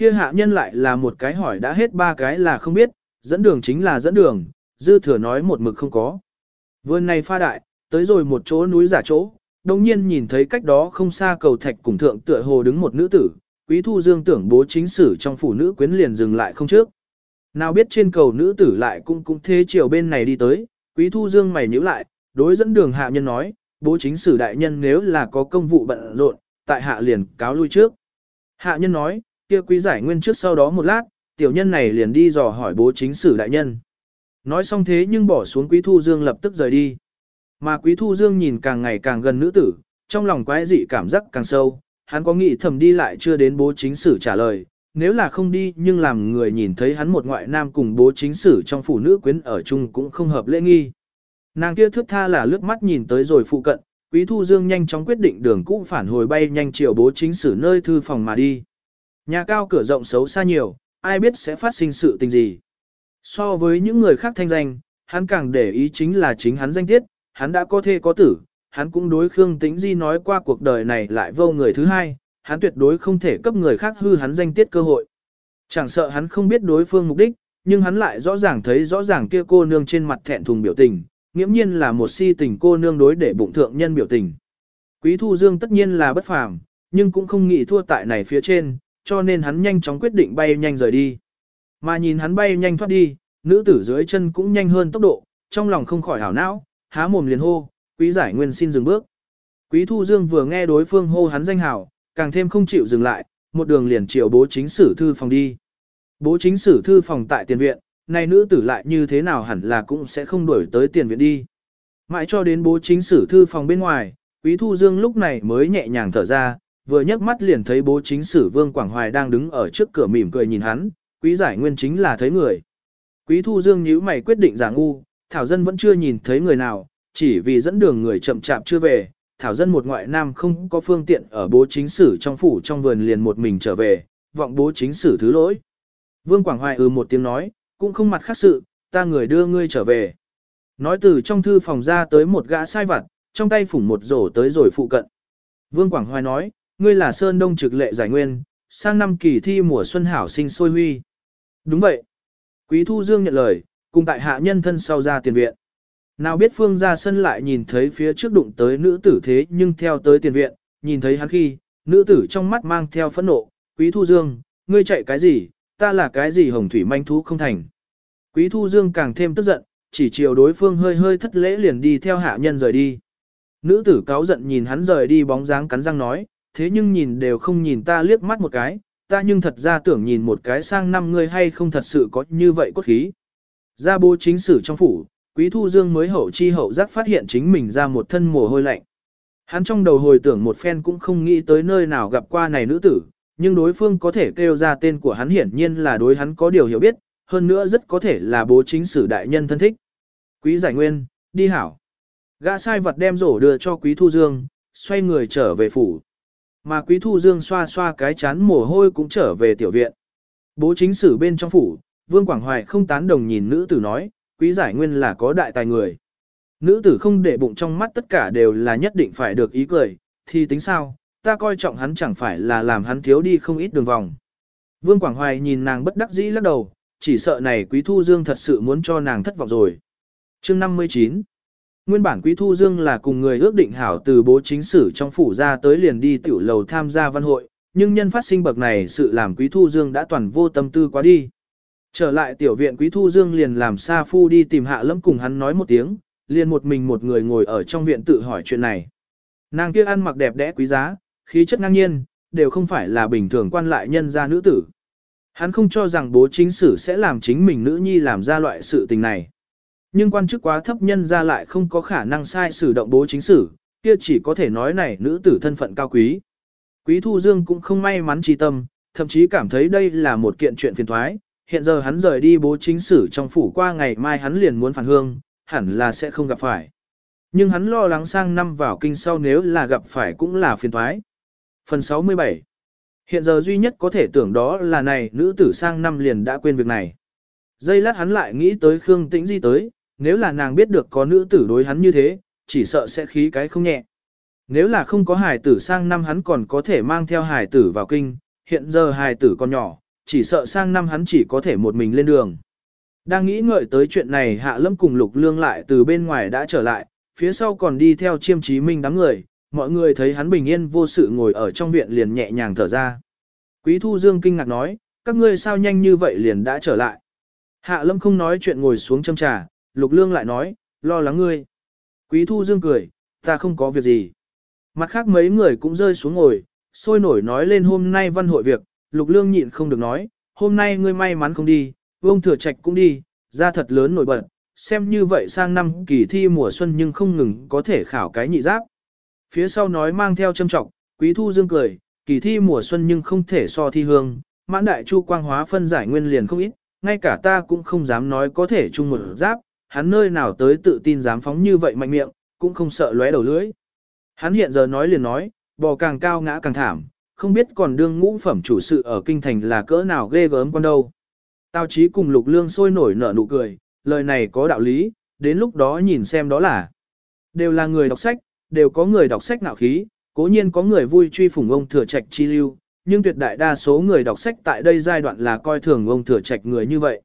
Kia hạ nhân lại là một cái hỏi đã hết ba cái là không biết, dẫn đường chính là dẫn đường, dư thừa nói một mực không có. Vườn này pha đại, tới rồi một chỗ núi giả chỗ, đồng nhiên nhìn thấy cách đó không xa cầu thạch cùng thượng tựa hồ đứng một nữ tử, quý thu dương tưởng bố chính sử trong phủ nữ quyến liền dừng lại không trước. Nào biết trên cầu nữ tử lại cũng cũng thế chiều bên này đi tới, quý thu dương mày nhíu lại, đối dẫn đường hạ nhân nói, bố chính sử đại nhân nếu là có công vụ bận rộn, tại hạ liền cáo lui trước. Hạ nhân nói, kia quý giải nguyên trước sau đó một lát, tiểu nhân này liền đi dò hỏi bố chính sử đại nhân. Nói xong thế nhưng bỏ xuống quý thu dương lập tức rời đi. Mà quý thu dương nhìn càng ngày càng gần nữ tử, trong lòng quái dị cảm giác càng sâu, hắn có nghĩ thầm đi lại chưa đến bố chính sử trả lời, nếu là không đi nhưng làm người nhìn thấy hắn một ngoại nam cùng bố chính sử trong phụ nữ quyến ở chung cũng không hợp lễ nghi. Nàng kia thước tha là lướt mắt nhìn tới rồi phụ cận, quý thu dương nhanh chóng quyết định đường cũ phản hồi bay nhanh chiều bố chính sử nơi thư phòng mà đi. Nhà cao cửa rộng xấu xa nhiều, ai biết sẽ phát sinh sự tình gì. So với những người khác thanh danh, hắn càng để ý chính là chính hắn danh tiết, hắn đã có thê có tử, hắn cũng đối Khương Tĩnh Di nói qua cuộc đời này lại vô người thứ hai, hắn tuyệt đối không thể cấp người khác hư hắn danh tiết cơ hội. Chẳng sợ hắn không biết đối phương mục đích, nhưng hắn lại rõ ràng thấy rõ ràng kia cô nương trên mặt thẹn thùng biểu tình, nghiễm nhiên là một si tình cô nương đối để bụng thượng nhân biểu tình. Quý Thu Dương tất nhiên là bất phàm, nhưng cũng không nghĩ thua tại này phía trên, cho nên hắn nhanh chóng quyết định bay nhanh rời đi. Mà nhìn hắn bay nhanh thoát đi, nữ tử dưới chân cũng nhanh hơn tốc độ, trong lòng không khỏi hảo não, há mồm liền hô, quý giải nguyên xin dừng bước. Quý Thu Dương vừa nghe đối phương hô hắn danh hảo, càng thêm không chịu dừng lại, một đường liền chiều bố chính sử thư phòng đi. Bố chính sử thư phòng tại tiền viện, này nữ tử lại như thế nào hẳn là cũng sẽ không đuổi tới tiền viện đi. Mãi cho đến bố chính sử thư phòng bên ngoài, Quý Thu Dương lúc này mới nhẹ nhàng thở ra, vừa nhấc mắt liền thấy bố chính sử Vương Quảng Hoài đang đứng ở trước cửa mỉm cười nhìn hắn, quý giải nguyên chính là thấy người. Quý Thu Dương nhíu mày quyết định giả ngu, Thảo Dân vẫn chưa nhìn thấy người nào, chỉ vì dẫn đường người chậm chạp chưa về, Thảo Dân một ngoại nam không có phương tiện ở bố chính sử trong phủ trong vườn liền một mình trở về, vọng bố chính sử thứ lỗi. Vương Quảng Hoài ừ một tiếng nói, cũng không mặt khác sự, ta người đưa ngươi trở về. Nói từ trong thư phòng ra tới một gã sai vặt, trong tay phủng một rổ tới rồi phụ cận. Vương Quảng Hoài nói, ngươi là Sơn Đông trực lệ giải nguyên, sang năm kỳ thi mùa xuân hảo sinh sôi huy. Đúng vậy. Quý Thu Dương nhận lời, cùng tại hạ nhân thân sau ra tiền viện. Nào biết Phương ra sân lại nhìn thấy phía trước đụng tới nữ tử thế nhưng theo tới tiền viện, nhìn thấy hắn khi, nữ tử trong mắt mang theo phẫn nộ, Quý Thu Dương, ngươi chạy cái gì, ta là cái gì hồng thủy manh thú không thành. Quý Thu Dương càng thêm tức giận, chỉ chiều đối phương hơi hơi thất lễ liền đi theo hạ nhân rời đi. Nữ tử cáo giận nhìn hắn rời đi bóng dáng cắn răng nói, thế nhưng nhìn đều không nhìn ta liếc mắt một cái, ta nhưng thật ra tưởng nhìn một cái sang năm ngươi hay không thật sự có như vậy cốt khí. Ra bố chính sử trong phủ, Quý Thu Dương mới hậu chi hậu giác phát hiện chính mình ra một thân mồ hôi lạnh. Hắn trong đầu hồi tưởng một phen cũng không nghĩ tới nơi nào gặp qua này nữ tử, nhưng đối phương có thể kêu ra tên của hắn hiển nhiên là đối hắn có điều hiểu biết, hơn nữa rất có thể là bố chính sử đại nhân thân thích. Quý giải nguyên, đi hảo. Gã sai vật đem rổ đưa cho Quý Thu Dương, xoay người trở về phủ. Mà Quý Thu Dương xoa xoa cái chán mồ hôi cũng trở về tiểu viện. Bố chính sử bên trong phủ, Vương Quảng Hoài không tán đồng nhìn nữ tử nói, Quý giải nguyên là có đại tài người. Nữ tử không để bụng trong mắt tất cả đều là nhất định phải được ý cười, thì tính sao, ta coi trọng hắn chẳng phải là làm hắn thiếu đi không ít đường vòng. Vương Quảng Hoài nhìn nàng bất đắc dĩ lắc đầu, chỉ sợ này Quý Thu Dương thật sự muốn cho nàng thất vọng rồi. Chương 59 Nguyên bản Quý Thu Dương là cùng người ước định hảo từ bố chính sử trong phủ ra tới liền đi tiểu lầu tham gia văn hội, nhưng nhân phát sinh bậc này sự làm Quý Thu Dương đã toàn vô tâm tư quá đi. Trở lại tiểu viện Quý Thu Dương liền làm Sa Phu đi tìm Hạ Lâm cùng hắn nói một tiếng, liền một mình một người ngồi ở trong viện tự hỏi chuyện này. Nàng kia ăn mặc đẹp đẽ quý giá, khí chất ngang nhiên, đều không phải là bình thường quan lại nhân gia nữ tử. Hắn không cho rằng bố chính sử sẽ làm chính mình nữ nhi làm ra loại sự tình này. Nhưng quan chức quá thấp nhân ra lại không có khả năng sai sử động bố chính sử, kia chỉ có thể nói này nữ tử thân phận cao quý. Quý Thu Dương cũng không may mắn trí tâm, thậm chí cảm thấy đây là một kiện chuyện phiền thoái, hiện giờ hắn rời đi bố chính sử trong phủ qua ngày mai hắn liền muốn phản hương, hẳn là sẽ không gặp phải. Nhưng hắn lo lắng sang năm vào kinh sau nếu là gặp phải cũng là phiền thoái. Phần 67 Hiện giờ duy nhất có thể tưởng đó là này nữ tử sang năm liền đã quên việc này. Giây lát hắn lại nghĩ tới Khương Tĩnh Di tới, nếu là nàng biết được có nữ tử đối hắn như thế, chỉ sợ sẽ khí cái không nhẹ. Nếu là không có hài tử sang năm hắn còn có thể mang theo hài tử vào kinh, hiện giờ hài tử còn nhỏ, chỉ sợ sang năm hắn chỉ có thể một mình lên đường. Đang nghĩ ngợi tới chuyện này Hạ Lâm cùng Lục Lương lại từ bên ngoài đã trở lại, phía sau còn đi theo chiêm chí minh đám người, mọi người thấy hắn bình yên vô sự ngồi ở trong viện liền nhẹ nhàng thở ra. Quý Thu Dương kinh ngạc nói, các ngươi sao nhanh như vậy liền đã trở lại. Hạ Lâm không nói chuyện ngồi xuống châm trà, Lục Lương lại nói, lo lắng ngươi. Quý Thu Dương cười, ta không có việc gì. Mặt khác mấy người cũng rơi xuống ngồi, sôi nổi nói lên hôm nay văn hội việc, Lục Lương nhịn không được nói, hôm nay ngươi may mắn không đi, vông thừa trạch cũng đi, ra thật lớn nổi bật, xem như vậy sang năm kỳ thi mùa xuân nhưng không ngừng có thể khảo cái nhị giáp. Phía sau nói mang theo châm trọng, Quý Thu Dương cười, kỳ thi mùa xuân nhưng không thể so thi hương, mãn đại chu quang hóa phân giải nguyên liền không ít, ngay cả ta cũng không dám nói có thể chung một giáp, hắn nơi nào tới tự tin dám phóng như vậy mạnh miệng, cũng không sợ lóe đầu lưỡi. Hắn hiện giờ nói liền nói, bò càng cao ngã càng thảm, không biết còn đương ngũ phẩm chủ sự ở kinh thành là cỡ nào ghê gớm con đâu. Tao chí cùng lục lương sôi nổi nở nụ cười, lời này có đạo lý, đến lúc đó nhìn xem đó là. Đều là người đọc sách, đều có người đọc sách nạo khí, cố nhiên có người vui truy phủng ông thừa trạch chi lưu, nhưng tuyệt đại đa số người đọc sách tại đây giai đoạn là coi thường ông thừa trạch người như vậy.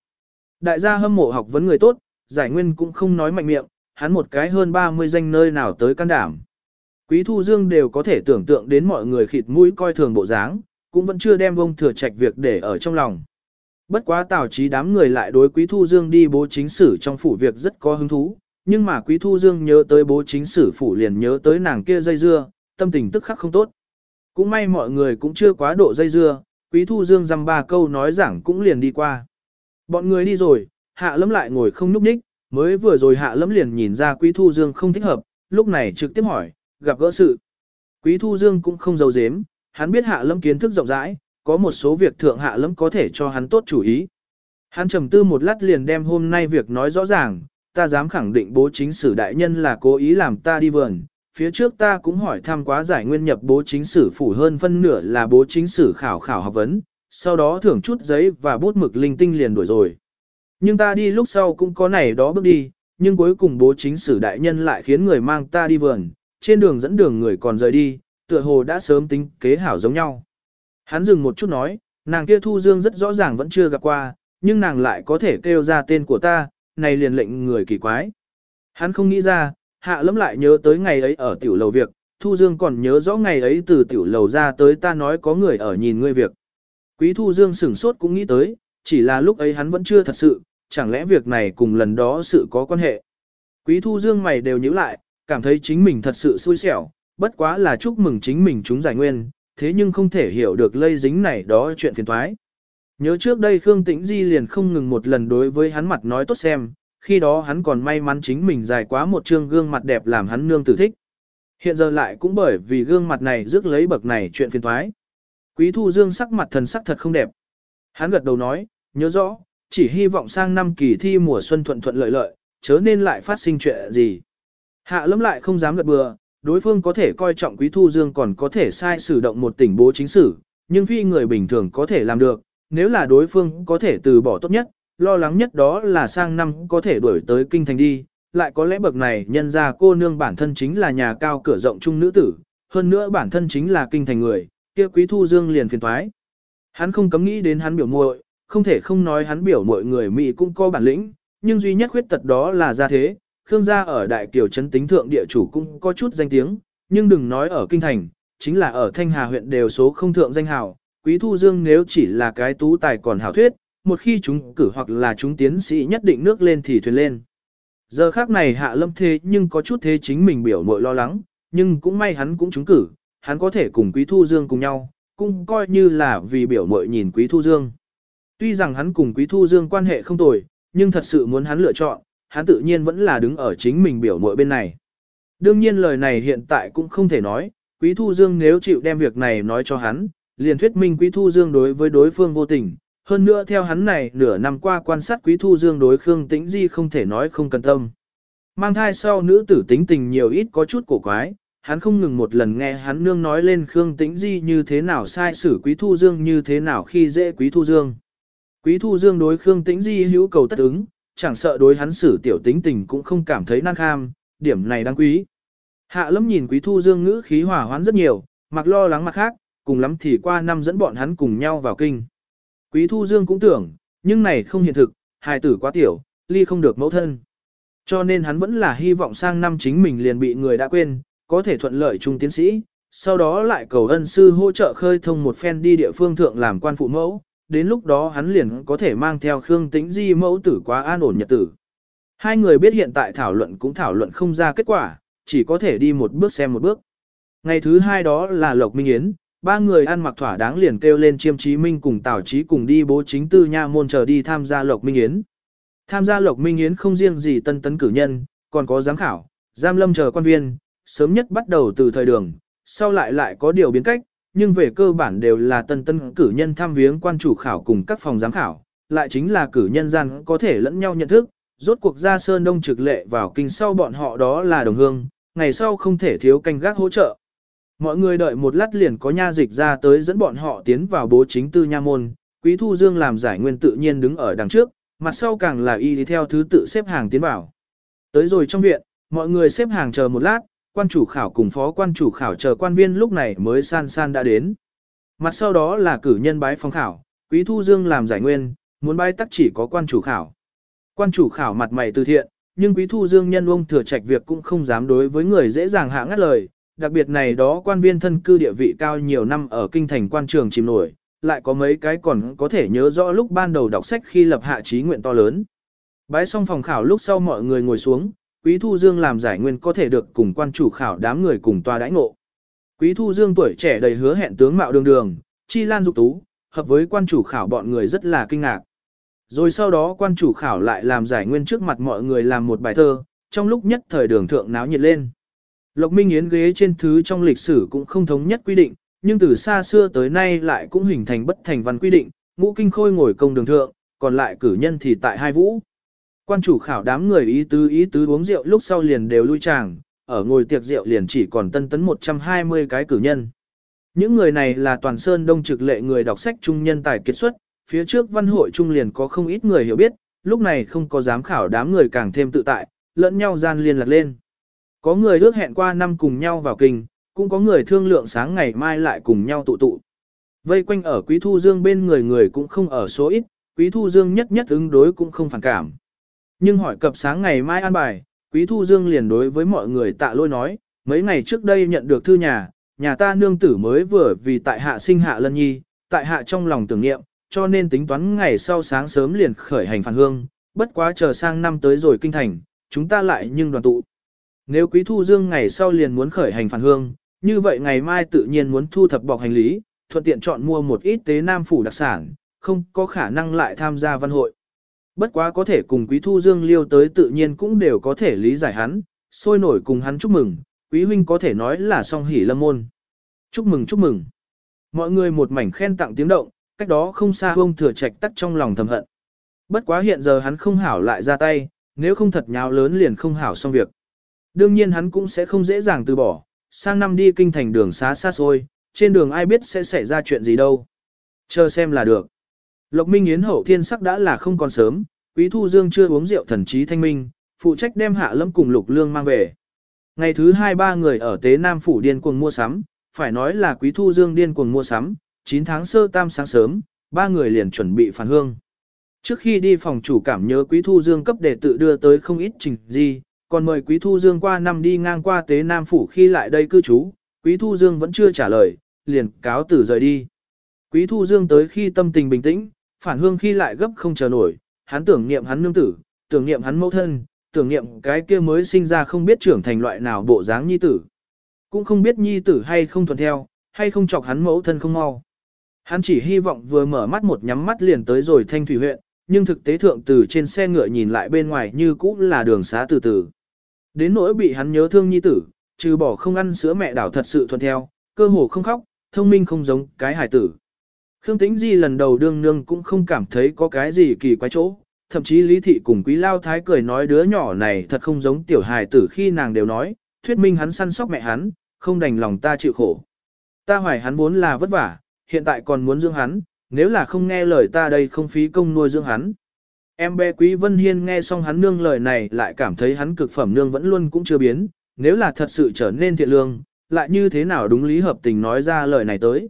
Đại gia hâm mộ học vấn người tốt, giải nguyên cũng không nói mạnh miệng, hắn một cái hơn 30 danh nơi nào tới can đảm. Quý Thu Dương đều có thể tưởng tượng đến mọi người khịt mũi coi thường bộ dáng, cũng vẫn chưa đem ông thừa trạch việc để ở trong lòng. Bất quá tào trí đám người lại đối Quý Thu Dương đi bố chính sử trong phủ việc rất có hứng thú, nhưng mà Quý Thu Dương nhớ tới bố chính sử phủ liền nhớ tới nàng kia dây dưa, tâm tình tức khắc không tốt. Cũng may mọi người cũng chưa quá độ dây dưa, Quý Thu Dương dăm ba câu nói giảng cũng liền đi qua. Bọn người đi rồi, hạ lâm lại ngồi không nhúc nhích, mới vừa rồi hạ lẫm liền nhìn ra Quý Thu Dương không thích hợp, lúc này trực tiếp hỏi, gặp gỡ sự. Quý Thu Dương cũng không giấu giếm, hắn biết hạ lẫm kiến thức rộng rãi, có một số việc thượng hạ lẫm có thể cho hắn tốt chủ ý. Hắn trầm tư một lát liền đem hôm nay việc nói rõ ràng, ta dám khẳng định bố chính sử đại nhân là cố ý làm ta đi vườn. Phía trước ta cũng hỏi thăm quá giải nguyên nhập bố chính sử phủ hơn phân nửa là bố chính sử khảo khảo học vấn, sau đó thưởng chút giấy và bút mực linh tinh liền đuổi rồi. Nhưng ta đi lúc sau cũng có này đó bước đi, nhưng cuối cùng bố chính sử đại nhân lại khiến người mang ta đi vườn, trên đường dẫn đường người còn rời đi, tựa hồ đã sớm tính kế hảo giống nhau. Hắn dừng một chút nói, nàng kia thu dương rất rõ ràng vẫn chưa gặp qua, nhưng nàng lại có thể kêu ra tên của ta, này liền lệnh người kỳ quái. Hắn không nghĩ ra, hạ lẫm lại nhớ tới ngày ấy ở tiểu lầu việc, Thu Dương còn nhớ rõ ngày ấy từ tiểu lầu ra tới ta nói có người ở nhìn ngươi việc. Quý Thu Dương sửng sốt cũng nghĩ tới, chỉ là lúc ấy hắn vẫn chưa thật sự, chẳng lẽ việc này cùng lần đó sự có quan hệ. Quý Thu Dương mày đều nhíu lại, cảm thấy chính mình thật sự xui xẻo, bất quá là chúc mừng chính mình chúng giải nguyên, thế nhưng không thể hiểu được lây dính này đó chuyện phiền thoái. Nhớ trước đây Khương Tĩnh Di liền không ngừng một lần đối với hắn mặt nói tốt xem, khi đó hắn còn may mắn chính mình dài quá một trương gương mặt đẹp làm hắn nương tử thích. Hiện giờ lại cũng bởi vì gương mặt này rước lấy bậc này chuyện phiền thoái. Quý Thu Dương sắc mặt thần sắc thật không đẹp. Hắn gật đầu nói, nhớ rõ, chỉ hy vọng sang năm kỳ thi mùa xuân thuận thuận lợi lợi, chớ nên lại phát sinh chuyện gì. Hạ lâm lại không dám gật bừa, đối phương có thể coi trọng Quý Thu Dương còn có thể sai sử động một tỉnh bố chính sử, nhưng phi người bình thường có thể làm được, nếu là đối phương có thể từ bỏ tốt nhất, lo lắng nhất đó là sang năm có thể đuổi tới kinh thành đi, lại có lẽ bậc này nhân ra cô nương bản thân chính là nhà cao cửa rộng trung nữ tử, hơn nữa bản thân chính là kinh thành người, kia quý thu dương liền phiền thoái. Hắn không cấm nghĩ đến hắn biểu muội, không thể không nói hắn biểu mọi người Mỹ cũng có bản lĩnh, nhưng duy nhất khuyết tật đó là gia thế, Khương gia ở đại kiều trấn tính thượng địa chủ cũng có chút danh tiếng, nhưng đừng nói ở kinh thành, chính là ở Thanh Hà huyện đều số không thượng danh hào, Quý Thu Dương nếu chỉ là cái tú tài còn hảo thuyết, một khi chúng cử hoặc là chúng tiến sĩ nhất định nước lên thì thuyền lên. Giờ khác này hạ lâm thế nhưng có chút thế chính mình biểu mội lo lắng, nhưng cũng may hắn cũng trúng cử, hắn có thể cùng Quý Thu Dương cùng nhau, cũng coi như là vì biểu mội nhìn Quý Thu Dương. Tuy rằng hắn cùng Quý Thu Dương quan hệ không tồi, nhưng thật sự muốn hắn lựa chọn, hắn tự nhiên vẫn là đứng ở chính mình biểu mội bên này. Đương nhiên lời này hiện tại cũng không thể nói, Quý Thu Dương nếu chịu đem việc này nói cho hắn, liền thuyết minh Quý Thu Dương đối với đối phương vô tình, hơn nữa theo hắn này nửa năm qua quan sát Quý Thu Dương đối Khương Tĩnh Di không thể nói không cần tâm. Mang thai sau nữ tử tính tình nhiều ít có chút cổ quái, hắn không ngừng một lần nghe hắn nương nói lên Khương Tĩnh Di như thế nào sai xử Quý Thu Dương như thế nào khi dễ Quý Thu Dương. Quý Thu Dương đối Khương Tĩnh Di hữu cầu tất ứng, chẳng sợ đối hắn xử tiểu tính tình cũng không cảm thấy nan kham, điểm này đáng quý. Hạ lâm nhìn Quý Thu Dương ngữ khí hỏa hoán rất nhiều, mặc lo lắng mặt khác, cùng lắm thì qua năm dẫn bọn hắn cùng nhau vào kinh. Quý Thu Dương cũng tưởng, nhưng này không hiện thực, hài tử quá tiểu, ly không được mẫu thân. Cho nên hắn vẫn là hy vọng sang năm chính mình liền bị người đã quên, có thể thuận lợi chung tiến sĩ, sau đó lại cầu ân sư hỗ trợ khơi thông một phen đi địa phương thượng làm quan phụ mẫu, đến lúc đó hắn liền có thể mang theo Khương Tĩnh Di mẫu tử quá an ổn nhật tử. Hai người biết hiện tại thảo luận cũng thảo luận không ra kết quả, chỉ có thể đi một bước xem một bước. Ngày thứ hai đó là Lộc Minh Yến, ba người ăn mặc thỏa đáng liền kêu lên chiêm chí minh cùng tào chí cùng đi bố chính tư nha môn chờ đi tham gia lộc minh yến. Tham gia lộc minh yến không riêng gì tân tấn cử nhân, còn có giám khảo, giam lâm chờ quan viên, sớm nhất bắt đầu từ thời đường, sau lại lại có điều biến cách, nhưng về cơ bản đều là tân tân cử nhân tham viếng quan chủ khảo cùng các phòng giám khảo, lại chính là cử nhân gian có thể lẫn nhau nhận thức, rốt cuộc ra sơn đông trực lệ vào kinh sau bọn họ đó là đồng hương, ngày sau không thể thiếu canh gác hỗ trợ. Mọi người đợi một lát liền có nha dịch ra tới dẫn bọn họ tiến vào bố chính tư nha môn, Quý Thu Dương làm giải nguyên tự nhiên đứng ở đằng trước, mặt sau càng là y đi theo thứ tự xếp hàng tiến vào. Tới rồi trong viện, mọi người xếp hàng chờ một lát, quan chủ khảo cùng phó quan chủ khảo chờ quan viên lúc này mới san san đã đến. Mặt sau đó là cử nhân bái phong khảo, Quý Thu Dương làm giải nguyên, muốn bái tắc chỉ có quan chủ khảo. Quan chủ khảo mặt mày từ thiện, nhưng Quý Thu Dương nhân ông thừa trạch việc cũng không dám đối với người dễ dàng hạ ngắt lời, đặc biệt này đó quan viên thân cư địa vị cao nhiều năm ở kinh thành quan trường chìm nổi, lại có mấy cái còn có thể nhớ rõ lúc ban đầu đọc sách khi lập hạ trí nguyện to lớn. Bái xong phòng khảo lúc sau mọi người ngồi xuống, Quý Thu Dương làm giải nguyên có thể được cùng quan chủ khảo đám người cùng tòa đãi ngộ. Quý Thu Dương tuổi trẻ đầy hứa hẹn tướng mạo đường đường, chi lan dục tú, hợp với quan chủ khảo bọn người rất là kinh ngạc. Rồi sau đó quan chủ khảo lại làm giải nguyên trước mặt mọi người làm một bài thơ, trong lúc nhất thời đường thượng náo nhiệt lên. Lộc Minh Yến ghế trên thứ trong lịch sử cũng không thống nhất quy định, nhưng từ xa xưa tới nay lại cũng hình thành bất thành văn quy định, ngũ kinh khôi ngồi công đường thượng, còn lại cử nhân thì tại hai vũ. Quan chủ khảo đám người ý tứ ý tứ uống rượu lúc sau liền đều lui tràng, ở ngồi tiệc rượu liền chỉ còn tân tấn 120 cái cử nhân. Những người này là toàn sơn đông trực lệ người đọc sách trung nhân tài kết xuất, phía trước văn hội trung liền có không ít người hiểu biết, lúc này không có giám khảo đám người càng thêm tự tại, lẫn nhau gian liên lạc lên. Có người ước hẹn qua năm cùng nhau vào kinh, cũng có người thương lượng sáng ngày mai lại cùng nhau tụ tụ. Vây quanh ở Quý Thu Dương bên người người cũng không ở số ít, Quý Thu Dương nhất nhất ứng đối cũng không phản cảm. Nhưng hỏi cập sáng ngày mai an bài, Quý Thu Dương liền đối với mọi người tạ lôi nói, mấy ngày trước đây nhận được thư nhà, nhà ta nương tử mới vừa vì tại hạ sinh hạ lân nhi, tại hạ trong lòng tưởng niệm, cho nên tính toán ngày sau sáng sớm liền khởi hành phản hương, bất quá chờ sang năm tới rồi kinh thành, chúng ta lại nhưng đoàn tụ. Nếu Quý Thu Dương ngày sau liền muốn khởi hành phản hương, như vậy ngày mai tự nhiên muốn thu thập bọc hành lý, thuận tiện chọn mua một ít tế nam phủ đặc sản, không có khả năng lại tham gia văn hội. Bất quá có thể cùng Quý Thu Dương liêu tới tự nhiên cũng đều có thể lý giải hắn, sôi nổi cùng hắn chúc mừng, Quý huynh có thể nói là song hỷ lâm môn. Chúc mừng chúc mừng. Mọi người một mảnh khen tặng tiếng động, cách đó không xa ông thừa trạch tắt trong lòng thầm hận. Bất quá hiện giờ hắn không hảo lại ra tay, nếu không thật nháo lớn liền không hảo xong việc. Đương nhiên hắn cũng sẽ không dễ dàng từ bỏ, sang năm đi kinh thành đường xá xa xôi, trên đường ai biết sẽ xảy ra chuyện gì đâu. Chờ xem là được. Lộc Minh Yến hậu thiên sắc đã là không còn sớm, Quý Thu Dương chưa uống rượu thần trí thanh minh, phụ trách đem hạ lâm cùng Lục Lương mang về. Ngày thứ hai ba người ở Tế Nam Phủ điên cuồng mua sắm, phải nói là Quý Thu Dương điên cuồng mua sắm, 9 tháng sơ tam sáng sớm, ba người liền chuẩn bị phản hương. Trước khi đi phòng chủ cảm nhớ Quý Thu Dương cấp để tự đưa tới không ít trình gì, còn mời Quý Thu Dương qua năm đi ngang qua Tế Nam Phủ khi lại đây cư trú, Quý Thu Dương vẫn chưa trả lời, liền cáo tử rời đi. Quý Thu Dương tới khi tâm tình bình tĩnh, phản hương khi lại gấp không chờ nổi, hắn tưởng niệm hắn nương tử, tưởng niệm hắn mẫu thân, tưởng niệm cái kia mới sinh ra không biết trưởng thành loại nào bộ dáng nhi tử. Cũng không biết nhi tử hay không thuận theo, hay không chọc hắn mẫu thân không mau. Hắn chỉ hy vọng vừa mở mắt một nhắm mắt liền tới rồi thanh thủy huyện, nhưng thực tế thượng từ trên xe ngựa nhìn lại bên ngoài như cũ là đường xá từ từ. Đến nỗi bị hắn nhớ thương nhi tử, trừ bỏ không ăn sữa mẹ đảo thật sự thuận theo, cơ hồ không khóc, thông minh không giống cái hải tử. Khương Tĩnh Di lần đầu đương nương cũng không cảm thấy có cái gì kỳ quái chỗ, thậm chí Lý Thị cùng Quý Lao Thái cười nói đứa nhỏ này thật không giống tiểu hài tử khi nàng đều nói, thuyết minh hắn săn sóc mẹ hắn, không đành lòng ta chịu khổ. Ta hoài hắn vốn là vất vả, hiện tại còn muốn dưỡng hắn, nếu là không nghe lời ta đây không phí công nuôi dưỡng hắn. Em bé Quý Vân Hiên nghe xong hắn nương lời này lại cảm thấy hắn cực phẩm nương vẫn luôn cũng chưa biến, nếu là thật sự trở nên thiện lương, lại như thế nào đúng lý hợp tình nói ra lời này tới.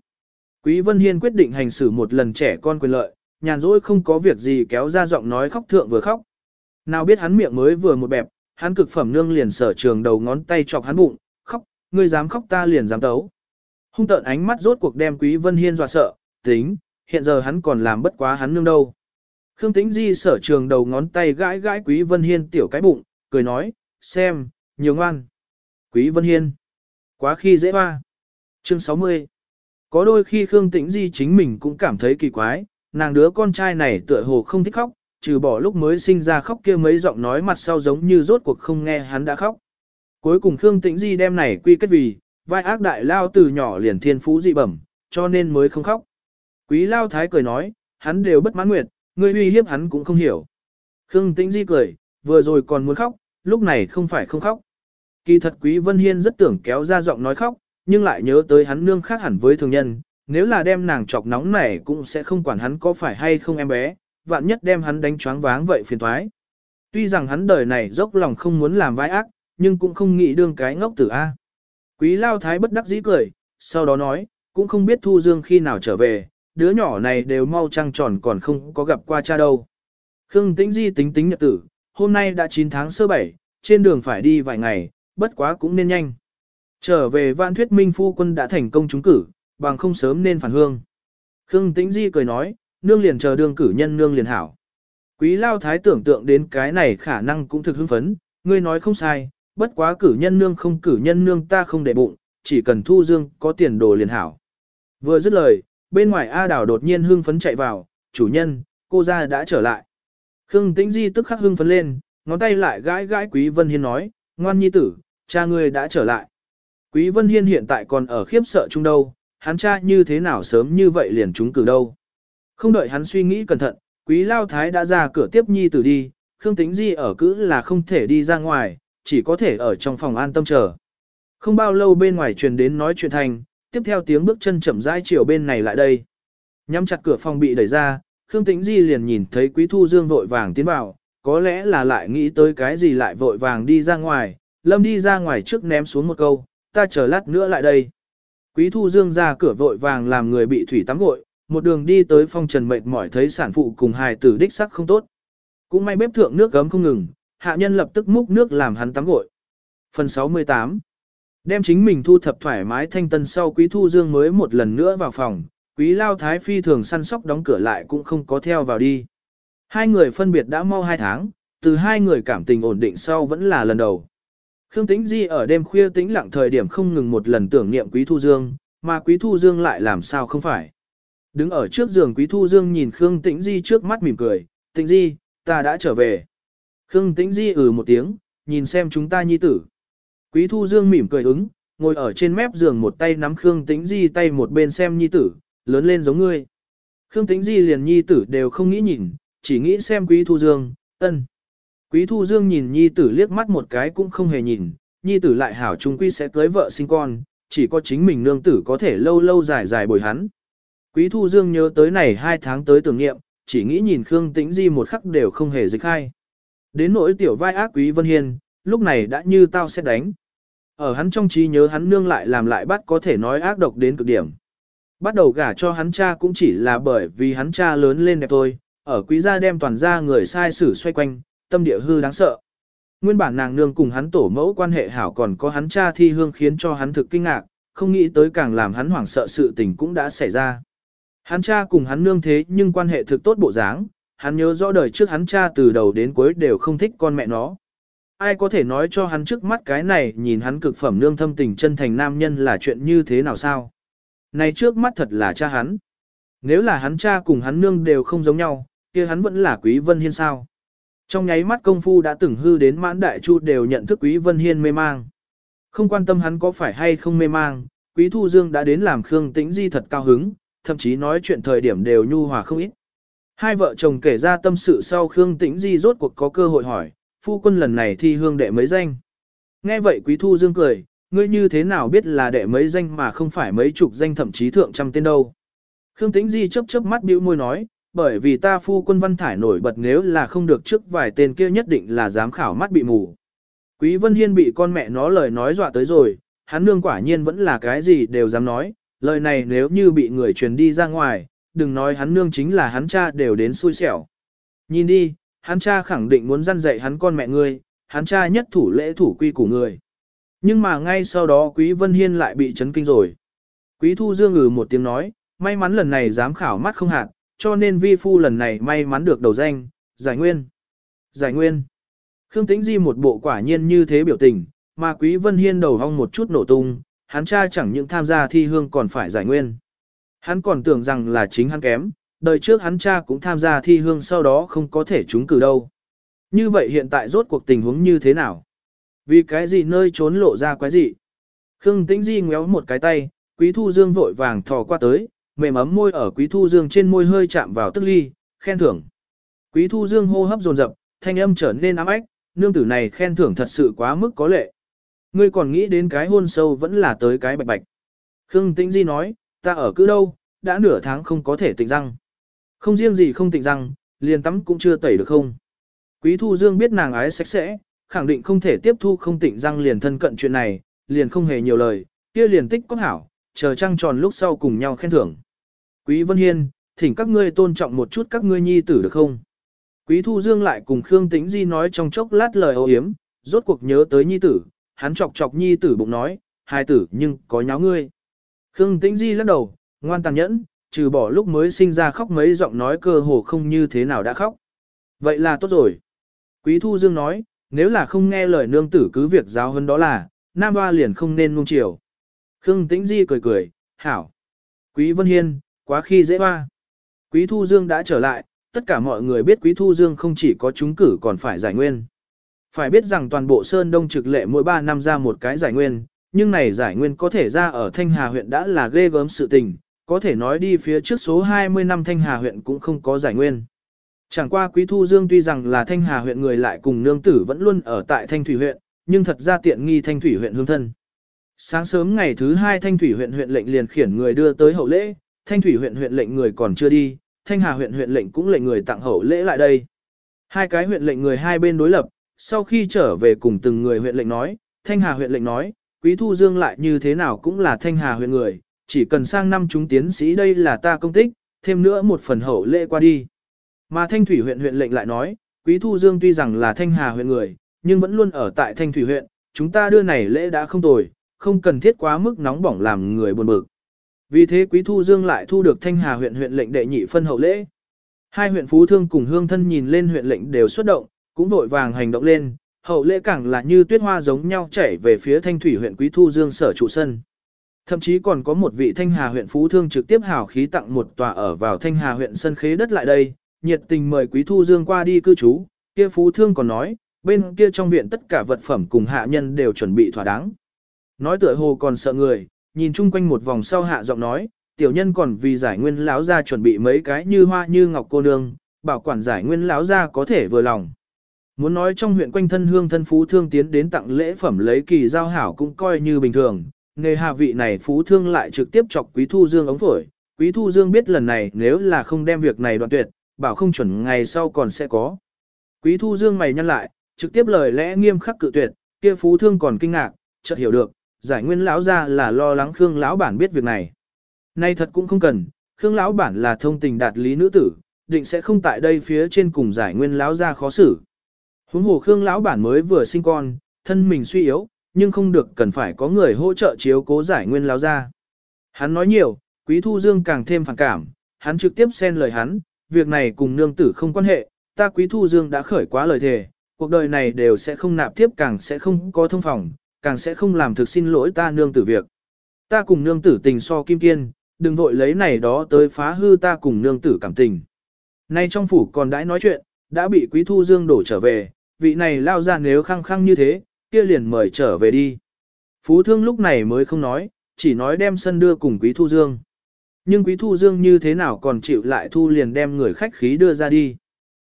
Quý Vân Hiên quyết định hành xử một lần trẻ con quyền lợi, nhàn rỗi không có việc gì kéo ra giọng nói khóc thượng vừa khóc. Nào biết hắn miệng mới vừa một bẹp, hắn cực phẩm nương liền sở trường đầu ngón tay chọc hắn bụng, khóc, ngươi dám khóc ta liền dám tấu. Hung tợn ánh mắt rốt cuộc đem Quý Vân Hiên dọa sợ, tính, hiện giờ hắn còn làm bất quá hắn nương đâu. Khương Tĩnh Di sở trường đầu ngón tay gãi gãi Quý Vân Hiên tiểu cái bụng, cười nói, xem, nhiều ngoan. Quý Vân Hiên, quá khi dễ hoa. Chương 60 có đôi khi Khương Tĩnh Di chính mình cũng cảm thấy kỳ quái, nàng đứa con trai này tựa hồ không thích khóc, trừ bỏ lúc mới sinh ra khóc kia mấy giọng nói mặt sau giống như rốt cuộc không nghe hắn đã khóc. Cuối cùng Khương Tĩnh Di đem này quy kết vì, vai ác đại lao từ nhỏ liền thiên phú dị bẩm, cho nên mới không khóc. Quý lao thái cười nói, hắn đều bất mãn nguyệt, ngươi uy hiếp hắn cũng không hiểu. Khương Tĩnh Di cười, vừa rồi còn muốn khóc, lúc này không phải không khóc. Kỳ thật Quý Vân Hiên rất tưởng kéo ra giọng nói khóc, nhưng lại nhớ tới hắn nương khác hẳn với thường nhân, nếu là đem nàng chọc nóng này cũng sẽ không quản hắn có phải hay không em bé, vạn nhất đem hắn đánh choáng váng vậy phiền toái. Tuy rằng hắn đời này dốc lòng không muốn làm vai ác, nhưng cũng không nghĩ đương cái ngốc tử A. Quý lao thái bất đắc dĩ cười, sau đó nói, cũng không biết Thu Dương khi nào trở về, đứa nhỏ này đều mau trăng tròn còn không có gặp qua cha đâu. Khương Tĩnh Di tính tính nhật tử, hôm nay đã 9 tháng sơ bảy, trên đường phải đi vài ngày, bất quá cũng nên nhanh. Trở về Vạn Thuyết Minh phu quân đã thành công trúng cử, bằng không sớm nên phản hương. Khương Tĩnh Di cười nói, nương liền chờ đương cử nhân nương liền hảo. Quý lao thái tưởng tượng đến cái này khả năng cũng thực hưng phấn, ngươi nói không sai, bất quá cử nhân nương không cử nhân nương ta không để bụng, chỉ cần thu dương có tiền đồ liền hảo. Vừa dứt lời, bên ngoài A Đào đột nhiên hưng phấn chạy vào, chủ nhân, cô ra đã trở lại. Khương Tĩnh Di tức khắc hưng phấn lên, ngón tay lại gãi gãi Quý Vân Hiên nói, ngoan nhi tử, cha ngươi đã trở lại. Quý Vân Hiên hiện tại còn ở khiếp sợ chung đâu, hắn cha như thế nào sớm như vậy liền trúng cử đâu. Không đợi hắn suy nghĩ cẩn thận, Quý Lao Thái đã ra cửa tiếp nhi tử đi, Khương Tĩnh Di ở cữ là không thể đi ra ngoài, chỉ có thể ở trong phòng an tâm chờ. Không bao lâu bên ngoài truyền đến nói chuyện thành, tiếp theo tiếng bước chân chậm rãi chiều bên này lại đây. Nhắm chặt cửa phòng bị đẩy ra, Khương Tĩnh Di liền nhìn thấy Quý Thu Dương vội vàng tiến vào, có lẽ là lại nghĩ tới cái gì lại vội vàng đi ra ngoài, Lâm đi ra ngoài trước ném xuống một câu, ta chờ lát nữa lại đây. Quý Thu Dương ra cửa vội vàng làm người bị thủy tắm gội, một đường đi tới phong trần mệt mỏi thấy sản phụ cùng hài tử đích sắc không tốt. Cũng may bếp thượng nước gấm không ngừng, hạ nhân lập tức múc nước làm hắn tắm gội. Phần 68 Đem chính mình thu thập thoải mái thanh tân sau Quý Thu Dương mới một lần nữa vào phòng, Quý Lao Thái Phi thường săn sóc đóng cửa lại cũng không có theo vào đi. Hai người phân biệt đã mau hai tháng, từ hai người cảm tình ổn định sau vẫn là lần đầu. Khương Tĩnh Di ở đêm khuya tĩnh lặng thời điểm không ngừng một lần tưởng niệm Quý Thu Dương, mà Quý Thu Dương lại làm sao không phải. Đứng ở trước giường Quý Thu Dương nhìn Khương Tĩnh Di trước mắt mỉm cười, Tĩnh Di, ta đã trở về. Khương Tĩnh Di ừ một tiếng, nhìn xem chúng ta nhi tử. Quý Thu Dương mỉm cười ứng, ngồi ở trên mép giường một tay nắm Khương Tĩnh Di tay một bên xem nhi tử, lớn lên giống ngươi. Khương Tĩnh Di liền nhi tử đều không nghĩ nhìn, chỉ nghĩ xem Quý Thu Dương, ân. Quý Thu Dương nhìn nhi tử liếc mắt một cái cũng không hề nhìn, nhi tử lại hảo trung quy sẽ cưới vợ sinh con, chỉ có chính mình nương tử có thể lâu lâu dài dài bồi hắn. Quý Thu Dương nhớ tới này hai tháng tới tưởng niệm, chỉ nghĩ nhìn Khương Tĩnh Di một khắc đều không hề dịch khai. Đến nỗi tiểu vai ác Quý Vân Hiên, lúc này đã như tao sẽ đánh. Ở hắn trong trí nhớ hắn nương lại làm lại bắt có thể nói ác độc đến cực điểm. Bắt đầu gả cho hắn cha cũng chỉ là bởi vì hắn cha lớn lên đẹp thôi, ở quý gia đem toàn gia người sai xử xoay quanh, tâm địa hư đáng sợ. Nguyên bản nàng nương cùng hắn tổ mẫu quan hệ hảo còn có hắn cha thi hương khiến cho hắn thực kinh ngạc, không nghĩ tới càng làm hắn hoảng sợ sự tình cũng đã xảy ra. Hắn cha cùng hắn nương thế nhưng quan hệ thực tốt bộ dáng, hắn nhớ rõ đời trước hắn cha từ đầu đến cuối đều không thích con mẹ nó. Ai có thể nói cho hắn trước mắt cái này nhìn hắn cực phẩm nương thâm tình chân thành nam nhân là chuyện như thế nào sao? Này trước mắt thật là cha hắn. Nếu là hắn cha cùng hắn nương đều không giống nhau, kia hắn vẫn là Quý Vân Hiên sao? Trong nháy mắt công phu đã từng hư đến mãn đại chu đều nhận thức Quý Vân Hiên mê mang. Không quan tâm hắn có phải hay không mê mang, Quý Thu Dương đã đến làm Khương Tĩnh Di thật cao hứng, thậm chí nói chuyện thời điểm đều nhu hòa không ít. Hai vợ chồng kể ra tâm sự sau Khương Tĩnh Di rốt cuộc có cơ hội hỏi, phu quân lần này thi hương đệ mấy danh. Nghe vậy Quý Thu Dương cười, ngươi như thế nào biết là đệ mấy danh mà không phải mấy chục danh thậm chí thượng trăm tên đâu. Khương Tĩnh Di chớp chớp mắt bĩu môi nói, bởi vì ta phu quân văn thải nổi bật nếu là không được trước vài tên kia nhất định là giám khảo mắt bị mù. Quý Vân Hiên bị con mẹ nó lời nói dọa tới rồi, hắn nương quả nhiên vẫn là cái gì đều dám nói, lời này nếu như bị người truyền đi ra ngoài, đừng nói hắn nương chính là hắn cha đều đến xui xẻo. Nhìn đi, hắn cha khẳng định muốn răn dạy hắn con mẹ ngươi, hắn cha nhất thủ lễ thủ quy của người. Nhưng mà ngay sau đó Quý Vân Hiên lại bị chấn kinh rồi. Quý Thu Dương ngừ một tiếng nói, may mắn lần này dám khảo mắt không hạt, cho nên vi phu lần này may mắn được đầu danh, giải nguyên. Giải nguyên. Khương Tĩnh Di một bộ quả nhiên như thế biểu tình, mà Quý Vân Hiên đầu hong một chút nổ tung, hắn cha chẳng những tham gia thi hương còn phải giải nguyên. Hắn còn tưởng rằng là chính hắn kém, đời trước hắn cha cũng tham gia thi hương sau đó không có thể trúng cử đâu. Như vậy hiện tại rốt cuộc tình huống như thế nào? Vì cái gì nơi trốn lộ ra quái gì? Khương Tĩnh Di ngéo một cái tay, Quý Thu Dương vội vàng thò qua tới, mềm ấm môi ở Quý Thu Dương trên môi hơi chạm vào tức ly, khen thưởng. Quý Thu Dương hô hấp dồn dập, thanh âm trở nên ám ách, nương tử này khen thưởng thật sự quá mức có lệ. Ngươi còn nghĩ đến cái hôn sâu vẫn là tới cái bạch bạch. Khương Tĩnh Di nói, ta ở cứ đâu, đã nửa tháng không có thể tịnh răng. Không riêng gì không tịnh răng, liền tắm cũng chưa tẩy được không. Quý Thu Dương biết nàng ái sạch sẽ, khẳng định không thể tiếp thu không tịnh răng liền thân cận chuyện này, liền không hề nhiều lời, kia liền tích có hảo, chờ trăng tròn lúc sau cùng nhau khen thưởng. Quý Vân Hiên, thỉnh các ngươi tôn trọng một chút các ngươi nhi tử được không? Quý Thu Dương lại cùng Khương Tĩnh Di nói trong chốc lát lời ô hiếm, rốt cuộc nhớ tới nhi tử, hắn chọc chọc nhi tử bụng nói, hai tử nhưng có nháo ngươi. Khương Tĩnh Di lắc đầu, ngoan tàn nhẫn, trừ bỏ lúc mới sinh ra khóc mấy giọng nói cơ hồ không như thế nào đã khóc. Vậy là tốt rồi. Quý Thu Dương nói, nếu là không nghe lời nương tử cứ việc giáo hơn đó là, nam hoa liền không nên nung chiều. Khương Tĩnh Di cười cười, hảo. Quý Vân Hiên, quá khi dễ hoa. Quý Thu Dương đã trở lại, tất cả mọi người biết Quý Thu Dương không chỉ có trúng cử còn phải giải nguyên. Phải biết rằng toàn bộ Sơn Đông trực lệ mỗi 3 năm ra một cái giải nguyên, nhưng này giải nguyên có thể ra ở Thanh Hà huyện đã là ghê gớm sự tình, có thể nói đi phía trước số 20 năm Thanh Hà huyện cũng không có giải nguyên. Chẳng qua Quý Thu Dương tuy rằng là Thanh Hà huyện người lại cùng nương tử vẫn luôn ở tại Thanh Thủy huyện, nhưng thật ra tiện nghi Thanh Thủy huyện hương thân. Sáng sớm ngày thứ hai Thanh Thủy huyện huyện lệnh liền khiển người đưa tới hậu lễ, Thanh Thủy huyện huyện lệnh người còn chưa đi, Thanh Hà huyện huyện lệnh cũng lệnh người tặng hậu lễ lại đây. Hai cái huyện lệnh người hai bên đối lập, sau khi trở về cùng từng người huyện lệnh nói, Thanh Hà huyện lệnh nói, Quý Thu Dương lại như thế nào cũng là Thanh Hà huyện người, chỉ cần sang năm chúng tiến sĩ đây là ta công tích, thêm nữa một phần hậu lễ qua đi. Mà Thanh Thủy huyện huyện lệnh lại nói, Quý Thu Dương tuy rằng là Thanh Hà huyện người, nhưng vẫn luôn ở tại Thanh Thủy huyện, chúng ta đưa này lễ đã không tồi, không cần thiết quá mức nóng bỏng làm người buồn bực. Vì thế Quý Thu Dương lại thu được Thanh Hà huyện huyện lệnh đệ nhị phân hậu lễ. Hai huyện Phú Thương cùng Hương Thân nhìn lên huyện lệnh đều xuất động, cũng vội vàng hành động lên, hậu lễ càng là như tuyết hoa giống nhau chảy về phía Thanh Thủy huyện Quý Thu Dương sở trụ sân. Thậm chí còn có một vị Thanh Hà huyện Phú Thương trực tiếp hào khí tặng một tòa ở vào Thanh Hà huyện sân khế đất lại đây, nhiệt tình mời Quý Thu Dương qua đi cư trú, kia Phú Thương còn nói, bên kia trong viện tất cả vật phẩm cùng hạ nhân đều chuẩn bị thỏa đáng. Nói tựa hồ còn sợ người, nhìn chung quanh một vòng sau hạ giọng nói, tiểu nhân còn vì giải nguyên lão gia chuẩn bị mấy cái như hoa như ngọc cô nương, bảo quản giải nguyên lão gia có thể vừa lòng. Muốn nói trong huyện quanh thân hương thân phú thương tiến đến tặng lễ phẩm lấy kỳ giao hảo cũng coi như bình thường, nghề hạ vị này phú thương lại trực tiếp chọc quý thu dương ống phổi. Quý thu dương biết lần này nếu là không đem việc này đoạn tuyệt, bảo không chuẩn ngày sau còn sẽ có. Quý thu dương mày nhăn lại, trực tiếp lời lẽ nghiêm khắc cự tuyệt, kia phú thương còn kinh ngạc, chợt hiểu được, giải nguyên lão ra là lo lắng Khương lão bản biết việc này. Nay thật cũng không cần, Khương lão bản là thông tình đạt lý nữ tử, định sẽ không tại đây phía trên cùng giải nguyên lão ra khó xử. Huống hồ Khương lão bản mới vừa sinh con, thân mình suy yếu, nhưng không được cần phải có người hỗ trợ chiếu cố giải nguyên lão ra. Hắn nói nhiều, Quý Thu Dương càng thêm phản cảm, hắn trực tiếp xen lời hắn, việc này cùng nương tử không quan hệ, ta Quý Thu Dương đã khởi quá lời thề, cuộc đời này đều sẽ không nạp tiếp càng sẽ không có thông phòng, càng sẽ không làm thực xin lỗi ta nương tử việc. Ta cùng nương tử tình so kim kiên, đừng vội lấy này đó tới phá hư ta cùng nương tử cảm tình. Nay trong phủ còn đãi nói chuyện, đã bị quý thu dương đổ trở về, vị này lao ra nếu khăng khăng như thế, kia liền mời trở về đi. Phú thương lúc này mới không nói, chỉ nói đem sân đưa cùng quý thu dương. Nhưng quý thu dương như thế nào còn chịu lại thu liền đem người khách khí đưa ra đi.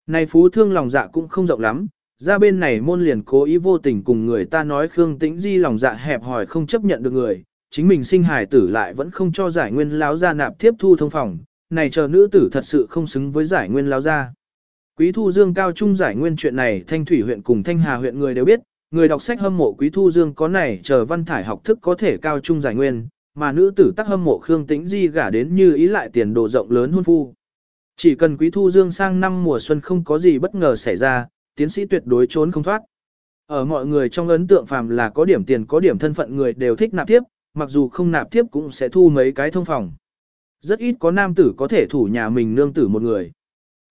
Này phú thương lòng dạ cũng không rộng lắm, ra bên này môn liền cố ý vô tình cùng người ta nói Khương Tĩnh Di lòng dạ hẹp hòi không chấp nhận được người, chính mình sinh hài tử lại vẫn không cho giải nguyên láo ra nạp tiếp thu thông phòng, này chờ nữ tử thật sự không xứng với giải nguyên láo ra. Quý thu dương cao trung giải nguyên chuyện này Thanh Thủy huyện cùng Thanh Hà huyện người đều biết, người đọc sách hâm mộ Quý thu dương có này chờ văn thải học thức có thể cao trung giải nguyên, mà nữ tử tắc hâm mộ Khương Tĩnh Di gả đến như ý lại tiền đồ rộng lớn hôn phu. Chỉ cần Quý thu dương sang năm mùa xuân không có gì bất ngờ xảy ra, tiến sĩ tuyệt đối trốn không thoát. Ở mọi người trong ấn tượng phàm là có điểm tiền có điểm thân phận người đều thích nạp tiếp, mặc dù không nạp tiếp cũng sẽ thu mấy cái thông phòng. Rất ít có nam tử có thể thủ nhà mình nương tử một người.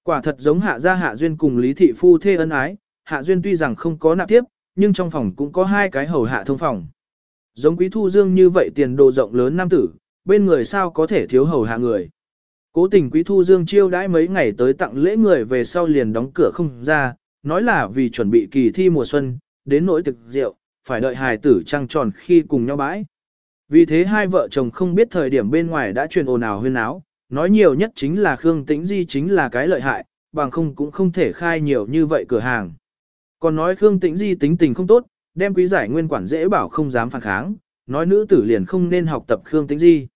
Quả thật giống hạ gia hạ duyên cùng lý thị phu thê ân ái, hạ duyên tuy rằng không có nạp tiếp, nhưng trong phòng cũng có hai cái hầu hạ thông phòng. Giống quý thu dương như vậy tiền đồ rộng lớn nam tử, bên người sao có thể thiếu hầu hạ người. Cố tình quý thu dương chiêu đãi mấy ngày tới tặng lễ người về sau liền đóng cửa không ra, nói là vì chuẩn bị kỳ thi mùa xuân, đến nỗi thực rượu, phải đợi hài tử trăng tròn khi cùng nhau bãi. Vì thế hai vợ chồng không biết thời điểm bên ngoài đã truyền ồn ào huyên áo, nói nhiều nhất chính là Khương Tĩnh Di chính là cái lợi hại, bằng không cũng không thể khai nhiều như vậy cửa hàng. Còn nói Khương Tĩnh Di tính tình không tốt, đem quý giải nguyên quản dễ bảo không dám phản kháng, nói nữ tử liền không nên học tập Khương Tĩnh Di.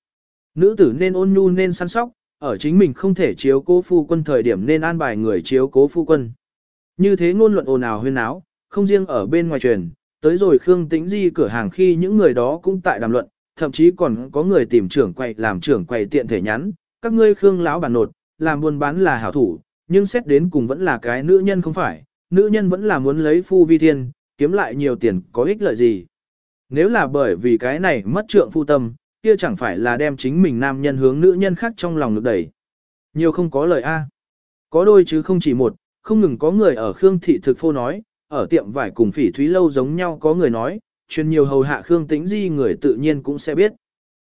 Nữ tử nên ôn nhu nên săn sóc, ở chính mình không thể chiếu cố phu quân thời điểm nên an bài người chiếu cố phu quân. Như thế ngôn luận ồn ào huyên áo, không riêng ở bên ngoài truyền, tới rồi Khương Tĩnh Di cửa hàng khi những người đó cũng tại đàm luận, thậm chí còn có người tìm trưởng quầy làm trưởng quầy tiện thể nhắn, các ngươi Khương lão bản nột, làm buôn bán là hảo thủ, nhưng xét đến cùng vẫn là cái nữ nhân không phải, nữ nhân vẫn là muốn lấy phu vi thiên, kiếm lại nhiều tiền có ích lợi gì. Nếu là bởi vì cái này mất trượng phu tâm, kia chẳng phải là đem chính mình nam nhân hướng nữ nhân khác trong lòng lực đẩy. Nhiều không có lời A. Có đôi chứ không chỉ một, không ngừng có người ở Khương Thị Thực Phô nói, ở tiệm vải cùng phỉ thúy lâu giống nhau có người nói, truyền nhiều hầu hạ Khương Tĩnh Di người tự nhiên cũng sẽ biết.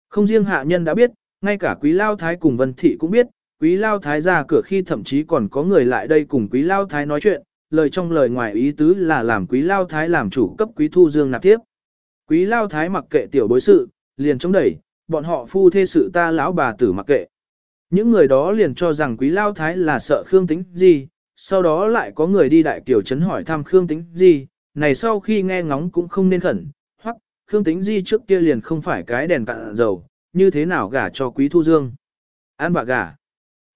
Không riêng hạ nhân đã biết, ngay cả quý lao thái cùng Vân Thị cũng biết, quý lao thái ra cửa khi thậm chí còn có người lại đây cùng quý lao thái nói chuyện, lời trong lời ngoài ý tứ là làm quý lao thái làm chủ cấp quý thu dương nạp tiếp. Quý lao thái mặc kệ tiểu bối sự, liền chống đẩy, bọn họ phu thê sự ta lão bà tử mặc kệ. Những người đó liền cho rằng quý lao thái là sợ Khương Tĩnh Di sau đó lại có người đi đại tiểu trấn hỏi thăm Khương Tĩnh Di này sau khi nghe ngóng cũng không nên khẩn, hoặc Khương Tĩnh Di trước kia liền không phải cái đèn cạn dầu, như thế nào gả cho quý thu dương. An bà gả.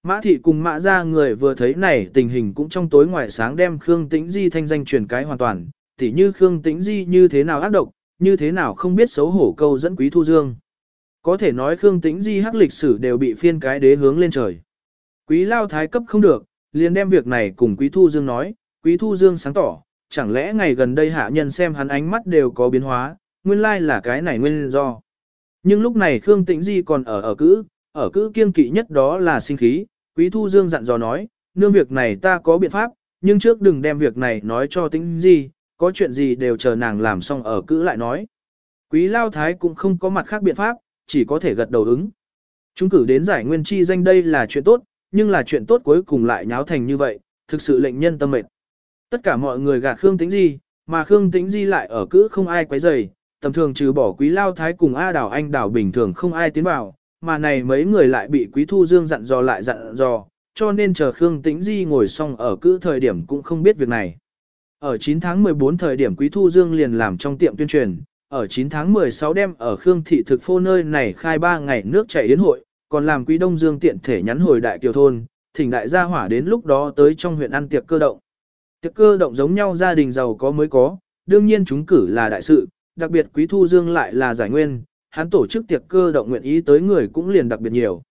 Mã thị cùng mã ra người vừa thấy này tình hình cũng trong tối ngoài sáng đem Khương Tĩnh Di thanh danh truyền cái hoàn toàn, tỉ như Khương Tĩnh Di như thế nào ác độc, như thế nào không biết xấu hổ câu dẫn quý thu dương. Có thể nói Khương Tĩnh Di hắc lịch sử đều bị phiên cái đế hướng lên trời. Quý lao thái cấp không được, liền đem việc này cùng quý thu dương nói, quý thu dương sáng tỏ, chẳng lẽ ngày gần đây hạ nhân xem hắn ánh mắt đều có biến hóa, nguyên lai là cái này nguyên do. Nhưng lúc này Khương Tĩnh Di còn ở ở cữ, ở cữ kiên kỵ nhất đó là sinh khí, quý thu dương dặn dò nói, nương việc này ta có biện pháp, nhưng trước đừng đem việc này nói cho Tĩnh Di, có chuyện gì đều chờ nàng làm xong ở cữ lại nói. Quý lao thái cũng không có mặt khác biện pháp, chỉ có thể gật đầu ứng. Chúng cử đến giải nguyên chi danh đây là chuyện tốt, nhưng là chuyện tốt cuối cùng lại nháo thành như vậy, thực sự lệnh nhân tâm mệt. Tất cả mọi người gạt Khương Tĩnh Di, mà Khương Tĩnh Di lại ở cữ không ai quấy rầy, tầm thường trừ bỏ quý lao thái cùng A đảo anh đảo bình thường không ai tiến vào, mà này mấy người lại bị quý thu dương dặn dò lại dặn dò, cho nên chờ Khương Tĩnh Di ngồi xong ở cữ thời điểm cũng không biết việc này. Ở 9 tháng 14 thời điểm quý thu dương liền làm trong tiệm tuyên truyền, ở 9 tháng 16 đêm ở Khương Thị thực phô nơi này khai 3 ngày nước chảy yến hội, còn làm quý đông dương tiện thể nhắn hồi đại kiều thôn, thỉnh đại gia hỏa đến lúc đó tới trong huyện ăn tiệc cơ động. Tiệc cơ động giống nhau gia đình giàu có mới có, đương nhiên chúng cử là đại sự, đặc biệt quý thu dương lại là giải nguyên, hắn tổ chức tiệc cơ động nguyện ý tới người cũng liền đặc biệt nhiều.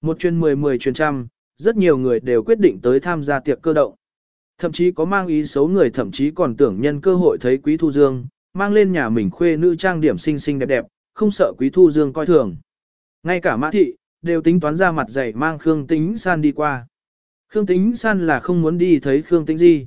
Một chuyên mười mười chuyên trăm, rất nhiều người đều quyết định tới tham gia tiệc cơ động. Thậm chí có mang ý xấu người thậm chí còn tưởng nhân cơ hội thấy quý thu dương, mang lên nhà mình khuê nữ trang điểm xinh xinh đẹp đẹp, không sợ quý thu dương coi thường. Ngay cả mã thị, đều tính toán ra mặt dày mang Khương Tĩnh San đi qua. Khương Tĩnh San là không muốn đi thấy Khương Tĩnh Di.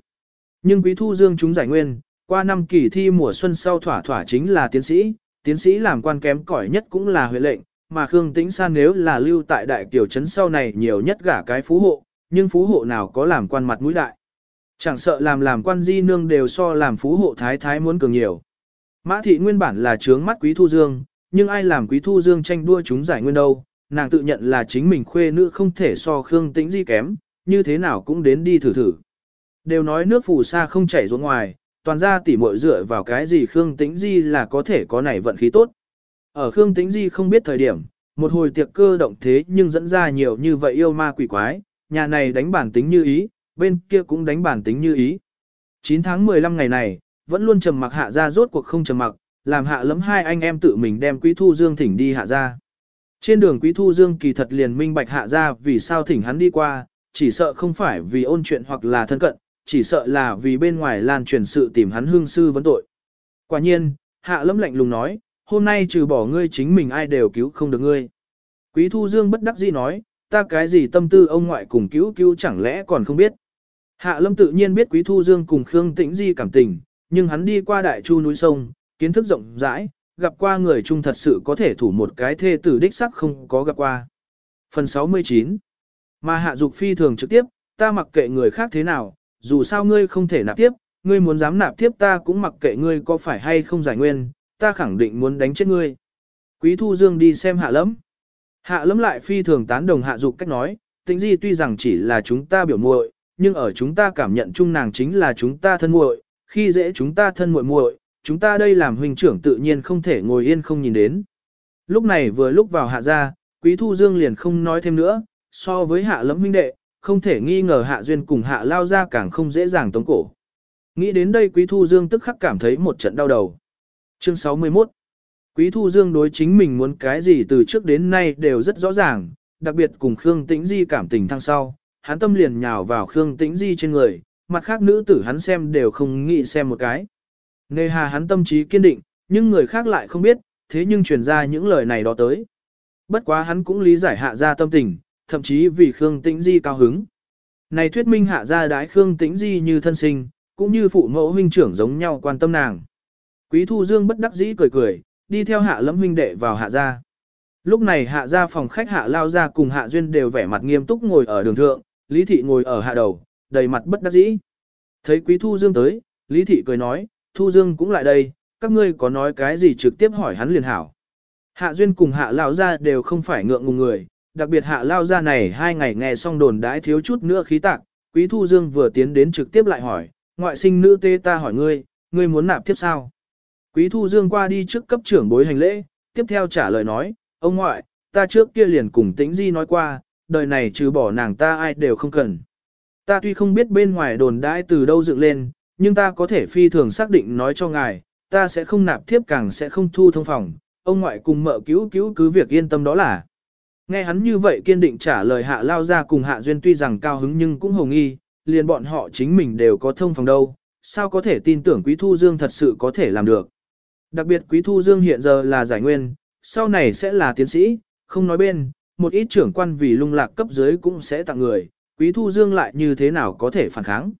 Nhưng quý thu dương chúng giải nguyên, qua năm kỳ thi mùa xuân sau thỏa thỏa chính là tiến sĩ, tiến sĩ làm quan kém cỏi nhất cũng là huệ lệnh, mà Khương Tĩnh San nếu là lưu tại đại tiểu trấn sau này nhiều nhất gả cái phú hộ, nhưng phú hộ nào có làm quan mặt mũi đại. Chẳng sợ làm làm quan di nương đều so làm phú hộ thái thái muốn cường nhiều. Mã thị nguyên bản là trướng mắt quý thu dương, nhưng ai làm quý thu dương tranh đua chúng giải nguyên đâu, nàng tự nhận là chính mình khuê nữ không thể so Khương Tĩnh Di kém, như thế nào cũng đến đi thử thử. Đều nói nước phù sa không chảy ruộng ngoài, toàn ra tỉ muội dựa vào cái gì Khương Tĩnh Di là có thể có này vận khí tốt. Ở Khương Tĩnh Di không biết thời điểm, một hồi tiệc cơ động thế nhưng dẫn ra nhiều như vậy yêu ma quỷ quái, nhà này đánh bản tính như ý, bên kia cũng đánh bản tính như ý. 9 tháng 15 ngày này, vẫn luôn trầm mặc hạ ra rốt cuộc không trầm mặc, làm hạ lấm hai anh em tự mình đem Quý Thu Dương thỉnh đi hạ ra. Trên đường Quý Thu Dương kỳ thật liền minh bạch hạ ra vì sao thỉnh hắn đi qua, chỉ sợ không phải vì ôn chuyện hoặc là thân cận, chỉ sợ là vì bên ngoài lan truyền sự tìm hắn hương sư vấn tội. Quả nhiên, hạ lâm lạnh lùng nói, hôm nay trừ bỏ ngươi chính mình ai đều cứu không được ngươi. Quý Thu Dương bất đắc dĩ nói, ta cái gì tâm tư ông ngoại cùng cứu cứu chẳng lẽ còn không biết. Hạ lâm tự nhiên biết Quý Thu Dương cùng Khương Tĩnh Di cảm tình, nhưng hắn đi qua đại chu núi sông, kiến thức rộng rãi, gặp qua người chung thật sự có thể thủ một cái thê tử đích sắc không có gặp qua. Phần 69 Mà hạ dục phi thường trực tiếp, ta mặc kệ người khác thế nào, dù sao ngươi không thể nạp tiếp, ngươi muốn dám nạp tiếp ta cũng mặc kệ ngươi có phải hay không giải nguyên, ta khẳng định muốn đánh chết ngươi. Quý Thu Dương đi xem hạ lẫm. Hạ lẫm lại phi thường tán đồng hạ dục cách nói, tính gì tuy rằng chỉ là chúng ta biểu muội, nhưng ở chúng ta cảm nhận chung nàng chính là chúng ta thân muội, khi dễ chúng ta thân muội muội, chúng ta đây làm huynh trưởng tự nhiên không thể ngồi yên không nhìn đến. Lúc này vừa lúc vào hạ gia, Quý Thu Dương liền không nói thêm nữa, so với hạ lẫm huynh đệ, không thể nghi ngờ hạ duyên cùng hạ lao ra càng không dễ dàng tống cổ. Nghĩ đến đây Quý Thu Dương tức khắc cảm thấy một trận đau đầu. Chương 61 Quý Thu Dương đối chính mình muốn cái gì từ trước đến nay đều rất rõ ràng, đặc biệt cùng Khương Tĩnh Di cảm tình thăng sau, hắn tâm liền nhào vào Khương Tĩnh Di trên người, mặt khác nữ tử hắn xem đều không nghĩ xem một cái. Nề hà hắn tâm trí kiên định, nhưng người khác lại không biết, thế nhưng truyền ra những lời này đó tới. Bất quá hắn cũng lý giải hạ ra tâm tình, thậm chí vì Khương Tĩnh Di cao hứng. Này thuyết minh hạ ra đái Khương Tĩnh Di như thân sinh, cũng như phụ mẫu huynh trưởng giống nhau quan tâm nàng. Quý Thu Dương bất đắc dĩ cười cười, đi theo hạ lâm huynh đệ vào hạ gia. Lúc này hạ gia phòng khách hạ lao ra cùng hạ duyên đều vẻ mặt nghiêm túc ngồi ở đường thượng, Lý Thị ngồi ở hạ đầu, đầy mặt bất đắc dĩ. Thấy Quý Thu Dương tới, Lý Thị cười nói, Thu Dương cũng lại đây, các ngươi có nói cái gì trực tiếp hỏi hắn liền hảo. Hạ duyên cùng hạ lao gia đều không phải ngượng ngùng người, đặc biệt hạ lao gia này hai ngày nghe xong đồn đãi thiếu chút nữa khí tạc, Quý Thu Dương vừa tiến đến trực tiếp lại hỏi, ngoại sinh nữ tê ta hỏi ngươi, ngươi muốn nạp tiếp sao? Quý Thu Dương qua đi trước cấp trưởng bối hành lễ, tiếp theo trả lời nói, ông ngoại, ta trước kia liền cùng tĩnh di nói qua, đời này trừ bỏ nàng ta ai đều không cần. Ta tuy không biết bên ngoài đồn đãi từ đâu dựng lên, nhưng ta có thể phi thường xác định nói cho ngài, ta sẽ không nạp tiếp càng sẽ không thu thông phòng, ông ngoại cùng mợ cứu cứu cứ việc yên tâm đó là. Nghe hắn như vậy kiên định trả lời hạ lao ra cùng hạ duyên tuy rằng cao hứng nhưng cũng hồng nghi, liền bọn họ chính mình đều có thông phòng đâu, sao có thể tin tưởng Quý Thu Dương thật sự có thể làm được. Đặc biệt Quý Thu Dương hiện giờ là giải nguyên, sau này sẽ là tiến sĩ, không nói bên, một ít trưởng quan vì lung lạc cấp dưới cũng sẽ tặng người, Quý Thu Dương lại như thế nào có thể phản kháng.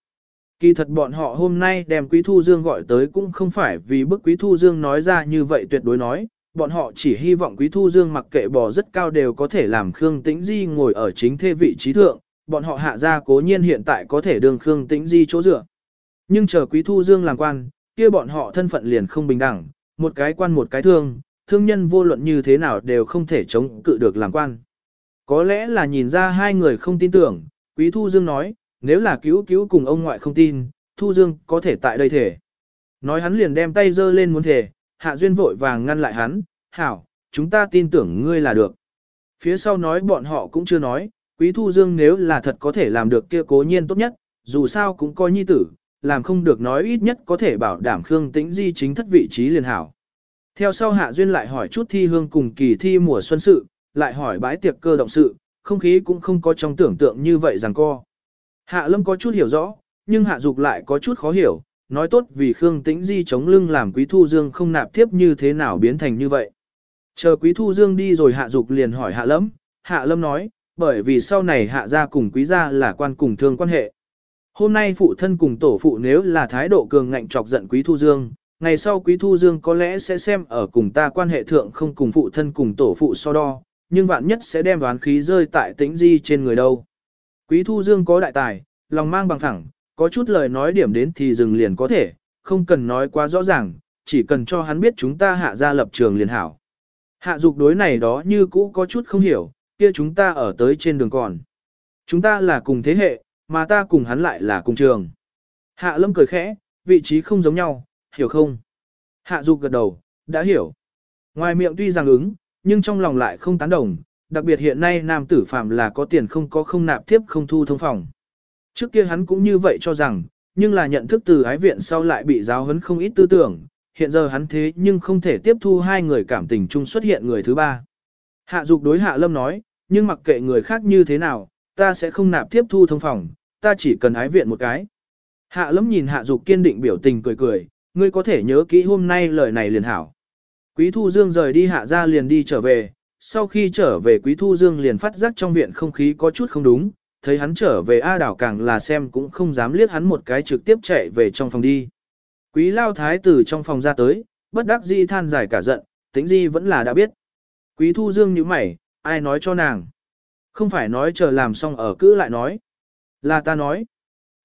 Kỳ thật bọn họ hôm nay đem Quý Thu Dương gọi tới cũng không phải vì bức Quý Thu Dương nói ra như vậy tuyệt đối nói, bọn họ chỉ hy vọng Quý Thu Dương mặc kệ bò rất cao đều có thể làm Khương Tĩnh Di ngồi ở chính thê vị trí thượng, bọn họ hạ ra cố nhiên hiện tại có thể đường Khương Tĩnh Di chỗ dựa. Nhưng chờ Quý Thu Dương làm quan, kia bọn họ thân phận liền không bình đẳng, một cái quan một cái thương, thương nhân vô luận như thế nào đều không thể chống cự được làm quan. Có lẽ là nhìn ra hai người không tin tưởng, Quý Thu Dương nói, nếu là cứu cứu cùng ông ngoại không tin, Thu Dương có thể tại đây thể. Nói hắn liền đem tay giơ lên muốn thể, Hạ Duyên vội vàng ngăn lại hắn, hảo, chúng ta tin tưởng ngươi là được. Phía sau nói bọn họ cũng chưa nói, Quý Thu Dương nếu là thật có thể làm được kia cố nhiên tốt nhất, dù sao cũng coi nhi tử, làm không được nói ít nhất có thể bảo đảm Khương Tĩnh Di chính thất vị trí liền hảo. Theo sau Hạ Duyên lại hỏi chút thi hương cùng kỳ thi mùa xuân sự, lại hỏi bãi tiệc cơ động sự, không khí cũng không có trong tưởng tượng như vậy rằng co. Hạ Lâm có chút hiểu rõ, nhưng Hạ Dục lại có chút khó hiểu, nói tốt vì Khương Tĩnh Di chống lưng làm Quý Thu Dương không nạp tiếp như thế nào biến thành như vậy. Chờ Quý Thu Dương đi rồi Hạ Dục liền hỏi Hạ Lâm, Hạ Lâm nói, bởi vì sau này Hạ gia cùng Quý gia là quan cùng thương quan hệ. Hôm nay phụ thân cùng tổ phụ nếu là thái độ cường ngạnh chọc giận Quý Thu Dương, ngày sau Quý Thu Dương có lẽ sẽ xem ở cùng ta quan hệ thượng không cùng phụ thân cùng tổ phụ so đo, nhưng vạn nhất sẽ đem đoán khí rơi tại tĩnh di trên người đâu. Quý Thu Dương có đại tài, lòng mang bằng thẳng, có chút lời nói điểm đến thì dừng liền có thể, không cần nói quá rõ ràng, chỉ cần cho hắn biết chúng ta hạ ra lập trường liền hảo. Hạ dục đối này đó như cũ có chút không hiểu, kia chúng ta ở tới trên đường còn. Chúng ta là cùng thế hệ, mà ta cùng hắn lại là cùng trường. Hạ lâm cười khẽ, vị trí không giống nhau, hiểu không? Hạ dục gật đầu, đã hiểu. Ngoài miệng tuy rằng ứng, nhưng trong lòng lại không tán đồng, đặc biệt hiện nay nam tử phạm là có tiền không có không nạp tiếp không thu thông phòng. Trước kia hắn cũng như vậy cho rằng, nhưng là nhận thức từ ái viện sau lại bị giáo huấn không ít tư tưởng, hiện giờ hắn thế nhưng không thể tiếp thu hai người cảm tình chung xuất hiện người thứ ba. Hạ dục đối hạ lâm nói, nhưng mặc kệ người khác như thế nào, ta sẽ không nạp tiếp thu thông phòng, ta chỉ cần ái viện một cái. Hạ lâm nhìn hạ dục kiên định biểu tình cười cười, ngươi có thể nhớ kỹ hôm nay lời này liền hảo. Quý Thu Dương rời đi hạ ra liền đi trở về, sau khi trở về Quý Thu Dương liền phát giác trong viện không khí có chút không đúng, thấy hắn trở về A đảo càng là xem cũng không dám liếc hắn một cái trực tiếp chạy về trong phòng đi. Quý Lao Thái từ trong phòng ra tới, bất đắc dĩ than dài cả giận, tính di vẫn là đã biết. Quý Thu Dương như mày, ai nói cho nàng. Không phải nói chờ làm xong ở cữ lại nói. Là ta nói.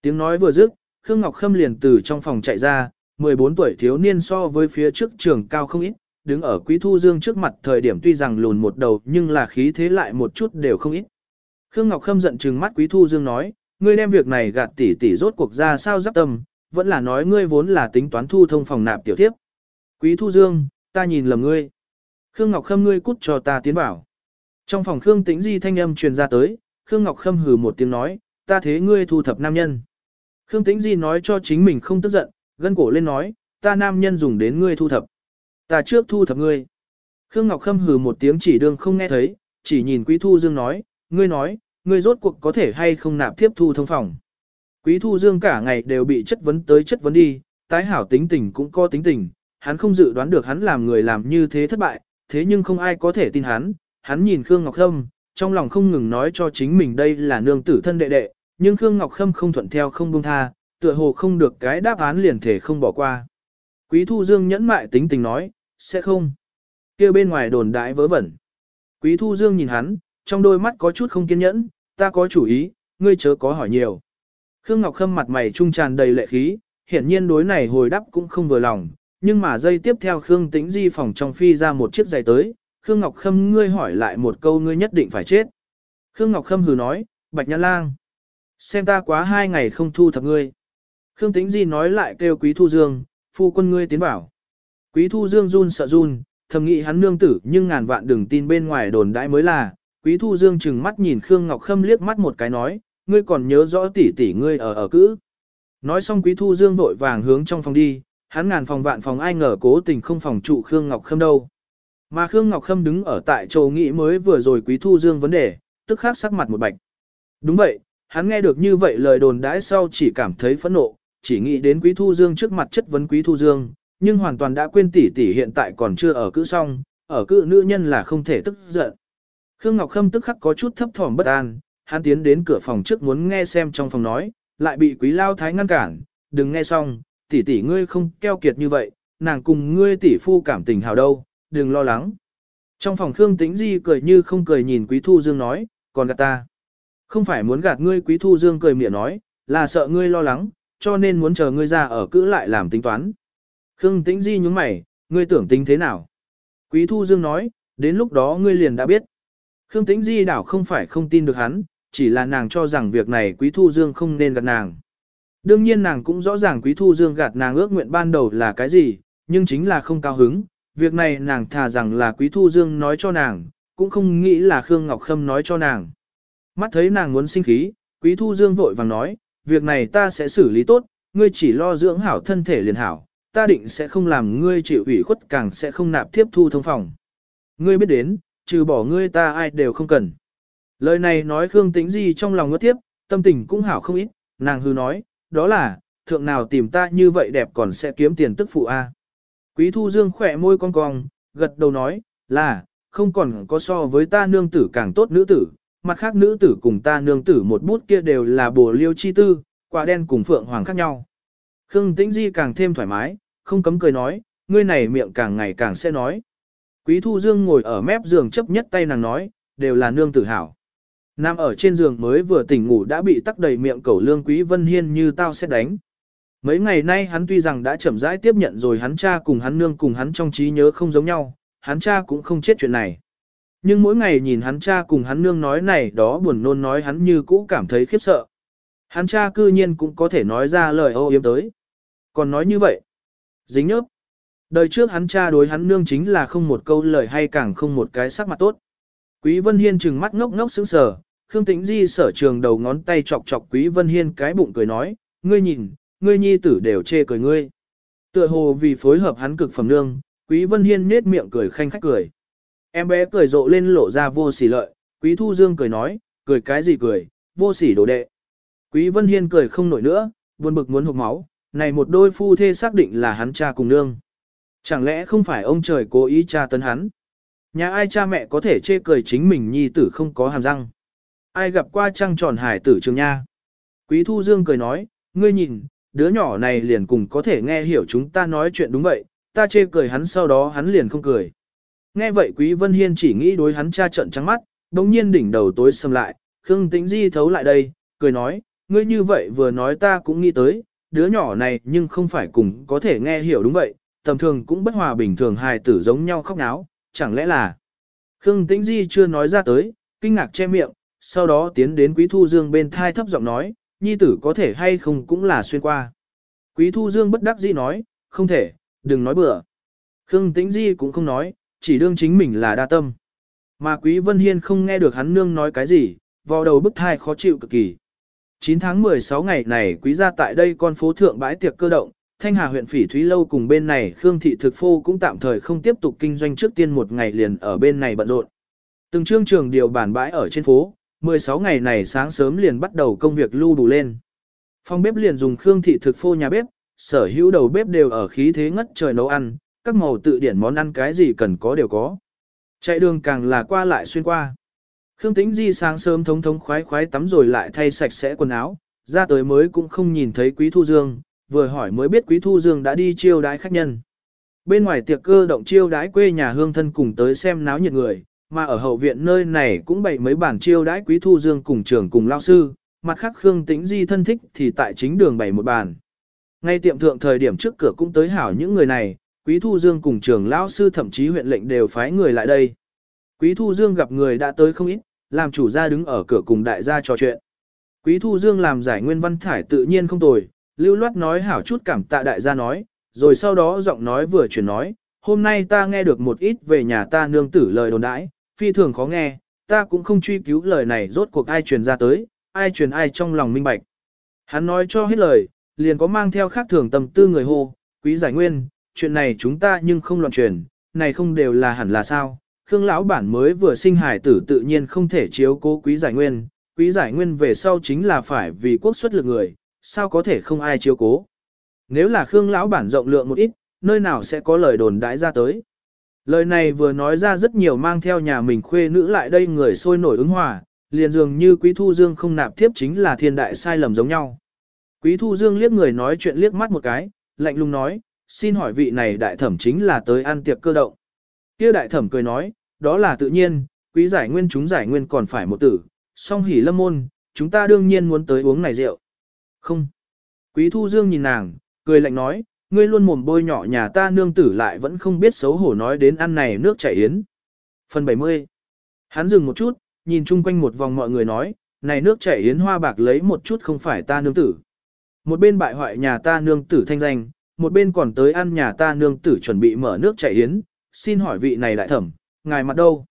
Tiếng nói vừa dứt, Khương Ngọc Khâm liền từ trong phòng chạy ra, 14 tuổi thiếu niên so với phía trước trường cao không ít, đứng ở Quý Thu Dương trước mặt thời điểm tuy rằng lùn một đầu nhưng là khí thế lại một chút đều không ít. Khương Ngọc Khâm giận trừng mắt Quý Thu Dương nói, ngươi đem việc này gạt tỷ tỷ rốt cuộc ra sao giáp tâm, vẫn là nói ngươi vốn là tính toán thu thông phòng nạp tiểu thiếp. Quý Thu Dương, ta nhìn lầm ngươi. Khương Ngọc Khâm ngươi cút cho ta tiến vào. Trong phòng Khương Tĩnh Di thanh âm truyền ra tới, Khương Ngọc Khâm hừ một tiếng nói, ta thế ngươi thu thập nam nhân. Khương Tĩnh Di nói cho chính mình không tức giận, gân cổ lên nói, ta nam nhân dùng đến ngươi thu thập. Ta trước thu thập ngươi. Khương Ngọc Khâm hừ một tiếng chỉ đương không nghe thấy, chỉ nhìn Quý Thu Dương nói, ngươi nói, ngươi rốt cuộc có thể hay không nạp tiếp thu thông phòng. Quý Thu Dương cả ngày đều bị chất vấn tới chất vấn đi, tái hảo tính tình cũng có tính tình, hắn không dự đoán được hắn làm người làm như thế thất bại, thế nhưng không ai có thể tin hắn, hắn nhìn Khương Ngọc Khâm, trong lòng không ngừng nói cho chính mình đây là nương tử thân đệ đệ, nhưng Khương Ngọc Khâm không thuận theo không buông tha, tựa hồ không được cái đáp án liền thể không bỏ qua. Quý Thu Dương nhẫn mại tính tình nói, sẽ không. kia bên ngoài đồn đại vớ vẩn. Quý Thu Dương nhìn hắn, trong đôi mắt có chút không kiên nhẫn, ta có chủ ý, ngươi chớ có hỏi nhiều. Khương Ngọc Khâm mặt mày trung tràn đầy lệ khí, hiển nhiên đối này hồi đáp cũng không vừa lòng, nhưng mà giây tiếp theo Khương Tĩnh Di phòng trong phi ra một chiếc giày tới, Khương Ngọc Khâm ngươi hỏi lại một câu ngươi nhất định phải chết. Khương Ngọc Khâm hừ nói, Bạch Nhã Lang, xem ta quá hai ngày không thu thập ngươi. Khương Tĩnh Di nói lại kêu Quý Thu Dương, phu quân ngươi tiến bảo. Quý Thu Dương run sợ run, thầm nghĩ hắn nương tử nhưng ngàn vạn đừng tin bên ngoài đồn đãi mới là. Quý Thu Dương chừng mắt nhìn Khương Ngọc Khâm liếc mắt một cái nói, ngươi còn nhớ rõ tỷ tỷ ngươi ở ở cữ. Nói xong Quý Thu Dương vội vàng hướng trong phòng đi, hắn ngàn phòng vạn phòng ai ngờ cố tình không phòng trụ Khương Ngọc Khâm đâu. Mà Khương Ngọc Khâm đứng ở tại chỗ nghĩ mới vừa rồi Quý Thu Dương vấn đề, tức khắc sắc mặt một bạch. Đúng vậy, hắn nghe được như vậy lời đồn đãi sau chỉ cảm thấy phẫn nộ, chỉ nghĩ đến Quý Thu Dương trước mặt chất vấn Quý Thu Dương, nhưng hoàn toàn đã quên tỷ tỷ hiện tại còn chưa ở cữ xong, ở cữ nữ nhân là không thể tức giận. Khương Ngọc Khâm tức khắc có chút thấp thỏm bất an, hắn tiến đến cửa phòng trước muốn nghe xem trong phòng nói, lại bị Quý Lao Thái ngăn cản, đừng nghe xong, tỷ tỷ ngươi không keo kiệt như vậy, nàng cùng ngươi tỷ phu cảm tình hào đâu, đừng lo lắng. Trong phòng Khương Tĩnh Di cười như không cười nhìn Quý Thu Dương nói, còn gạt ta. Không phải muốn gạt ngươi Quý Thu Dương cười miệng nói, là sợ ngươi lo lắng, cho nên muốn chờ ngươi ra ở cữ lại làm tính toán. Khương Tĩnh Di nhúng mày, ngươi tưởng tính thế nào? Quý Thu Dương nói, đến lúc đó ngươi liền đã biết. Khương Tĩnh Di đảo không phải không tin được hắn, chỉ là nàng cho rằng việc này Quý Thu Dương không nên gạt nàng. Đương nhiên nàng cũng rõ ràng Quý Thu Dương gạt nàng ước nguyện ban đầu là cái gì, nhưng chính là không cao hứng. Việc này nàng thà rằng là Quý Thu Dương nói cho nàng, cũng không nghĩ là Khương Ngọc Khâm nói cho nàng. Mắt thấy nàng muốn sinh khí, Quý Thu Dương vội vàng nói, việc này ta sẽ xử lý tốt, ngươi chỉ lo dưỡng hảo thân thể liền hảo, ta định sẽ không làm ngươi chịu ủy khuất càng sẽ không nạp tiếp thu thông phòng. Ngươi biết đến, trừ bỏ ngươi ta ai đều không cần. Lời này nói Khương Tĩnh Di trong lòng ngất tiếp, tâm tình cũng hảo không ít, nàng hư nói, đó là, thượng nào tìm ta như vậy đẹp còn sẽ kiếm tiền tức phụ a. Quý Thu Dương khỏe môi cong cong, gật đầu nói, là, không còn có so với ta nương tử càng tốt nữ tử, mặt khác nữ tử cùng ta nương tử một bút kia đều là bồ liêu chi tư, quả đen cùng phượng hoàng khác nhau. Khương Tĩnh Di càng thêm thoải mái, không cấm cười nói, ngươi này miệng càng ngày càng sẽ nói. Quý Thu Dương ngồi ở mép giường chấp nhất tay nàng nói, đều là nương tử hảo. Nam ở trên giường mới vừa tỉnh ngủ đã bị tắc đầy miệng cẩu lương Quý Vân Hiên như tao sẽ đánh. Mấy ngày nay hắn tuy rằng đã chậm rãi tiếp nhận rồi hắn cha cùng hắn nương cùng hắn trong trí nhớ không giống nhau, hắn cha cũng không chết chuyện này. Nhưng mỗi ngày nhìn hắn cha cùng hắn nương nói này đó buồn nôn nói hắn như cũ cảm thấy khiếp sợ. Hắn cha cư nhiên cũng có thể nói ra lời ô yếm tới. Còn nói như vậy, dính nhớp. Đời trước hắn cha đối hắn nương chính là không một câu lời hay càng không một cái sắc mặt tốt. Quý Vân Hiên trừng mắt ngốc ngốc sững sờ, Khương Tĩnh Di sở trường đầu ngón tay chọc chọc Quý Vân Hiên cái bụng cười nói, ngươi nhìn, ngươi nhi tử đều chê cười ngươi. Tựa hồ vì phối hợp hắn cực phẩm nương, Quý Vân Hiên nết miệng cười khanh khách cười. Em bé cười rộ lên lộ ra vô sỉ lợi, Quý Thu Dương cười nói, cười cái gì cười, vô sỉ đồ đệ. Quý Vân Hiên cười không nổi nữa, buồn bực muốn hụt máu, này một đôi phu thê xác định là hắn cha cùng nương. Chẳng lẽ không phải ông trời cố ý tra tấn hắn? Nhà ai cha mẹ có thể chê cười chính mình nhi tử không có hàm răng? Ai gặp qua trăng tròn hải tử trường nha? Quý Thu Dương cười nói, ngươi nhìn, đứa nhỏ này liền cùng có thể nghe hiểu chúng ta nói chuyện đúng vậy, ta chê cười hắn sau đó hắn liền không cười. Nghe vậy Quý Vân Hiên chỉ nghĩ đối hắn cha trận trắng mắt, đồng nhiên đỉnh đầu tối sầm lại, Khương Tĩnh Di thấu lại đây, cười nói, ngươi như vậy vừa nói ta cũng nghĩ tới, đứa nhỏ này nhưng không phải cùng có thể nghe hiểu đúng vậy, tầm thường cũng bất hòa bình thường hài tử giống nhau khóc náo, chẳng lẽ là... Khương Tĩnh Di chưa nói ra tới, kinh ngạc che miệng, sau đó tiến đến Quý Thu Dương bên thai thấp giọng nói, nhi tử có thể hay không cũng là xuyên qua. Quý Thu Dương bất đắc dĩ nói, không thể, đừng nói bừa. Khương Tĩnh Di cũng không nói, chỉ đương chính mình là đa tâm. Mà Quý Vân Hiên không nghe được hắn nương nói cái gì, vào đầu bức thai khó chịu cực kỳ. 9 tháng 16 ngày này quý gia tại đây con phố thượng bãi tiệc cơ động, Thanh Hà huyện Phỉ Thúy Lâu cùng bên này Khương Thị Thực Phô cũng tạm thời không tiếp tục kinh doanh trước tiên một ngày liền ở bên này bận rộn. Từng chương trường điều bản bãi ở trên phố, 16 ngày này sáng sớm liền bắt đầu công việc lưu đủ lên. Phòng bếp liền dùng Khương Thị Thực Phô nhà bếp, sở hữu đầu bếp đều ở khí thế ngất trời nấu ăn, các màu tự điển món ăn cái gì cần có đều có. Chạy đường càng là qua lại xuyên qua. Khương Tĩnh Di sáng sớm thống thống khoái khoái tắm rồi lại thay sạch sẽ quần áo, ra tới mới cũng không nhìn thấy Quý Thu Dương, vừa hỏi mới biết Quý Thu Dương đã đi chiêu đái khách nhân. Bên ngoài tiệc cơ động chiêu đái quê nhà hương thân cùng tới xem náo nhiệt người, mà ở hậu viện nơi này cũng bày mấy bản chiêu đái Quý Thu Dương cùng trưởng cùng lao sư, mặt khác Khương Tĩnh Di thân thích thì tại chính đường bày một bàn. Ngay tiệm thượng thời điểm trước cửa cũng tới hảo những người này, Quý Thu Dương cùng trưởng lão sư thậm chí huyện lệnh đều phái người lại đây. Quý Thu Dương gặp người đã tới không ít, làm chủ gia đứng ở cửa cùng đại gia trò chuyện. Quý Thu Dương làm giải nguyên văn thải tự nhiên không tồi, lưu loát nói hảo chút cảm tạ đại gia nói, rồi sau đó giọng nói vừa chuyển nói, hôm nay ta nghe được một ít về nhà ta nương tử lời đồn đãi, phi thường khó nghe, ta cũng không truy cứu lời này rốt cuộc ai truyền ra tới, ai truyền ai trong lòng minh bạch. Hắn nói cho hết lời, liền có mang theo khác thường tầm tư người hô, quý giải nguyên, chuyện này chúng ta nhưng không loạn truyền, này không đều là hẳn là sao. Khương lão bản mới vừa sinh hải tử tự nhiên không thể chiếu cố quý giải nguyên, quý giải nguyên về sau chính là phải vì quốc xuất lực người, sao có thể không ai chiếu cố. Nếu là Khương lão bản rộng lượng một ít, nơi nào sẽ có lời đồn đãi ra tới. Lời này vừa nói ra rất nhiều mang theo nhà mình khuê nữ lại đây người sôi nổi ứng hòa, liền dường như Quý Thu Dương không nạp tiếp chính là thiên đại sai lầm giống nhau. Quý Thu Dương liếc người nói chuyện liếc mắt một cái, lạnh lùng nói, xin hỏi vị này đại thẩm chính là tới ăn tiệc cơ động. Kia đại thẩm cười nói, đó là tự nhiên, quý giải nguyên chúng giải nguyên còn phải một tử, song hỉ lâm môn, chúng ta đương nhiên muốn tới uống này rượu. Không. Quý Thu Dương nhìn nàng, cười lạnh nói, ngươi luôn mồm bôi nhỏ nhà ta nương tử lại vẫn không biết xấu hổ nói đến ăn này nước chảy yến. Phần 70. Hắn dừng một chút, nhìn chung quanh một vòng mọi người nói, này nước chảy yến hoa bạc lấy một chút không phải ta nương tử. Một bên bại hoại nhà ta nương tử thanh danh, một bên còn tới ăn nhà ta nương tử chuẩn bị mở nước chảy yến, xin hỏi vị này đại thẩm, ngài mặt đâu?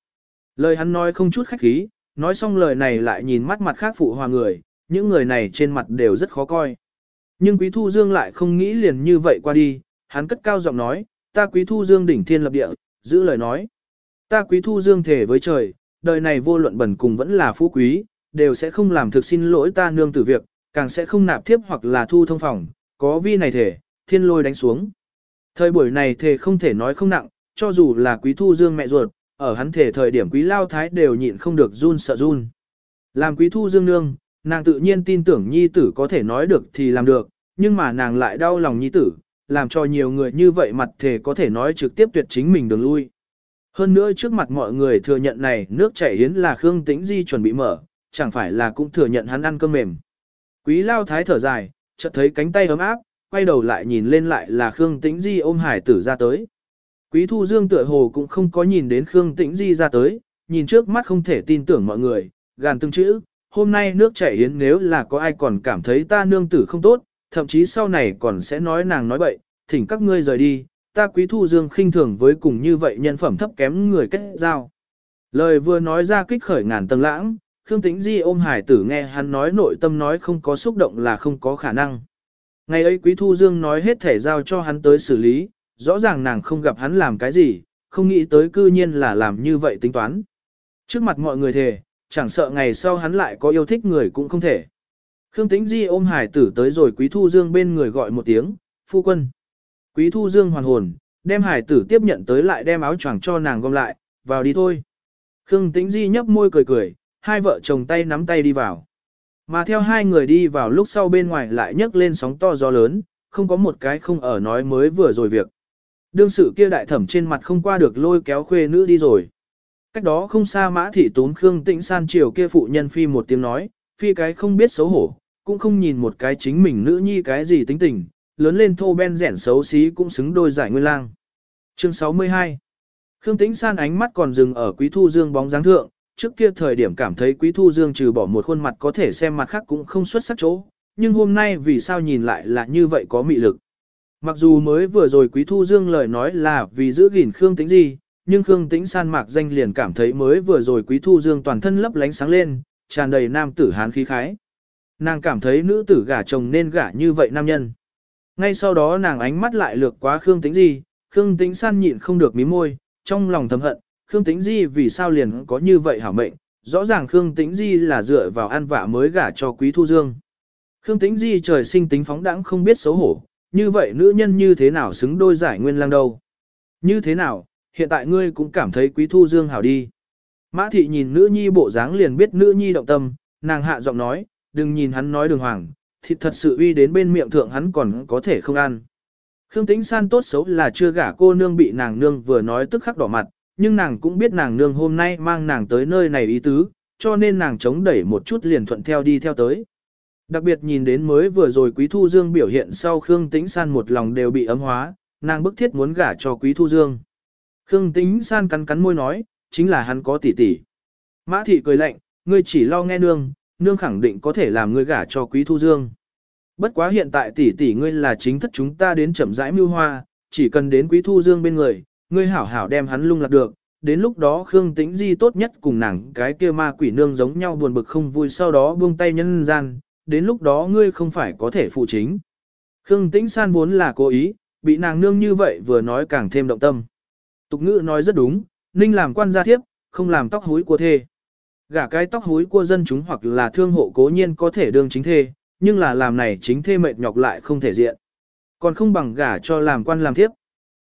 Lời hắn nói không chút khách khí, nói xong lời này lại nhìn mắt mặt khác phụ hòa người, những người này trên mặt đều rất khó coi. Nhưng Quý Thu Dương lại không nghĩ liền như vậy qua đi, hắn cất cao giọng nói, ta Quý Thu Dương đỉnh thiên lập địa, giữ lời nói. Ta Quý Thu Dương thể với trời, đời này vô luận bẩn cùng vẫn là phú quý, đều sẽ không làm thực xin lỗi ta nương tử việc, càng sẽ không nạp thiếp hoặc là thu thông phòng, có vi này thể, thiên lôi đánh xuống. Thời buổi này thề không thể nói không nặng, cho dù là Quý Thu Dương mẹ ruột, ở hắn thể thời điểm Quý Lao Thái đều nhịn không được run sợ run. Làm Quý Thu Dương nương, Nàng tự nhiên tin tưởng nhi tử có thể nói được thì làm được, nhưng mà nàng lại đau lòng nhi tử, làm cho nhiều người như vậy mặt thể có thể nói trực tiếp tuyệt chính mình đường lui. Hơn nữa trước mặt mọi người thừa nhận này nước chảy hiến là Khương Tĩnh Di chuẩn bị mở, chẳng phải là cũng thừa nhận hắn ăn cơm mềm. Quý lao thái thở dài, chợt thấy cánh tay ấm áp, quay đầu lại nhìn lên lại là Khương Tĩnh Di ôm hải tử ra tới. Quý thu dương tựa hồ cũng không có nhìn đến Khương Tĩnh Di ra tới, nhìn trước mắt không thể tin tưởng mọi người, gàn từng chữ, hôm nay nước chảy yến nếu là có ai còn cảm thấy ta nương tử không tốt, thậm chí sau này còn sẽ nói nàng nói bậy, thỉnh các ngươi rời đi, ta quý thu dương khinh thường với cùng như vậy nhân phẩm thấp kém người kết giao. Lời vừa nói ra kích khởi ngàn tầng lãng, Khương Tĩnh Di ôm hải tử nghe hắn nói nội tâm nói không có xúc động là không có khả năng. Ngày ấy Quý Thu Dương nói hết thể giao cho hắn tới xử lý, rõ ràng nàng không gặp hắn làm cái gì, không nghĩ tới cư nhiên là làm như vậy tính toán. Trước mặt mọi người thề, chẳng sợ ngày sau hắn lại có yêu thích người cũng không thể. Khương Tĩnh Di ôm hải tử tới rồi Quý Thu Dương bên người gọi một tiếng, phu quân. Quý Thu Dương hoàn hồn, đem hải tử tiếp nhận tới lại đem áo choàng cho nàng gom lại, vào đi thôi. Khương Tĩnh Di nhấp môi cười cười, hai vợ chồng tay nắm tay đi vào. Mà theo hai người đi vào lúc sau bên ngoài lại nhấc lên sóng to gió lớn, không có một cái không ở nói mới vừa rồi việc. Đương sự kia đại thẩm trên mặt không qua được lôi kéo khuê nữ đi rồi. Cách đó không xa mã thị tốn Khương Tĩnh San chiều kia phụ nhân phi một tiếng nói, phi cái không biết xấu hổ, cũng không nhìn một cái chính mình nữ nhi cái gì tính tình, lớn lên thô ben rẻn xấu xí cũng xứng đôi giải nguyên lang. Chương 62 Khương Tĩnh San ánh mắt còn dừng ở Quý Thu Dương bóng dáng thượng, trước kia thời điểm cảm thấy Quý Thu Dương trừ bỏ một khuôn mặt có thể xem mặt khác cũng không xuất sắc chỗ, nhưng hôm nay vì sao nhìn lại là như vậy có mị lực. Mặc dù mới vừa rồi Quý Thu Dương lời nói là vì giữ gìn Khương Tĩnh gì, nhưng Khương Tĩnh San mạc danh liền cảm thấy mới vừa rồi Quý Thu Dương toàn thân lấp lánh sáng lên, tràn đầy nam tử hán khí khái. Nàng cảm thấy nữ tử gả chồng nên gả như vậy nam nhân. Ngay sau đó nàng ánh mắt lại lược quá Khương Tĩnh gì, Khương Tĩnh San nhịn không được mí môi, trong lòng thầm hận, Khương Tĩnh Di vì sao liền có như vậy hảo mệnh, rõ ràng Khương Tĩnh Di là dựa vào ăn vạ mới gả cho Quý Thu Dương. Khương Tĩnh Di trời sinh tính phóng đãng không biết xấu hổ, như vậy nữ nhân như thế nào xứng đôi giải nguyên lang đâu. Như thế nào, hiện tại ngươi cũng cảm thấy quý thu dương hảo đi. Mã thị nhìn nữ nhi bộ dáng liền biết nữ nhi động tâm, nàng hạ giọng nói, đừng nhìn hắn nói đường hoàng, thịt thật sự uy đến bên miệng thượng hắn còn có thể không ăn. Khương Tĩnh San tốt xấu là chưa gả cô nương bị nàng nương vừa nói tức khắc đỏ mặt, nhưng nàng cũng biết nàng nương hôm nay mang nàng tới nơi này ý tứ, cho nên nàng chống đẩy một chút liền thuận theo đi theo tới. Đặc biệt nhìn đến mới vừa rồi Quý Thu Dương biểu hiện sau Khương Tĩnh San một lòng đều bị ấm hóa, nàng bức thiết muốn gả cho Quý Thu Dương. Khương Tĩnh San cắn cắn môi nói, chính là hắn có tỷ tỷ. Mã thị cười lạnh, ngươi chỉ lo nghe nương, nương khẳng định có thể làm ngươi gả cho Quý Thu Dương. Bất quá hiện tại tỷ tỷ ngươi là chính thất chúng ta đến chậm rãi mưu hoa, chỉ cần đến Quý Thu Dương bên người, ngươi hảo hảo đem hắn lung lạc được, đến lúc đó Khương Tĩnh Di tốt nhất cùng nàng cái kia ma quỷ nương giống nhau buồn bực không vui sau đó buông tay nhân gian, đến lúc đó ngươi không phải có thể phụ chính. Khương Tĩnh San vốn là cố ý, bị nàng nương như vậy vừa nói càng thêm động tâm. Tục ngữ nói rất đúng, ninh làm quan gia thiếp, không làm tóc húi của thê. Gả cái tóc húi của dân chúng hoặc là thương hộ cố nhiên có thể đương chính thê, nhưng là làm này chính thê mệt nhọc lại không thể diện. Còn không bằng gả cho làm quan làm thiếp.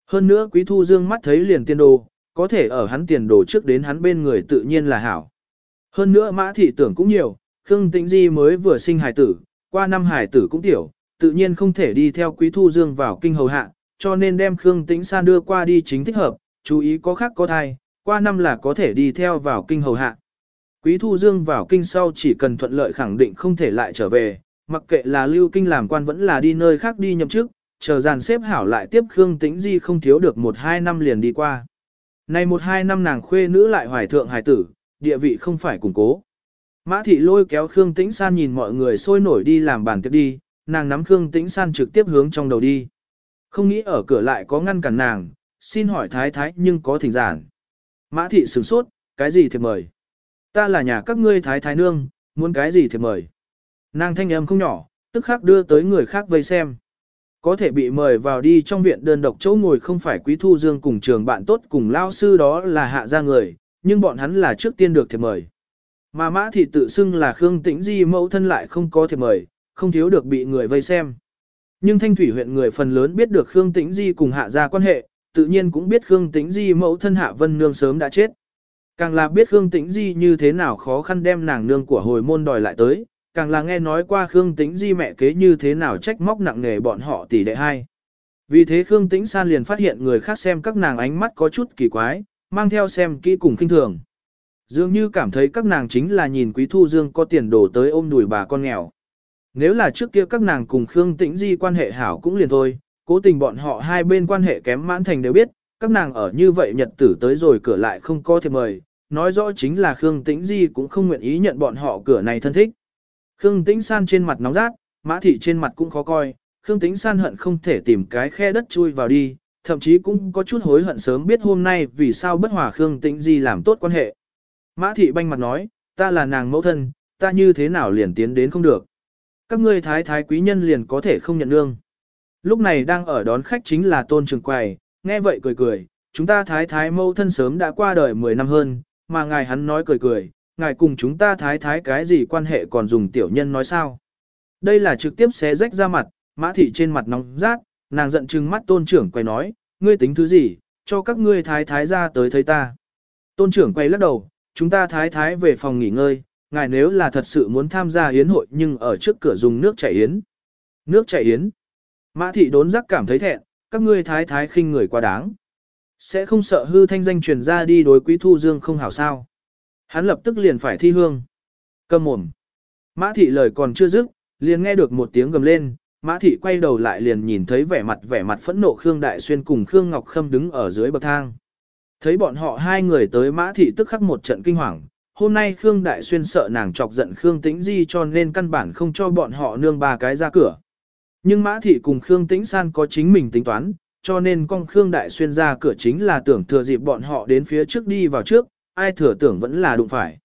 Hơn nữa quý thu dương mắt thấy liền tiền đồ, có thể ở hắn tiền đồ trước đến hắn bên người tự nhiên là hảo. Hơn nữa mã thị tưởng cũng nhiều, Khương Tĩnh Di mới vừa sinh hải tử, qua năm hải tử cũng tiểu, tự nhiên không thể đi theo quý thu dương vào kinh hầu hạ, cho nên đem Khương Tĩnh San đưa qua đi chính thích hợp, chú ý có khác có thai, qua năm là có thể đi theo vào kinh hầu hạ. Quý thu dương vào kinh sau chỉ cần thuận lợi khẳng định không thể lại trở về, mặc kệ là lưu kinh làm quan vẫn là đi nơi khác đi nhậm chức, chờ dàn xếp hảo lại tiếp Khương Tĩnh Di không thiếu được một hai năm liền đi qua. Này một hai năm nàng khuê nữ lại hoài thượng hài tử, địa vị không phải củng cố. Mã thị lôi kéo Khương Tĩnh San nhìn mọi người sôi nổi đi làm bàn tiếp đi, nàng nắm Khương Tĩnh San trực tiếp hướng trong đầu đi. Không nghĩ ở cửa lại có ngăn cản nàng, xin hỏi thái thái nhưng có thỉnh giản. Mã thị sửng sốt, cái gì thì mời? Ta là nhà các ngươi thái thái nương, muốn cái gì thì mời? Nàng thanh âm không nhỏ, tức khắc đưa tới người khác vây xem. Có thể bị mời vào đi trong viện đơn độc chỗ ngồi không phải quý thu dương cùng trường bạn tốt cùng lao sư đó là hạ gia người, nhưng bọn hắn là trước tiên được thiệp mời. Mà mã thị tự xưng là Khương Tĩnh Di mẫu thân lại không có thiệp mời, không thiếu được bị người vây xem. Nhưng thanh thủy huyện người phần lớn biết được Khương Tĩnh Di cùng hạ gia quan hệ, tự nhiên cũng biết Khương Tĩnh Di mẫu thân hạ vân nương sớm đã chết. Càng là biết Khương Tĩnh Di như thế nào khó khăn đem nàng nương của hồi môn đòi lại tới, càng là nghe nói qua Khương Tĩnh Di mẹ kế như thế nào trách móc nặng nề bọn họ tỷ đệ hai. Vì thế Khương Tĩnh San liền phát hiện người khác xem các nàng ánh mắt có chút kỳ quái, mang theo xem kỹ cùng kinh thường. Dường như cảm thấy các nàng chính là nhìn Quý Thu Dương có tiền đổ tới ôm đùi bà con nghèo. Nếu là trước kia các nàng cùng Khương Tĩnh Di quan hệ hảo cũng liền thôi, cố tình bọn họ hai bên quan hệ kém mãn thành đều biết, các nàng ở như vậy nhật tử tới rồi cửa lại không có thiệp mời, nói rõ chính là Khương Tĩnh Di cũng không nguyện ý nhận bọn họ cửa này thân thích. Khương Tĩnh San trên mặt nóng rát, Mã Thị trên mặt cũng khó coi, Khương Tĩnh San hận không thể tìm cái khe đất chui vào đi, thậm chí cũng có chút hối hận sớm biết hôm nay vì sao bất hòa Khương Tĩnh Di làm tốt quan hệ. Mã Thị banh mặt nói, ta là nàng mẫu thân, ta như thế nào liền tiến đến không được. Các ngươi thái thái quý nhân liền có thể không nhận lương. Lúc này đang ở đón khách chính là tôn trường quầy, nghe vậy cười cười, chúng ta thái thái mẫu thân sớm đã qua đời 10 năm hơn, mà ngài hắn nói cười cười, ngài cùng chúng ta thái thái cái gì quan hệ còn dùng tiểu nhân nói sao. Đây là trực tiếp xé rách ra mặt, mã thị trên mặt nóng rát, nàng giận trừng mắt tôn trưởng quay nói, ngươi tính thứ gì, cho các ngươi thái thái ra tới thấy ta. Tôn trưởng quay lắc đầu, chúng ta thái thái về phòng nghỉ ngơi, ngài nếu là thật sự muốn tham gia yến hội nhưng ở trước cửa dùng nước chảy yến. Nước chảy yến. Mã thị đốn giác cảm thấy thẹn, các ngươi thái thái khinh người quá đáng. Sẽ không sợ hư thanh danh truyền ra đi đối quý thu dương không hảo sao. Hắn lập tức liền phải thi hương. Cầm mồm. Mã thị lời còn chưa dứt, liền nghe được một tiếng gầm lên, Mã thị quay đầu lại liền nhìn thấy vẻ mặt vẻ mặt phẫn nộ Khương Đại Xuyên cùng Khương Ngọc Khâm đứng ở dưới bậc thang. Thấy bọn họ hai người tới Mã thị tức khắc một trận kinh hoàng. Hôm nay Khương Đại Xuyên sợ nàng chọc giận Khương Tĩnh Di cho nên căn bản không cho bọn họ nương ba cái ra cửa. Nhưng Mã thị cùng Khương Tĩnh San có chính mình tính toán, cho nên con Khương Đại Xuyên ra cửa chính là tưởng thừa dịp bọn họ đến phía trước đi vào trước, ai thừa tưởng vẫn là đụng phải.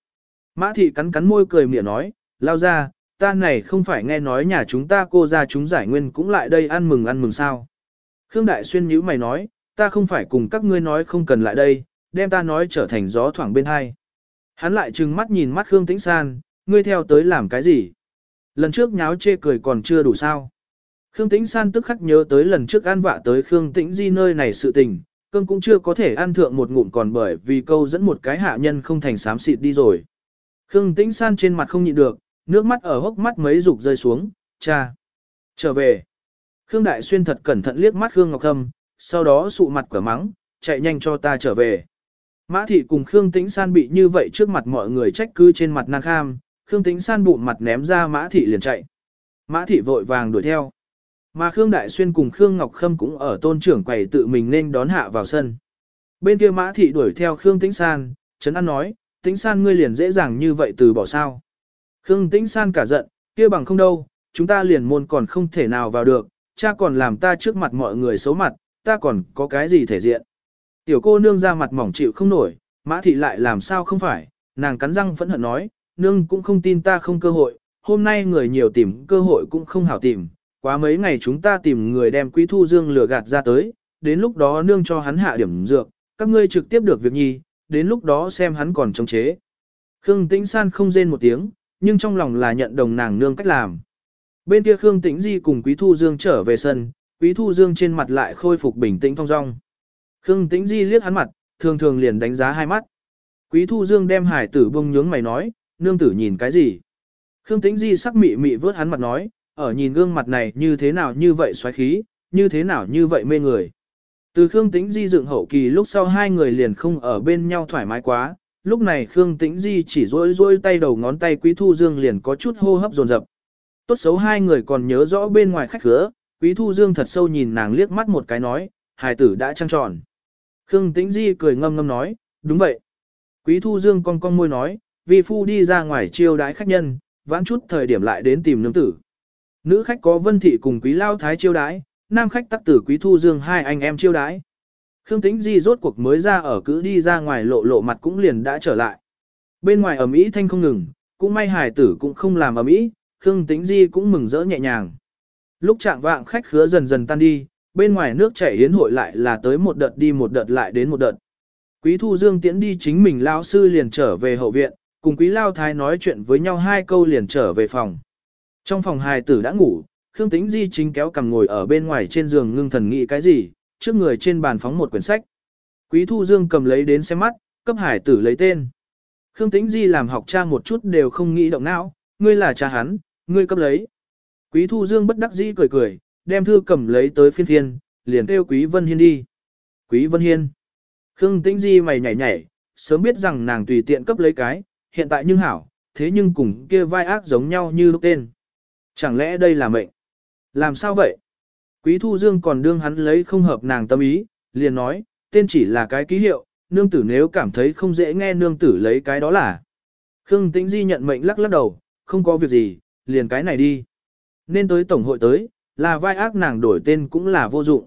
Mã thị cắn cắn môi cười mỉa nói, lao ra, ta này không phải nghe nói nhà chúng ta cô ra chúng giải nguyên cũng lại đây ăn mừng ăn mừng sao. Khương Đại Xuyên nhíu mày nói, ta không phải cùng các ngươi nói không cần lại đây, đem ta nói trở thành gió thoảng bên hai. Hắn lại trừng mắt nhìn mắt Khương Tĩnh San, ngươi theo tới làm cái gì? Lần trước nháo chê cười còn chưa đủ sao? Khương Tĩnh San tức khắc nhớ tới lần trước ăn vạ tới Khương Tĩnh Di nơi này sự tình, cơm cũng chưa có thể ăn thượng một ngụm còn bởi vì câu dẫn một cái hạ nhân không thành sám xịt đi rồi. Khương Tĩnh San trên mặt không nhịn được, nước mắt ở hốc mắt mấy dục rơi xuống, cha. Trở về. Khương Đại Xuyên thật cẩn thận liếc mắt Khương Ngọc Khâm, sau đó sụ mặt cửa mắng, chạy nhanh cho ta trở về. Mã thị cùng Khương Tĩnh San bị như vậy trước mặt mọi người trách cứ trên mặt nàng kham, Khương Tĩnh San bụng mặt ném ra Mã thị liền chạy. Mã thị vội vàng đuổi theo. Mà Khương Đại Xuyên cùng Khương Ngọc Khâm cũng ở tôn trưởng quầy tự mình nên đón hạ vào sân. Bên kia Mã thị đuổi theo Khương Tĩnh San, Trấn An nói, Tĩnh San ngươi liền dễ dàng như vậy từ bỏ sao. Khương Tĩnh San cả giận, kia bằng không đâu, chúng ta liền môn còn không thể nào vào được, cha còn làm ta trước mặt mọi người xấu mặt, ta còn có cái gì thể diện. Tiểu cô nương ra mặt mỏng chịu không nổi, mã thị lại làm sao không phải, nàng cắn răng phẫn hận nói, nương cũng không tin ta không cơ hội, hôm nay người nhiều tìm cơ hội cũng không hảo tìm, quá mấy ngày chúng ta tìm người đem quý thu dương lừa gạt ra tới, đến lúc đó nương cho hắn hạ điểm dược, các ngươi trực tiếp được việc nhi, đến lúc đó xem hắn còn chống chế. Khương Tĩnh San không rên một tiếng, nhưng trong lòng là nhận đồng nàng nương cách làm. Bên kia Khương Tĩnh Di cùng Quý Thu Dương trở về sân, Quý Thu Dương trên mặt lại khôi phục bình tĩnh thong dong. Khương Tĩnh Di liếc hắn mặt, thường thường liền đánh giá hai mắt. Quý Thu Dương đem hải tử bông nhướng mày nói, nương tử nhìn cái gì? Khương Tĩnh Di sắc mị mị vớt hắn mặt nói, ở nhìn gương mặt này như thế nào như vậy xoáy khí, như thế nào như vậy mê người. Từ Khương Tĩnh Di dựng hậu kỳ lúc sau hai người liền không ở bên nhau thoải mái quá, lúc này Khương Tĩnh Di chỉ rỗi rỗi tay đầu ngón tay Quý Thu Dương liền có chút hô hấp dồn dập. Tốt xấu hai người còn nhớ rõ bên ngoài khách khứa, Quý Thu Dương thật sâu nhìn nàng liếc mắt một cái nói, hài tử đã trăng tròn. Khương Tĩnh Di cười ngâm ngâm nói, đúng vậy. Quý Thu Dương cong cong môi nói, vì phu đi ra ngoài chiêu đái khách nhân, vãn chút thời điểm lại đến tìm nương tử. Nữ khách có Vân Thị cùng Quý Lao Thái chiêu đái, nam khách tắc tử Quý Thu Dương hai anh em chiêu đái. Khương Tĩnh Di rốt cuộc mới ra ở cứ đi ra ngoài lộ lộ mặt cũng liền đã trở lại. Bên ngoài ẩm ý thanh không ngừng, cũng may hài tử cũng không làm ẩm ý, Khương Tĩnh Di cũng mừng rỡ nhẹ nhàng. Lúc trạng vạng khách khứa dần dần tan đi, bên ngoài nước chảy hiến hội lại là tới một đợt đi một đợt lại đến một đợt. Quý Thu Dương tiễn đi chính mình lao sư liền trở về hậu viện, cùng Quý Lao Thái nói chuyện với nhau hai câu liền trở về phòng. Trong phòng hài tử đã ngủ, Khương Tĩnh Di chính kéo cằm ngồi ở bên ngoài trên giường ngưng thần nghĩ cái gì, trước người trên bàn phóng một quyển sách. Quý Thu Dương cầm lấy đến xem mắt, cấp hải tử lấy tên. Khương Tĩnh Di làm học cha một chút đều không nghĩ động não, ngươi là cha hắn, ngươi cấp lấy. Quý Thu Dương bất đắc dĩ cười cười, đem thư cầm lấy tới phiên phiên, liền kêu Quý Vân Hiên đi. Quý Vân Hiên. Khương Tĩnh Di mày nhảy nhảy, sớm biết rằng nàng tùy tiện cấp lấy cái, hiện tại nhưng hảo, thế nhưng cùng kia vai ác giống nhau như lúc tên. Chẳng lẽ đây là mệnh? Làm sao vậy? Quý Thu Dương còn đương hắn lấy không hợp nàng tâm ý, liền nói, tên chỉ là cái ký hiệu, nương tử nếu cảm thấy không dễ nghe nương tử lấy cái đó là. Khương Tĩnh Di nhận mệnh lắc lắc đầu, không có việc gì, liền cái này đi. Nên tới tổng hội tới, là vai ác nàng đổi tên cũng là vô dụng.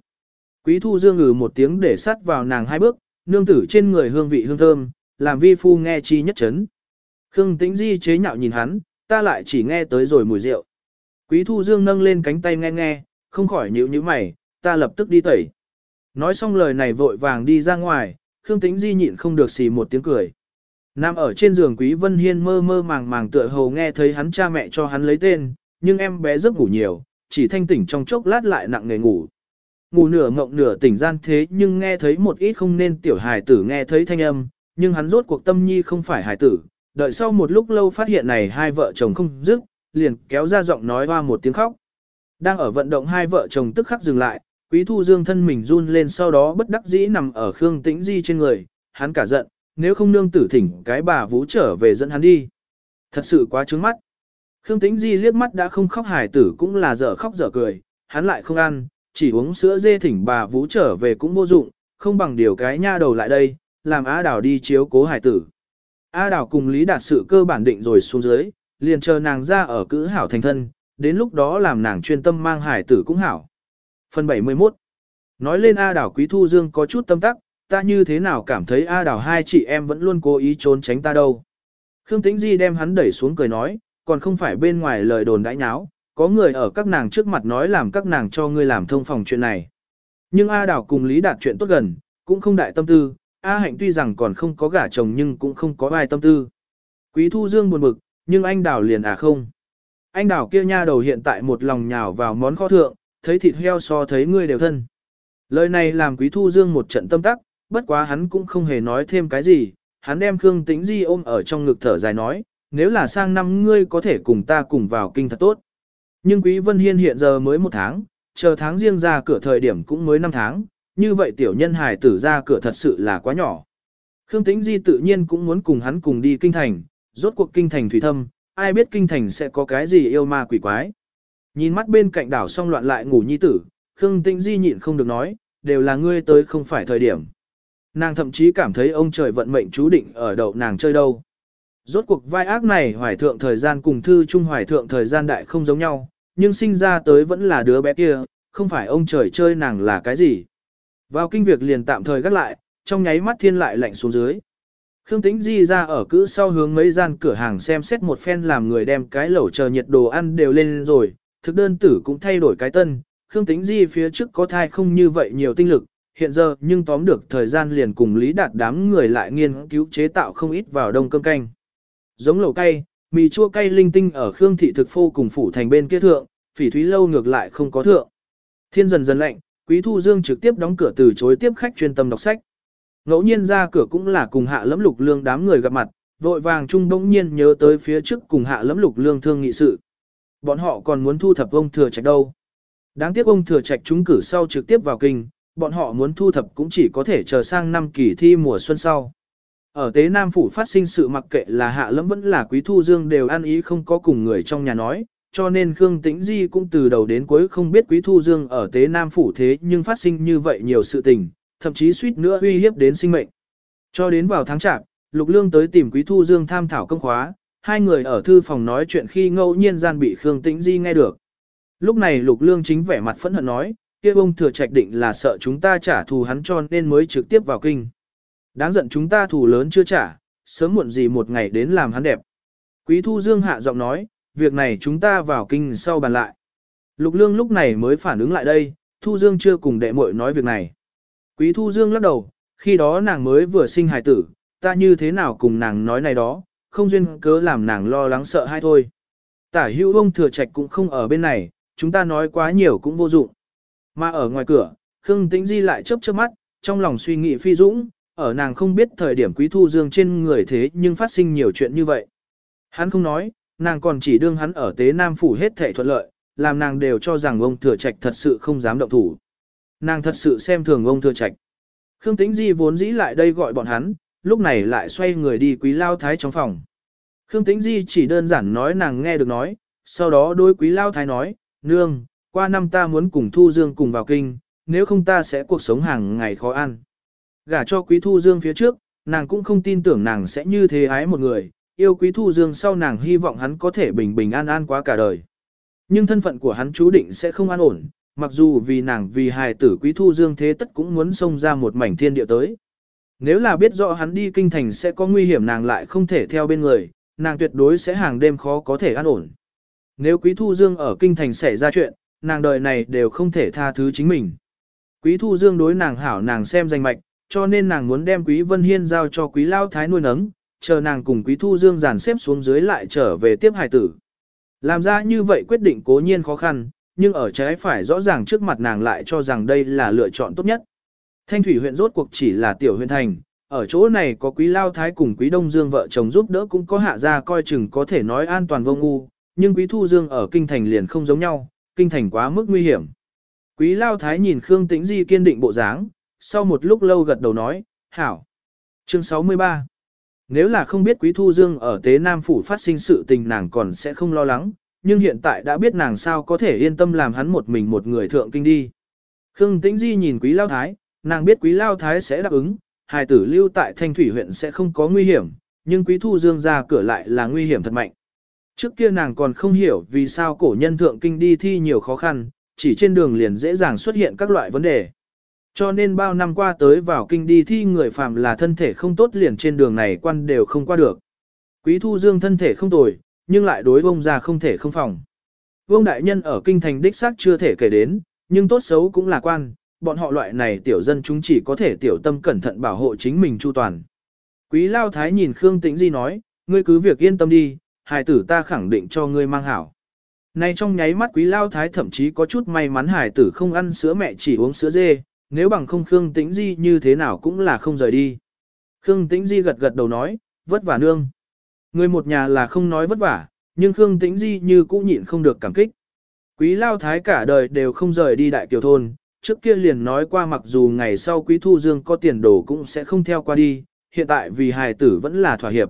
Quý Thu Dương ngừ một tiếng để sắt vào nàng hai bước, nương tử trên người hương vị hương thơm, làm vi phu nghe chi nhất chấn. Khương Tĩnh Di chế nhạo nhìn hắn, ta lại chỉ nghe tới rồi mùi rượu. Quý Thu Dương nâng lên cánh tay nghe nghe, không khỏi nhíu nhíu mày, ta lập tức đi tẩy. Nói xong lời này vội vàng đi ra ngoài, Khương Tĩnh Di nhịn không được xì một tiếng cười. Nam ở trên giường Quý Vân Hiên mơ mơ màng màng tựa hồ nghe thấy hắn cha mẹ cho hắn lấy tên, nhưng em bé giấc ngủ nhiều, chỉ thanh tỉnh trong chốc lát lại nặng nề ngủ. Ngủ nửa ngộng nửa tỉnh gian thế nhưng nghe thấy một ít không nên tiểu hài tử nghe thấy thanh âm, nhưng hắn rốt cuộc tâm nhi không phải hài tử, đợi sau một lúc lâu phát hiện này hai vợ chồng không dứt, liền kéo ra giọng nói hoa một tiếng khóc. Đang ở vận động hai vợ chồng tức khắc dừng lại, Quý Thu Dương thân mình run lên sau đó bất đắc dĩ nằm ở Khương Tĩnh Di trên người, hắn cả giận, nếu không nương tử thỉnh cái bà vũ trở về dẫn hắn đi. Thật sự quá trướng mắt. Khương Tĩnh Di liếc mắt đã không khóc hải tử cũng là dở khóc dở cười, hắn lại không ăn, chỉ uống sữa dê thỉnh bà vũ trở về cũng vô dụng, không bằng điều cái nha đầu lại đây, làm A Đào đi chiếu cố hải tử. A Đào cùng Lý Đạt sự cơ bản định rồi xuống dưới, liền chờ nàng ra ở cữ hảo thành thân, đến lúc đó làm nàng chuyên tâm mang hải tử cũng hảo. Phần 71 Nói lên A Đảo Quý Thu Dương có chút tâm tắc, ta như thế nào cảm thấy A Đảo hai chị em vẫn luôn cố ý trốn tránh ta đâu. Khương Tĩnh Di đem hắn đẩy xuống cười nói, còn không phải bên ngoài lời đồn đãi nháo, có người ở các nàng trước mặt nói làm các nàng cho ngươi làm thông phòng chuyện này. Nhưng A Đảo cùng Lý Đạt chuyện tốt gần, cũng không đại tâm tư, A Hạnh tuy rằng còn không có gả chồng nhưng cũng không có ai tâm tư. Quý Thu Dương buồn bực, nhưng anh Đảo liền à không anh đảo kia nha đầu hiện tại một lòng nhào vào món kho thượng, thấy thịt heo so thấy ngươi đều thân. Lời này làm quý thu dương một trận tâm tắc, bất quá hắn cũng không hề nói thêm cái gì, hắn đem Khương Tĩnh Di ôm ở trong ngực thở dài nói, nếu là sang năm ngươi có thể cùng ta cùng vào kinh thật tốt. Nhưng Quý Vân Hiên hiện giờ mới một tháng, chờ tháng riêng ra cửa thời điểm cũng mới năm tháng, như vậy tiểu nhân hài tử ra cửa thật sự là quá nhỏ. Khương Tĩnh Di tự nhiên cũng muốn cùng hắn cùng đi kinh thành, rốt cuộc kinh thành thủy thâm, ai biết kinh thành sẽ có cái gì yêu ma quỷ quái. Nhìn mắt bên cạnh đảo xong loạn lại ngủ nhi tử, Khương Tĩnh Di nhịn không được nói, đều là ngươi tới không phải thời điểm. Nàng thậm chí cảm thấy ông trời vận mệnh chú định ở đậu nàng chơi đâu. Rốt cuộc vai ác này hoài thượng thời gian cùng thư trung hoài thượng thời gian đại không giống nhau, nhưng sinh ra tới vẫn là đứa bé kia, không phải ông trời chơi nàng là cái gì. Vào kinh việc liền tạm thời gác lại, trong nháy mắt thiên lại lạnh xuống dưới. Khương Tĩnh Di ra ở cữ sau hướng mấy gian cửa hàng xem xét một phen làm người đem cái lẩu chờ nhiệt đồ ăn đều lên rồi, thực đơn tử cũng thay đổi cái tân. Khương Tĩnh Di phía trước có thai không như vậy nhiều tinh lực, hiện giờ nhưng tóm được thời gian liền cùng Lý Đạt đám người lại nghiên cứu chế tạo không ít vào đông cơm canh. Giống lẩu cay, mì chua cay linh tinh ở Khương thị thực phô cùng phủ thành bên kia thượng, phỉ thúy lâu ngược lại không có thượng. Thiên dần dần lạnh, Quý Thu Dương trực tiếp đóng cửa từ chối tiếp khách chuyên tâm đọc sách. Ngẫu nhiên ra cửa cũng là cùng hạ lẫm lục lương đám người gặp mặt, vội vàng trung bỗng nhiên nhớ tới phía trước cùng hạ lẫm lục lương thương nghị sự. Bọn họ còn muốn thu thập ông thừa trạch đâu. Đáng tiếc ông thừa trạch trúng cử sau trực tiếp vào kinh, bọn họ muốn thu thập cũng chỉ có thể chờ sang năm kỳ thi mùa xuân sau. Ở Tế Nam Phủ phát sinh sự mặc kệ là hạ lẫm vẫn là quý thu dương đều ăn ý không có cùng người trong nhà nói, cho nên Khương Tĩnh Di cũng từ đầu đến cuối không biết quý thu dương ở Tế Nam Phủ thế nhưng phát sinh như vậy nhiều sự tình, thậm chí suýt nữa uy hiếp đến sinh mệnh. Cho đến vào tháng chạp, Lục Lương tới tìm Quý Thu Dương tham thảo công khóa, hai người ở thư phòng nói chuyện khi ngẫu nhiên gian bị Khương Tĩnh Di nghe được. Lúc này Lục Lương chính vẻ mặt phẫn hận nói, kia ông thừa trạch định là sợ chúng ta trả thù hắn cho nên mới trực tiếp vào kinh. Đáng giận chúng ta thù lớn chưa trả, sớm muộn gì một ngày đến làm hắn đẹp. Quý Thu Dương hạ giọng nói, việc này chúng ta vào kinh sau bàn lại. Lục Lương lúc này mới phản ứng lại đây, Thu Dương chưa cùng đệ muội nói việc này. Quý Thu Dương lắc đầu, khi đó nàng mới vừa sinh hài tử, ta như thế nào cùng nàng nói này đó, không duyên cớ làm nàng lo lắng sợ hay thôi. Tả hữu ông thừa trạch cũng không ở bên này, chúng ta nói quá nhiều cũng vô dụng. Mà ở ngoài cửa, Khương Tĩnh Di lại chớp chớp mắt, trong lòng suy nghĩ phi dũng, ở nàng không biết thời điểm Quý Thu Dương trên người thế nhưng phát sinh nhiều chuyện như vậy. Hắn không nói, nàng còn chỉ đương hắn ở tế Nam Phủ hết thệ thuận lợi, làm nàng đều cho rằng ông thừa trạch thật sự không dám động thủ. Nàng thật sự xem thường ông thừa trạch. Khương Tĩnh Di vốn dĩ lại đây gọi bọn hắn, lúc này lại xoay người đi quý lao thái trong phòng. Khương Tĩnh Di chỉ đơn giản nói nàng nghe được nói, sau đó đôi quý lao thái nói, nương, qua năm ta muốn cùng Thu Dương cùng vào kinh, nếu không ta sẽ cuộc sống hàng ngày khó ăn. Gả cho quý Thu Dương phía trước, nàng cũng không tin tưởng nàng sẽ như thế ái một người, yêu quý Thu Dương sau nàng hy vọng hắn có thể bình bình an an quá cả đời. Nhưng thân phận của hắn chú định sẽ không an ổn, mặc dù vì nàng vì hài tử quý thu dương thế tất cũng muốn xông ra một mảnh thiên địa tới. Nếu là biết rõ hắn đi kinh thành sẽ có nguy hiểm nàng lại không thể theo bên người, nàng tuyệt đối sẽ hàng đêm khó có thể an ổn. Nếu quý thu dương ở kinh thành xảy ra chuyện, nàng đời này đều không thể tha thứ chính mình. Quý thu dương đối nàng hảo nàng xem danh mạch, cho nên nàng muốn đem quý vân hiên giao cho quý lao thái nuôi nấng, chờ nàng cùng quý thu dương dàn xếp xuống dưới lại trở về tiếp hài tử. Làm ra như vậy quyết định cố nhiên khó khăn, nhưng ở trái phải rõ ràng trước mặt nàng lại cho rằng đây là lựa chọn tốt nhất. Thanh thủy huyện rốt cuộc chỉ là tiểu huyện thành, ở chỗ này có quý lao thái cùng quý đông dương vợ chồng giúp đỡ cũng có hạ gia coi chừng có thể nói an toàn vô ngu, nhưng quý thu dương ở kinh thành liền không giống nhau, kinh thành quá mức nguy hiểm. Quý lao thái nhìn Khương Tĩnh Di kiên định bộ dáng, sau một lúc lâu gật đầu nói, hảo. Chương 63 Nếu là không biết quý thu dương ở Tế Nam Phủ phát sinh sự tình nàng còn sẽ không lo lắng, nhưng hiện tại đã biết nàng sao có thể yên tâm làm hắn một mình một người thượng kinh đi. Khương Tĩnh Di nhìn Quý Lao Thái, nàng biết Quý Lao Thái sẽ đáp ứng, hài tử lưu tại Thanh Thủy huyện sẽ không có nguy hiểm, nhưng Quý Thu Dương ra cửa lại là nguy hiểm thật mạnh. Trước kia nàng còn không hiểu vì sao cổ nhân thượng kinh đi thi nhiều khó khăn, chỉ trên đường liền dễ dàng xuất hiện các loại vấn đề. Cho nên bao năm qua tới vào kinh đi thi người phạm là thân thể không tốt liền trên đường này quan đều không qua được. Quý Thu Dương thân thể không tồi, nhưng lại đối vông ra không thể không phòng. Vông đại nhân ở kinh thành đích xác chưa thể kể đến, nhưng tốt xấu cũng là quan, bọn họ loại này tiểu dân chúng chỉ có thể tiểu tâm cẩn thận bảo hộ chính mình chu toàn. Quý Lao Thái nhìn Khương Tĩnh Di nói, ngươi cứ việc yên tâm đi, hài tử ta khẳng định cho ngươi mang hảo. Nay trong nháy mắt Quý Lao Thái thậm chí có chút may mắn hài tử không ăn sữa mẹ chỉ uống sữa dê, nếu bằng không Khương Tĩnh Di như thế nào cũng là không rời đi. Khương Tĩnh Di gật gật đầu nói, vất vả nương. Người một nhà là không nói vất vả, nhưng Khương Tĩnh Di như cũ nhịn không được cảm kích. Quý Lao Thái cả đời đều không rời đi Đại Kiều Thôn, trước kia liền nói qua mặc dù ngày sau Quý Thu Dương có tiền đồ cũng sẽ không theo qua đi, hiện tại vì hài tử vẫn là thỏa hiệp.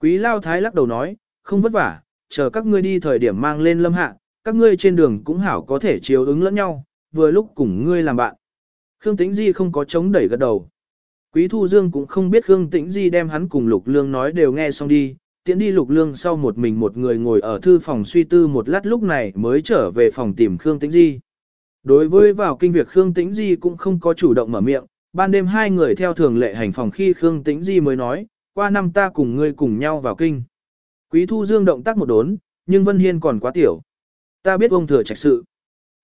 Quý lao thái lắc đầu nói, không vất vả, chờ các ngươi đi thời điểm mang lên lâm hạ, các ngươi trên đường cũng hảo có thể chiếu ứng lẫn nhau, vừa lúc cùng ngươi làm bạn. Khương Tĩnh Di không có chống đẩy gật đầu. Quý Thu Dương cũng không biết Khương Tĩnh Di đem hắn cùng Lục Lương nói đều nghe xong đi, tiễn đi Lục Lương sau một mình một người ngồi ở thư phòng suy tư một lát lúc này mới trở về phòng tìm Khương Tĩnh Di. Đối với vào kinh việc Khương Tĩnh Di cũng không có chủ động mở miệng, ban đêm hai người theo thường lệ hành phòng khi Khương Tĩnh Di mới nói, qua năm ta cùng ngươi cùng nhau vào kinh. Quý Thu Dương động tác một đốn, nhưng Vân Hiên còn quá tiểu. Ta biết ông thừa trạch sự.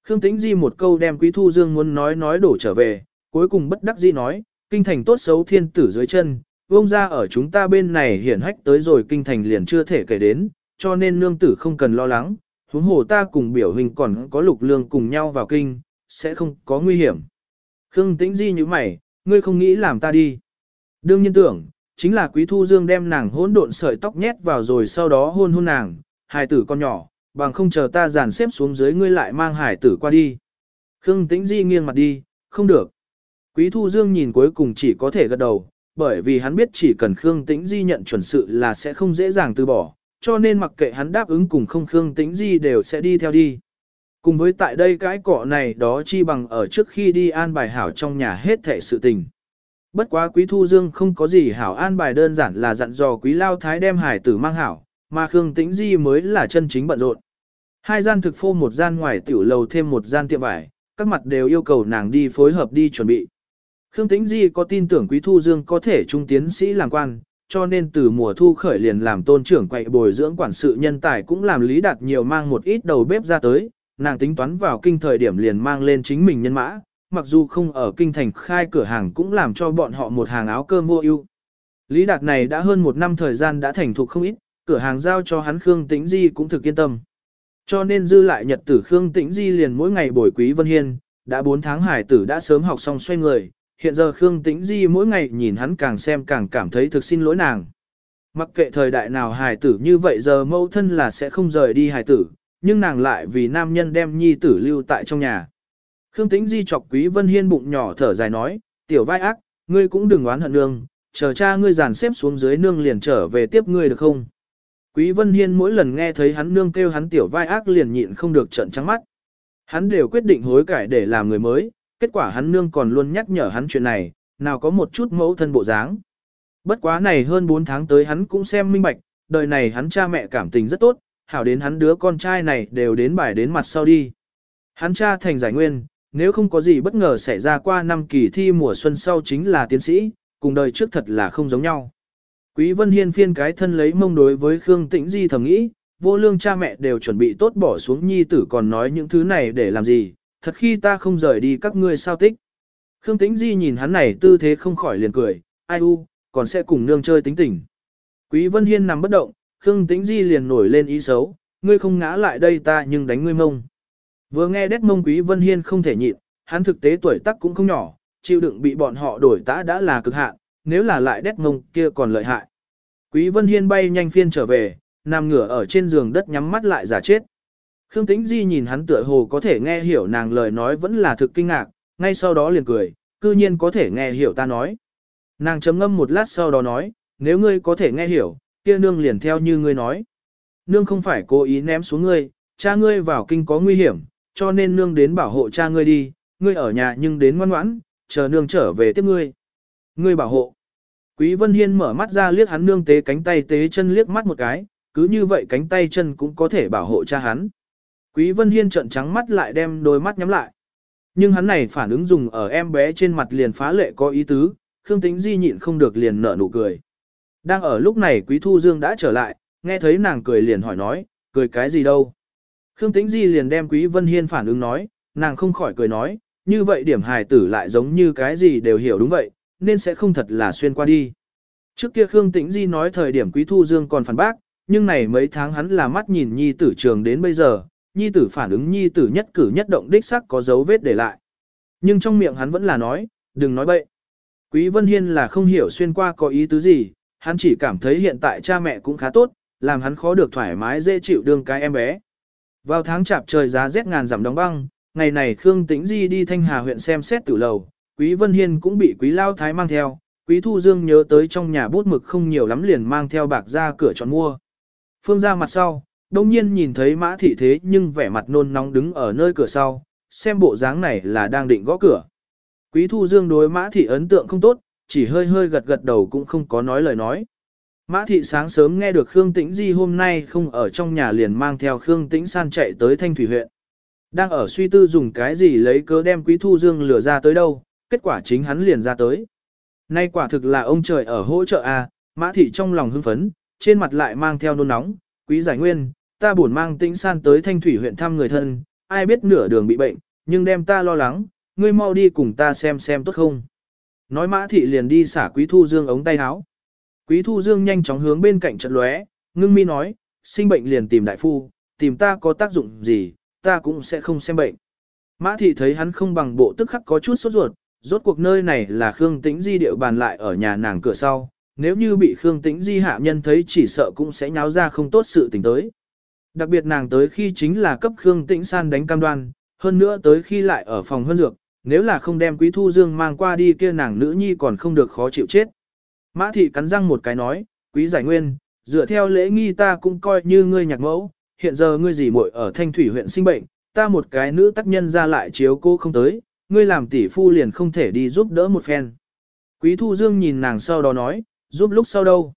Khương Tĩnh Di một câu đem Quý Thu Dương muốn nói nói đổ trở về, cuối cùng bất đắc dĩ nói, kinh thành tốt xấu thiên tử dưới chân, vông ra ở chúng ta bên này hiển hách tới rồi kinh thành liền chưa thể kể đến, cho nên nương tử không cần lo lắng, huống hồ ta cùng biểu hình còn có lục lương cùng nhau vào kinh, sẽ không có nguy hiểm. Khương Tĩnh Di như mày, ngươi không nghĩ làm ta đi. Đương nhiên tưởng, chính là Quý Thu Dương đem nàng hỗn độn sợi tóc nhét vào rồi sau đó hôn hôn nàng, hài tử con nhỏ, bằng không chờ ta dàn xếp xuống dưới ngươi lại mang hải tử qua đi. Khương Tĩnh Di nghiêng mặt đi, không được. Quý Thu Dương nhìn cuối cùng chỉ có thể gật đầu, bởi vì hắn biết chỉ cần Khương Tĩnh Di nhận chuẩn sự là sẽ không dễ dàng từ bỏ, cho nên mặc kệ hắn đáp ứng cùng không Khương Tĩnh Di đều sẽ đi theo đi. Cùng với tại đây cái cọ này đó chi bằng ở trước khi đi an bài hảo trong nhà hết thể sự tình. Bất quá Quý Thu Dương không có gì hảo an bài đơn giản là dặn dò Quý Lao Thái đem hải tử mang hảo, mà Khương Tĩnh Di mới là chân chính bận rộn. Hai gian thực phô một gian ngoài tiểu lầu thêm một gian tiệm vải, các mặt đều yêu cầu nàng đi phối hợp đi chuẩn bị. Khương Tĩnh Di có tin tưởng Quý Thu Dương có thể trung tiến sĩ làm quan, cho nên từ mùa thu khởi liền làm tôn trưởng quậy bồi dưỡng quản sự nhân tài cũng làm lý đạt nhiều mang một ít đầu bếp ra tới, nàng tính toán vào kinh thời điểm liền mang lên chính mình nhân mã, mặc dù không ở kinh thành khai cửa hàng cũng làm cho bọn họ một hàng áo cơm vô ưu. Lý Đạt này đã hơn một năm thời gian đã thành thục không ít, cửa hàng giao cho hắn Khương Tĩnh Di cũng thực yên tâm. Cho nên dư lại nhật tử Khương Tĩnh Di liền mỗi ngày bồi quý Vân Hiên, đã 4 tháng hải tử đã sớm học xong xoay người, hiện giờ Khương Tĩnh Di mỗi ngày nhìn hắn càng xem càng cảm thấy thực xin lỗi nàng. Mặc kệ thời đại nào hài tử như vậy giờ mâu thân là sẽ không rời đi hài tử, nhưng nàng lại vì nam nhân đem nhi tử lưu tại trong nhà. Khương Tĩnh Di chọc Quý Vân Hiên bụng nhỏ thở dài nói, tiểu vai ác, ngươi cũng đừng oán hận nương, chờ cha ngươi dàn xếp xuống dưới nương liền trở về tiếp ngươi được không? Quý Vân Hiên mỗi lần nghe thấy hắn nương kêu hắn tiểu vai ác liền nhịn không được trợn trắng mắt. Hắn đều quyết định hối cải để làm người mới, kết quả hắn nương còn luôn nhắc nhở hắn chuyện này, nào có một chút mẫu thân bộ dáng. Bất quá này hơn 4 tháng tới hắn cũng xem minh bạch, đời này hắn cha mẹ cảm tình rất tốt, hảo đến hắn đứa con trai này đều đến bài đến mặt sau đi. Hắn cha thành giải nguyên, nếu không có gì bất ngờ xảy ra qua năm kỳ thi mùa xuân sau chính là tiến sĩ, cùng đời trước thật là không giống nhau. Quý Vân Hiên phiên cái thân lấy mông đối với Khương Tĩnh Di thầm nghĩ, vô lương cha mẹ đều chuẩn bị tốt bỏ xuống nhi tử còn nói những thứ này để làm gì, thật khi ta không rời đi các ngươi sao tích. Khương Tĩnh Di nhìn hắn này tư thế không khỏi liền cười, ai u, còn sẽ cùng nương chơi tính tình. Quý Vân Hiên nằm bất động, Khương Tĩnh Di liền nổi lên ý xấu, ngươi không ngã lại đây ta nhưng đánh ngươi mông. Vừa nghe đét mông Quý Vân Hiên không thể nhịn, hắn thực tế tuổi tác cũng không nhỏ, chịu đựng bị bọn họ đổi tã đã là cực hạn, nếu là lại đét mông kia còn lợi hại. Quý Vân Hiên bay nhanh phiên trở về, nằm ngửa ở trên giường đất nhắm mắt lại giả chết. Khương Tĩnh Di nhìn hắn tựa hồ có thể nghe hiểu nàng lời nói vẫn là thực kinh ngạc, ngay sau đó liền cười, cư nhiên có thể nghe hiểu ta nói. Nàng chấm ngâm một lát sau đó nói, nếu ngươi có thể nghe hiểu, kia nương liền theo như ngươi nói. Nương không phải cố ý ném xuống ngươi, cha ngươi vào kinh có nguy hiểm, cho nên nương đến bảo hộ cha ngươi đi, ngươi ở nhà nhưng đến ngoan ngoãn, chờ nương trở về tiếp ngươi. Ngươi bảo hộ. Quý Vân Hiên mở mắt ra liếc hắn nương tế cánh tay tế chân liếc mắt một cái, cứ như vậy cánh tay chân cũng có thể bảo hộ cha hắn. Quý Vân Hiên trợn trắng mắt lại đem đôi mắt nhắm lại. Nhưng hắn này phản ứng dùng ở em bé trên mặt liền phá lệ có ý tứ, Khương Tĩnh Di nhịn không được liền nở nụ cười. Đang ở lúc này Quý Thu Dương đã trở lại, nghe thấy nàng cười liền hỏi nói, cười cái gì đâu. Khương Tĩnh Di liền đem Quý Vân Hiên phản ứng nói, nàng không khỏi cười nói, như vậy điểm hài tử lại giống như cái gì đều hiểu đúng vậy, nên sẽ không thật là xuyên qua đi. Trước kia Khương Tĩnh Di nói thời điểm Quý Thu Dương còn phản bác, nhưng này mấy tháng hắn là mắt nhìn nhi tử trường đến bây giờ, nhi tử phản ứng nhi tử nhất cử nhất động đích sắc có dấu vết để lại. Nhưng trong miệng hắn vẫn là nói, đừng nói bậy. Quý Vân Hiên là không hiểu xuyên qua có ý tứ gì, hắn chỉ cảm thấy hiện tại cha mẹ cũng khá tốt, làm hắn khó được thoải mái dễ chịu đương cái em bé. Vào tháng chạp trời giá rét ngàn giảm đóng băng, ngày này Khương Tĩnh Di đi Thanh Hà huyện xem xét tử lầu, Quý Vân Hiên cũng bị Quý Lao Thái mang theo, Quý Thu Dương nhớ tới trong nhà bút mực không nhiều lắm liền mang theo bạc ra cửa chọn mua. Phương ra mặt sau, đông nhiên nhìn thấy mã thị thế nhưng vẻ mặt nôn nóng đứng ở nơi cửa sau, xem bộ dáng này là đang định gõ cửa. Quý Thu Dương đối mã thị ấn tượng không tốt, chỉ hơi hơi gật gật đầu cũng không có nói lời nói. Mã thị sáng sớm nghe được Khương Tĩnh Di hôm nay không ở trong nhà liền mang theo Khương Tĩnh San chạy tới Thanh Thủy huyện. Đang ở suy tư dùng cái gì lấy cớ đem Quý Thu Dương lừa ra tới đâu, kết quả chính hắn liền ra tới. Nay quả thực là ông trời ở hỗ trợ a, à, Mã thị trong lòng hưng phấn, trên mặt lại mang theo nôn nóng, "Quý giải nguyên, ta buồn mang Tĩnh San tới Thanh Thủy huyện thăm người thân, ai biết nửa đường bị bệnh, nhưng đem ta lo lắng, ngươi mau đi cùng ta xem xem tốt không?" Nói Mã thị liền đi xả Quý Thu Dương ống tay áo. Quý Thu Dương nhanh chóng hướng bên cạnh trận lóe, ngưng mi nói, sinh bệnh liền tìm đại phu, tìm ta có tác dụng gì, ta cũng sẽ không xem bệnh. Mã thị thấy hắn không bằng bộ tức khắc có chút sốt ruột, rốt cuộc nơi này là Khương Tĩnh Di điệu bàn lại ở nhà nàng cửa sau, nếu như bị Khương Tĩnh Di hạ nhân thấy chỉ sợ cũng sẽ nháo ra không tốt sự tình tới. Đặc biệt nàng tới khi chính là cấp Khương Tĩnh San đánh cam đoan, hơn nữa tới khi lại ở phòng hơn dược, nếu là không đem Quý Thu Dương mang qua đi kia nàng nữ nhi còn không được khó chịu chết. Mã thị cắn răng một cái nói, Quý giải nguyên, dựa theo lễ nghi ta cũng coi như ngươi nhạc mẫu, hiện giờ ngươi gì muội ở Thanh Thủy huyện sinh bệnh, ta một cái nữ tác nhân ra lại chiếu cô không tới, ngươi làm tỷ phu liền không thể đi giúp đỡ một phen. Quý Thu Dương nhìn nàng sau đó nói, giúp lúc sau đâu.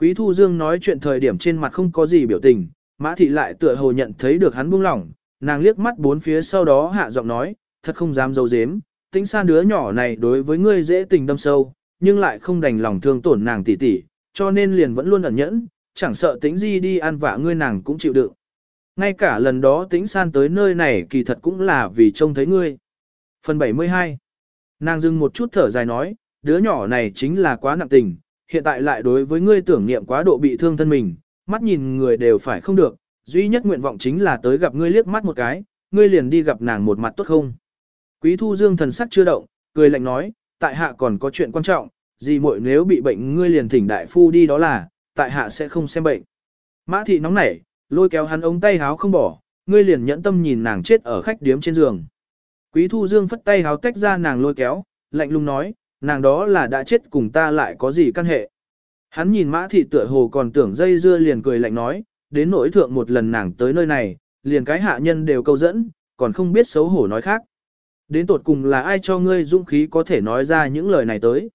Quý Thu Dương nói chuyện thời điểm trên mặt không có gì biểu tình, Mã Thị lại tựa hồ nhận thấy được hắn buông lỏng, nàng liếc mắt bốn phía sau đó hạ giọng nói, thật không dám dấu dếm, tính San đứa nhỏ này đối với ngươi dễ tình đâm sâu, nhưng lại không đành lòng thương tổn nàng tỷ tỷ, cho nên liền vẫn luôn ẩn nhẫn, chẳng sợ tính gì đi ăn vạ ngươi nàng cũng chịu đựng. Ngay cả lần đó tính san tới nơi này kỳ thật cũng là vì trông thấy ngươi. Phần 72 Nàng dừng một chút thở dài nói, đứa nhỏ này chính là quá nặng tình, hiện tại lại đối với ngươi tưởng niệm quá độ bị thương thân mình, mắt nhìn người đều phải không được, duy nhất nguyện vọng chính là tới gặp ngươi liếc mắt một cái, ngươi liền đi gặp nàng một mặt tốt không. Quý thu dương thần sắc chưa động, cười lạnh nói, tại hạ còn có chuyện quan trọng, gì muội nếu bị bệnh ngươi liền thỉnh đại phu đi đó là, tại hạ sẽ không xem bệnh. Mã thị nóng nảy, lôi kéo hắn ống tay háo không bỏ, ngươi liền nhẫn tâm nhìn nàng chết ở khách điếm trên giường. Quý Thu Dương phất tay háo tách ra nàng lôi kéo, lạnh lùng nói, nàng đó là đã chết cùng ta lại có gì căn hệ. Hắn nhìn mã thị tựa hồ còn tưởng dây dưa liền cười lạnh nói, đến nỗi thượng một lần nàng tới nơi này, liền cái hạ nhân đều câu dẫn, còn không biết xấu hổ nói khác. Đến tột cùng là ai cho ngươi dũng khí có thể nói ra những lời này tới.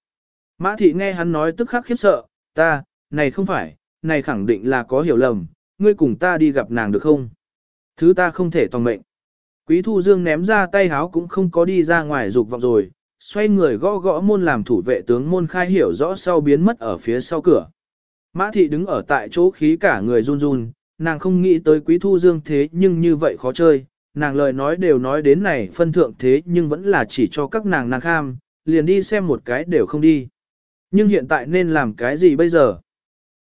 Mã thị nghe hắn nói tức khắc khiếp sợ, ta, này không phải, này khẳng định là có hiểu lầm, ngươi cùng ta đi gặp nàng được không? Thứ ta không thể toàn mệnh. Quý Thu Dương ném ra tay háo cũng không có đi ra ngoài dục vọng rồi, xoay người gõ gõ môn làm thủ vệ tướng môn khai hiểu rõ sau biến mất ở phía sau cửa. Mã thị đứng ở tại chỗ khí cả người run run, nàng không nghĩ tới Quý Thu Dương thế nhưng như vậy khó chơi, nàng lời nói đều nói đến này phân thượng thế nhưng vẫn là chỉ cho các nàng nàng kham, liền đi xem một cái đều không đi. Nhưng hiện tại nên làm cái gì bây giờ?